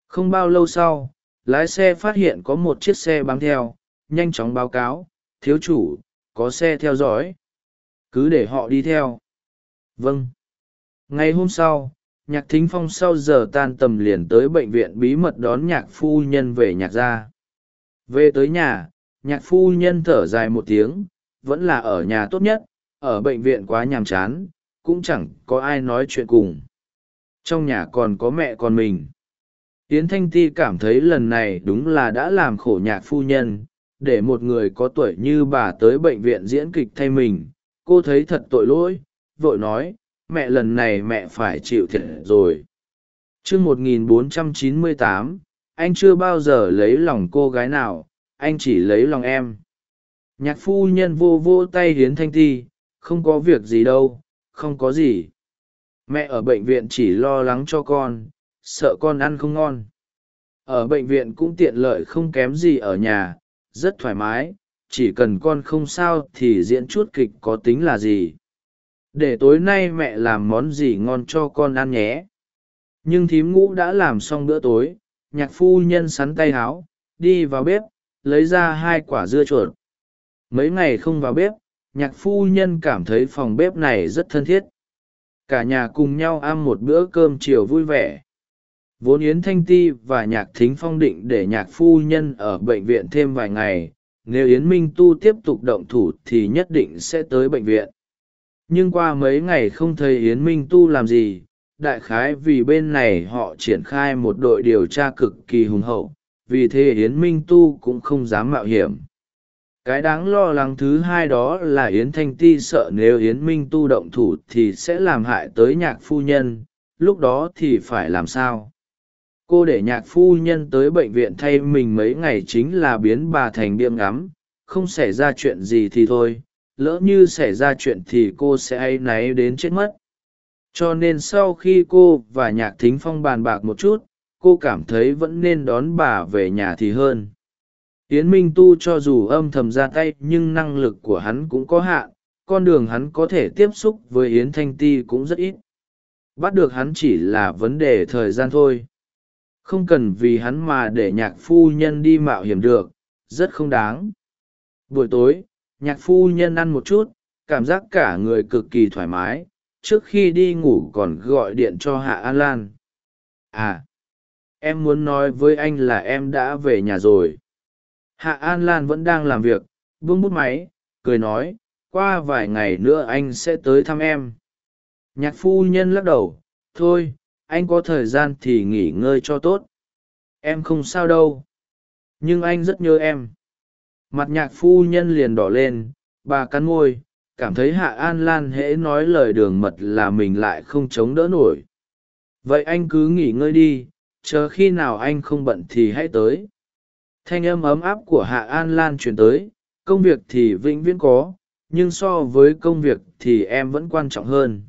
Không bao lâu sau, lái xe phát hiện có một chiếc xe bám theo, nhanh chóng báo cáo, thiếu chủ, có xe theo dõi. Cứ để họ đi theo. Vâng. Ngày hôm sau, nhạc thính phong sau giờ tan tầm liền tới bệnh viện bí mật đón nhạc phu nhân về nhạc gia. Về tới nhà nhạc phu nhân thở dài một tiếng, vẫn là ở nhà tốt nhất, ở bệnh viện quá nhàm chán, cũng chẳng có ai nói chuyện cùng. Trong nhà còn có mẹ con mình. Tiến thanh ti cảm thấy lần này đúng là đã làm khổ nhạc phu nhân, để một người có tuổi như bà tới bệnh viện diễn kịch thay mình. Cô thấy thật tội lỗi, vội nói, mẹ lần này mẹ phải chịu thiệt rồi. T r ư ơ một nghìn bốn trăm chín mươi tám, anh chưa bao giờ lấy lòng cô gái nào anh chỉ lấy lòng em. Nhạc phu nhân vô vô tay hiến thanh ti, không có việc gì đâu, không có gì. Mẹ ở bệnh viện chỉ lo lắng cho con, sợ con ăn không ngon. Ở bệnh viện cũng tiện lợi không kém gì ở nhà, rất thoải mái, chỉ cần con không sao thì diễn chút kịch có tính là gì. Để tối nay mẹ làm món gì ngon cho con ăn nhé. Nhưng thím ngũ đã làm xong bữa tối, nhạc phu nhân sắn tay háo, đi vào bếp lấy ra hai quả dưa chuột. Mấy ngày không vào bếp, nhạc phu nhân cảm thấy phòng bếp này rất thân thiết. Cả nhà cùng nhau ăn một bữa cơm chiều vui vẻ. Vốn yến thanh ti và nhạc thính phong định để nhạc phu nhân ở bệnh viện thêm vài ngày, nếu yến minh tu tiếp tục động thủ thì nhất định sẽ tới bệnh viện. Nhưng qua mấy ngày không thấy yến minh tu làm gì, đại khái vì bên này họ triển khai một đội điều tra cực kỳ hùng hậu vì thế yến minh tu cũng không dám mạo hiểm. Cái đáng lo lắng thứ hai đó là yến thanh ti sợ nếu yến minh tu động thủ thì sẽ làm hại tới nhạc phu nhân, lúc đó thì phải làm sao? Cô để nhạc phu nhân tới bệnh viện thay mình mấy ngày chính là biến bà thành điệm ngắm, không xảy ra chuyện gì thì thôi, lỡ như xảy ra chuyện thì cô sẽ áy náy đến chết mất. Cho nên sau khi cô và nhạc thính phong bàn bạc một chút cô cảm thấy vẫn nên đón bà về nhà thì hơn. Yến minh tu cho dù âm thầm ra tay, nhưng năng lực của hắn cũng có hạn, con đường hắn có thể tiếp xúc với yến thanh ti cũng rất ít. Bắt được hắn chỉ là vấn đề thời gian thôi. Không cần vì hắn mà để nhạc phu nhân đi mạo hiểm được, rất không đáng. Buổi tối, nhạc phu nhân ăn một chút, cảm giác cả người cực kỳ thoải mái, trước khi đi ngủ còn gọi điện cho hạ an lan. À em muốn nói với anh là em đã về nhà rồi. Hạ an lan vẫn đang làm việc, vương bút máy, cười nói, qua vài ngày nữa anh sẽ tới thăm em. Nhạc phu nhân lắc đầu, thôi, anh có thời gian thì nghỉ ngơi cho tốt. Em không sao đâu, nhưng anh rất nhớ em. Mặt nhạc phu nhân liền đỏ lên, bà cắn môi, cảm thấy hạ an lan hễ nói lời đường mật là mình lại không chống đỡ nổi. Vậy anh cứ nghỉ ngơi đi chờ khi nào anh không bận thì hãy tới. Thanh âm ấm áp của hạ an lan truyền tới, công việc thì vĩnh viễn có, nhưng so với công việc thì em vẫn quan trọng hơn.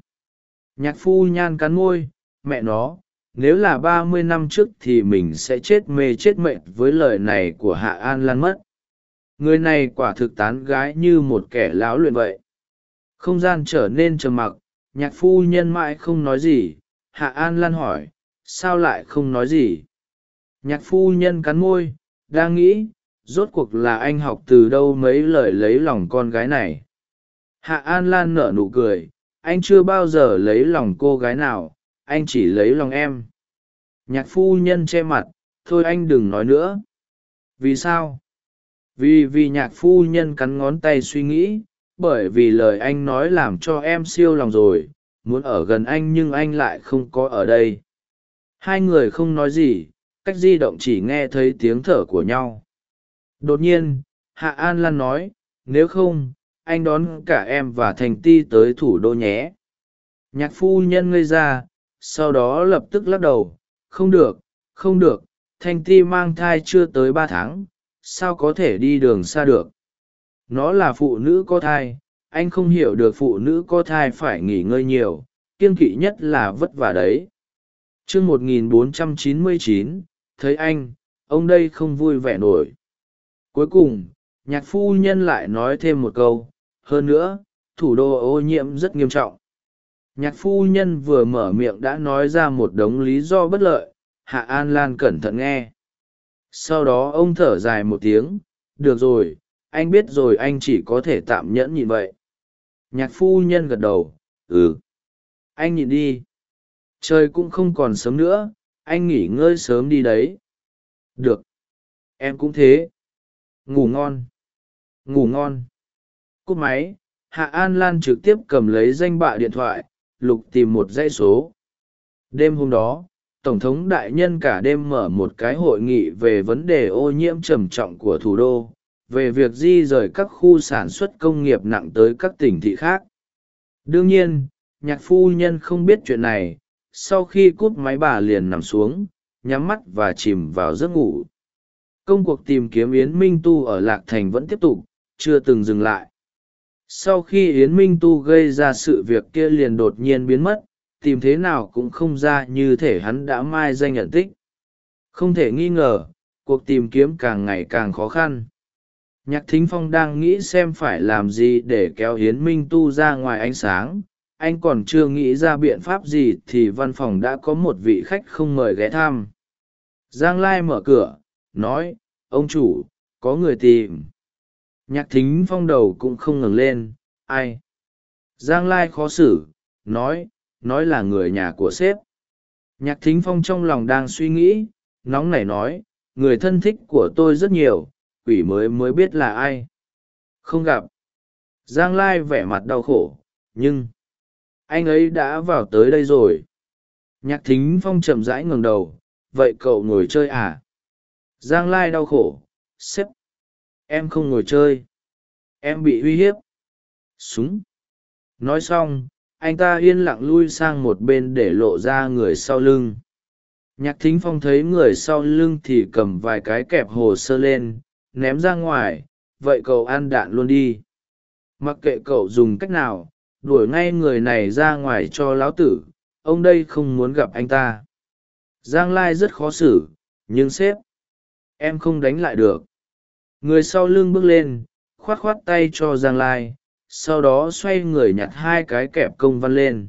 Nhạc phu nhan cắn môi, mẹ nó, nếu là ba mươi năm trước thì mình sẽ chết mê chết mệt với lời này của hạ an lan mất. Người này quả thực tán gái như một kẻ láo luyện vậy. Không gian trở nên trầm mặc, nhạc phu nhân mãi không nói gì, hạ an lan hỏi sao lại không nói gì? Nhạc phu nhân cắn môi, đang nghĩ, rốt cuộc là anh học từ đâu mấy lời lấy lòng con gái này? Hạ an lan nở nụ cười, anh chưa bao giờ lấy lòng cô gái nào, anh chỉ lấy lòng em. Nhạc phu nhân che mặt, thôi anh đừng nói nữa. Vì sao? Vì vì nhạc phu nhân cắn ngón tay suy nghĩ, bởi vì lời anh nói làm cho em siêu lòng rồi, muốn ở gần anh nhưng anh lại không có ở đây hai người không nói gì, cách di động chỉ nghe thấy tiếng thở của nhau. Đột nhiên, hạ an lan nói, nếu không, anh đón cả em và thành ti tới thủ đô nhé. Nhạc phu nhân ngây ra, sau đó lập tức lắc đầu, không được không được thanh ti mang thai chưa tới ba tháng, sao có thể đi đường xa được? Nó là phụ nữ có thai, anh không hiểu được phụ nữ có thai phải nghỉ ngơi nhiều kiên kỵ nhất là vất vả đấy chương một nghìn bốn trăm chín mươi chín, thấy anh, ông đây không vui vẻ nổi. Cuối cùng, nhạc phu nhân lại nói thêm một câu, hơn nữa, thủ đô ô nhiễm rất nghiêm trọng. Nhạc phu nhân vừa mở miệng đã nói ra một đống lý do bất lợi, hạ an lan cẩn thận nghe. Sau đó ông thở dài một tiếng, được rồi, anh biết rồi, anh chỉ có thể tạm nhẫn nhịn vậy. Nhạc phu nhân gật đầu ừ. Anh nhịn đi trời cũng không còn sớm nữa, anh nghỉ ngơi sớm đi đấy. Được. Em cũng thế. Ngủ ngon. Ngủ ngon. Cúp máy, hạ an lan trực tiếp cầm lấy danh bạ điện thoại, lục tìm một dãy số. Đêm hôm đó, tổng thống đại nhân cả đêm mở một cái hội nghị về vấn đề ô nhiễm trầm trọng của thủ đô, về việc di rời các khu sản xuất công nghiệp nặng tới các tỉnh thị khác. Đương nhiên, nhạc phu nhân không biết chuyện này sau khi cúp máy bà liền nằm xuống, nhắm mắt và chìm vào giấc ngủ. Công cuộc tìm kiếm yến minh tu ở lạc thành vẫn tiếp tục, chưa từng dừng lại. Sau khi yến minh tu gây ra sự việc kia liền đột nhiên biến mất, tìm thế nào cũng không ra như thể hắn đã mai danh nhận tích. Không thể nghi ngờ, cuộc tìm kiếm càng ngày càng khó khăn. Nhạc thính phong đang nghĩ xem phải làm gì để kéo hiến minh tu ra ngoài ánh sáng anh còn chưa nghĩ ra biện pháp gì thì văn phòng đã có một vị khách không mời ghé thăm. Giang lai mở cửa, nói, ông chủ, có người tìm. Nhạc thính phong đầu cũng không ngẩng lên, ai? Giang lai khó xử, nói nói là người nhà của sếp. Nhạc thính phong trong lòng đang suy nghĩ, nóng nảy nói, người thân thích của tôi rất nhiều, quỷ mới mới biết là ai. Không gặp. Giang lai vẻ mặt đau khổ, nhưng anh ấy đã vào tới đây rồi. Nhạc thính phong chậm rãi ngừng đầu, vậy cậu ngồi chơi à? Giang lai đau khổ, sếp, em không ngồi chơi. Em bị uy hiếp. Súng. Nói xong, anh ta yên lặng lui sang một bên để lộ ra người sau lưng. Nhạc thính phong thấy người sau lưng thì cầm vài cái kẹp hồ sơ lên, ném ra ngoài. Vậy cậu ăn đạn luôn đi. Mặc kệ cậu dùng cách nào đuổi ngay người này ra ngoài cho lão tử, ông đây không muốn gặp anh ta. Giang lai rất khó xử, nhưng sếp, em không đánh lại được. Người sau lưng bước lên, khoát khoát tay cho giang lai, sau đó xoay người nhặt hai cái kẹp công văn lên.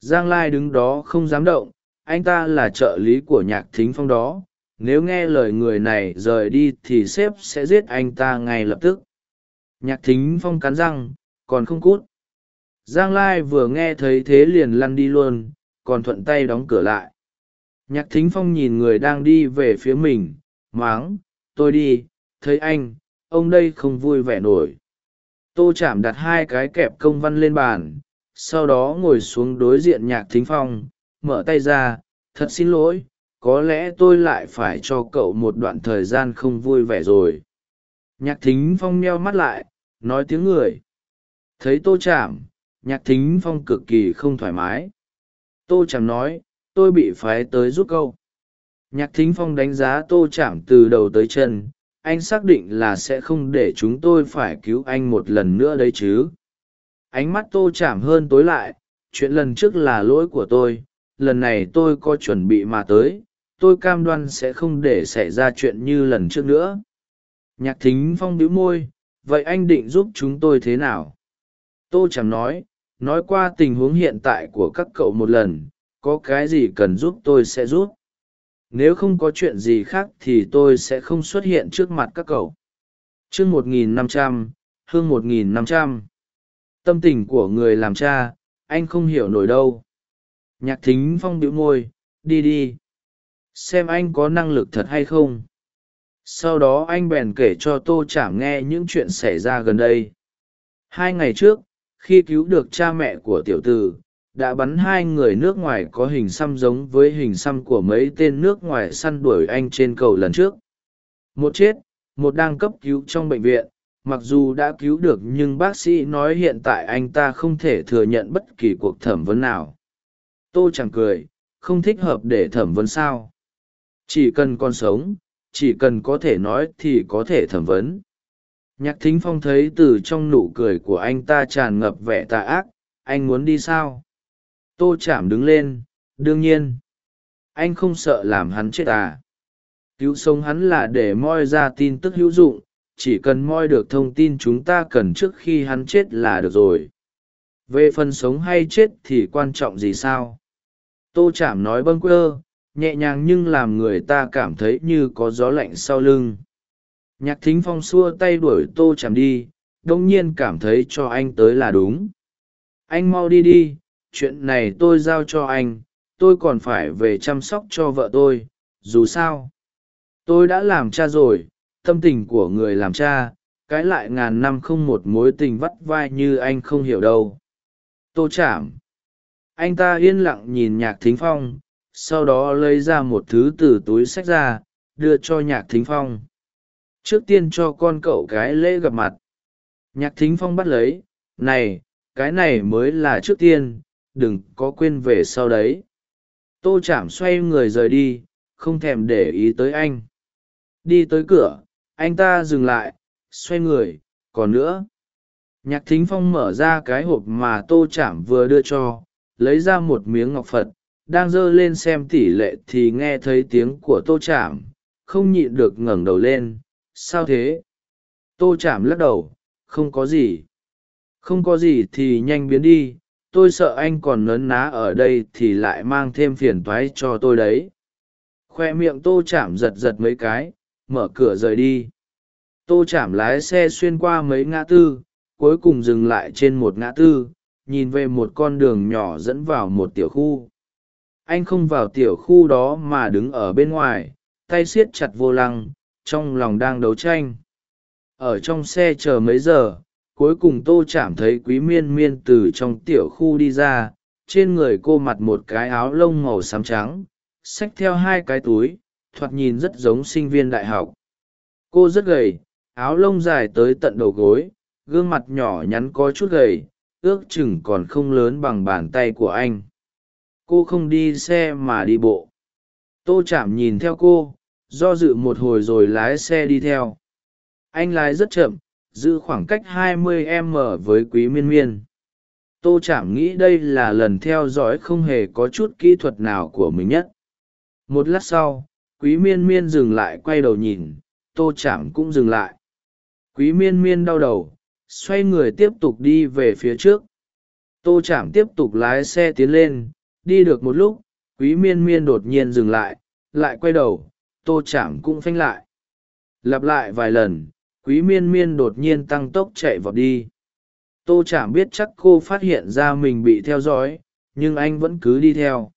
Giang lai đứng đó không dám động, anh ta là trợ lý của nhạc thính phong đó, nếu nghe lời người này rời đi thì sếp sẽ giết anh ta ngay lập tức. Nhạc thính phong cắn răng, còn không cút giang lai vừa nghe thấy thế liền lăn đi luôn, còn thuận tay đóng cửa lại. Nhạc thính phong nhìn người đang đi về phía mình, máng, tôi đi, thấy anh, ông đây không vui vẻ nổi. Tô chạm đặt hai cái kẹp công văn lên bàn, sau đó ngồi xuống đối diện nhạc thính phong, mở tay ra, thật xin lỗi, có lẽ tôi lại phải cho cậu một đoạn thời gian không vui vẻ rồi. Nhạc thính phong meo mắt lại, nói tiếng người. Thấy tô chạm nhạc thính phong cực kỳ không thoải mái. Tô chẳng nói, tôi bị phái tới giúp câu. Nhạc thính phong đánh giá tô chạm từ đầu tới chân, anh xác định là sẽ không để chúng tôi phải cứu anh một lần nữa đấy chứ? Ánh mắt tô chạm hơn tối lại, chuyện lần trước là lỗi của tôi, lần này tôi có chuẩn bị mà tới, tôi cam đoan sẽ không để xảy ra chuyện như lần trước nữa. Nhạc thính phong bĩu môi, vậy anh định giúp chúng tôi thế nào? Tô chẳng nói nói qua tình huống hiện tại của các cậu một lần, có cái gì cần giúp tôi sẽ giúp. Nếu không có chuyện gì khác thì tôi sẽ không xuất hiện trước mặt các cậu. Chương một nghìn năm trăm, hương một nghìn năm trăm. Tâm tình của người làm cha, anh không hiểu nổi đâu. Nhạc thính phong bĩu môi, đi đi. Xem anh có năng lực thật hay không. Sau đó anh bèn kể cho tô chảm nghe những chuyện xảy ra gần đây. Hai ngày trước khi cứu được cha mẹ của tiểu tử, đã bắn hai người nước ngoài có hình xăm giống với hình xăm của mấy tên nước ngoài săn đuổi anh trên cầu lần trước. Một chết một đang cấp cứu trong bệnh viện mặc dù đã cứu được nhưng bác sĩ nói hiện tại anh ta không thể thừa nhận bất kỳ cuộc thẩm vấn nào. Tô chẳng cười không thích hợp để thẩm vấn sao? Chỉ cần còn sống chỉ cần có thể nói thì có thể thẩm vấn nhạc thính phong thấy từ trong nụ cười của anh ta tràn ngập vẻ tà ác, anh muốn đi sao? Tô chạm đứng lên, đương nhiên. Anh không sợ làm hắn chết à? Cứu sống hắn là để moi ra tin tức hữu dụng, chỉ cần moi được thông tin chúng ta cần trước khi hắn chết là được rồi. Về phần sống hay chết thì quan trọng gì sao? Tô chạm nói bâng quơ, nhẹ nhàng nhưng làm người ta cảm thấy như có gió lạnh sau lưng nhạc thính phong xua tay đuổi tô chạm đi, đông nhiên cảm thấy cho anh tới là đúng. Anh mau đi đi, chuyện này tôi giao cho anh, tôi còn phải về chăm sóc cho vợ tôi, dù sao. Tôi đã làm cha rồi, tâm tình của người làm cha, cái lại ngàn năm không một mối tình vắt vai như anh không hiểu đâu. Tô chạm anh ta yên lặng nhìn nhạc thính phong, sau đó lấy ra một thứ từ túi sách ra, đưa cho nhạc thính phong trước tiên cho con cậu cái lễ gặp mặt. Nhạc thính phong bắt lấy, này, cái này mới là trước tiên, đừng có quên về sau đấy. Tô chạm xoay người rời đi, không thèm để ý tới anh. Đi tới cửa, anh ta dừng lại, xoay người, còn nữa. Nhạc thính phong mở ra cái hộp mà tô chạm vừa đưa cho, lấy ra một miếng ngọc phật, đang giơ lên xem tỷ lệ thì nghe thấy tiếng của tô chạm không nhịn được ngẩng đầu lên sao thế? Tô chạm lắc đầu, không có gì. Không có gì thì nhanh biến đi, tôi sợ anh còn nấn ná ở đây thì lại mang thêm phiền toái cho tôi đấy. Khoe miệng tô chạm giật giật mấy cái, mở cửa rời đi. Tô chạm lái xe xuyên qua mấy ngã tư, cuối cùng dừng lại trên một ngã tư, nhìn về một con đường nhỏ dẫn vào một tiểu khu. Anh không vào tiểu khu đó mà đứng ở bên ngoài, tay siết chặt vô lăng trong lòng đang đấu tranh. Ở trong xe chờ mấy giờ, cuối cùng tô chạm thấy quý miên miên từ trong tiểu khu đi ra, trên người cô mặc một cái áo lông màu xám trắng, xách theo hai cái túi, thoạt nhìn rất giống sinh viên đại học. Cô rất gầy, áo lông dài tới tận đầu gối, gương mặt nhỏ nhắn có chút gầy, ước chừng còn không lớn bằng bàn tay của anh. Cô không đi xe mà đi bộ. Tô chạm nhìn theo cô do dự một hồi rồi lái xe đi theo. Anh lái rất chậm, giữ khoảng cách 20 m với quý miên miên. Tô chạm nghĩ đây là lần theo dõi không hề có chút kỹ thuật nào của mình nhất. Một lát sau, quý miên miên dừng lại quay đầu nhìn, tô chạm cũng dừng lại. Quý miên miên đau đầu, xoay người tiếp tục đi về phía trước. Tô chạm tiếp tục lái xe tiến lên, đi được một lúc, quý miên miên đột nhiên dừng lại lại quay đầu tô chạm cũng phanh lại. Lặp lại vài lần, quý miên miên đột nhiên tăng tốc chạy vọt đi. Tô chạm biết chắc cô phát hiện ra mình bị theo dõi, nhưng anh vẫn cứ đi theo.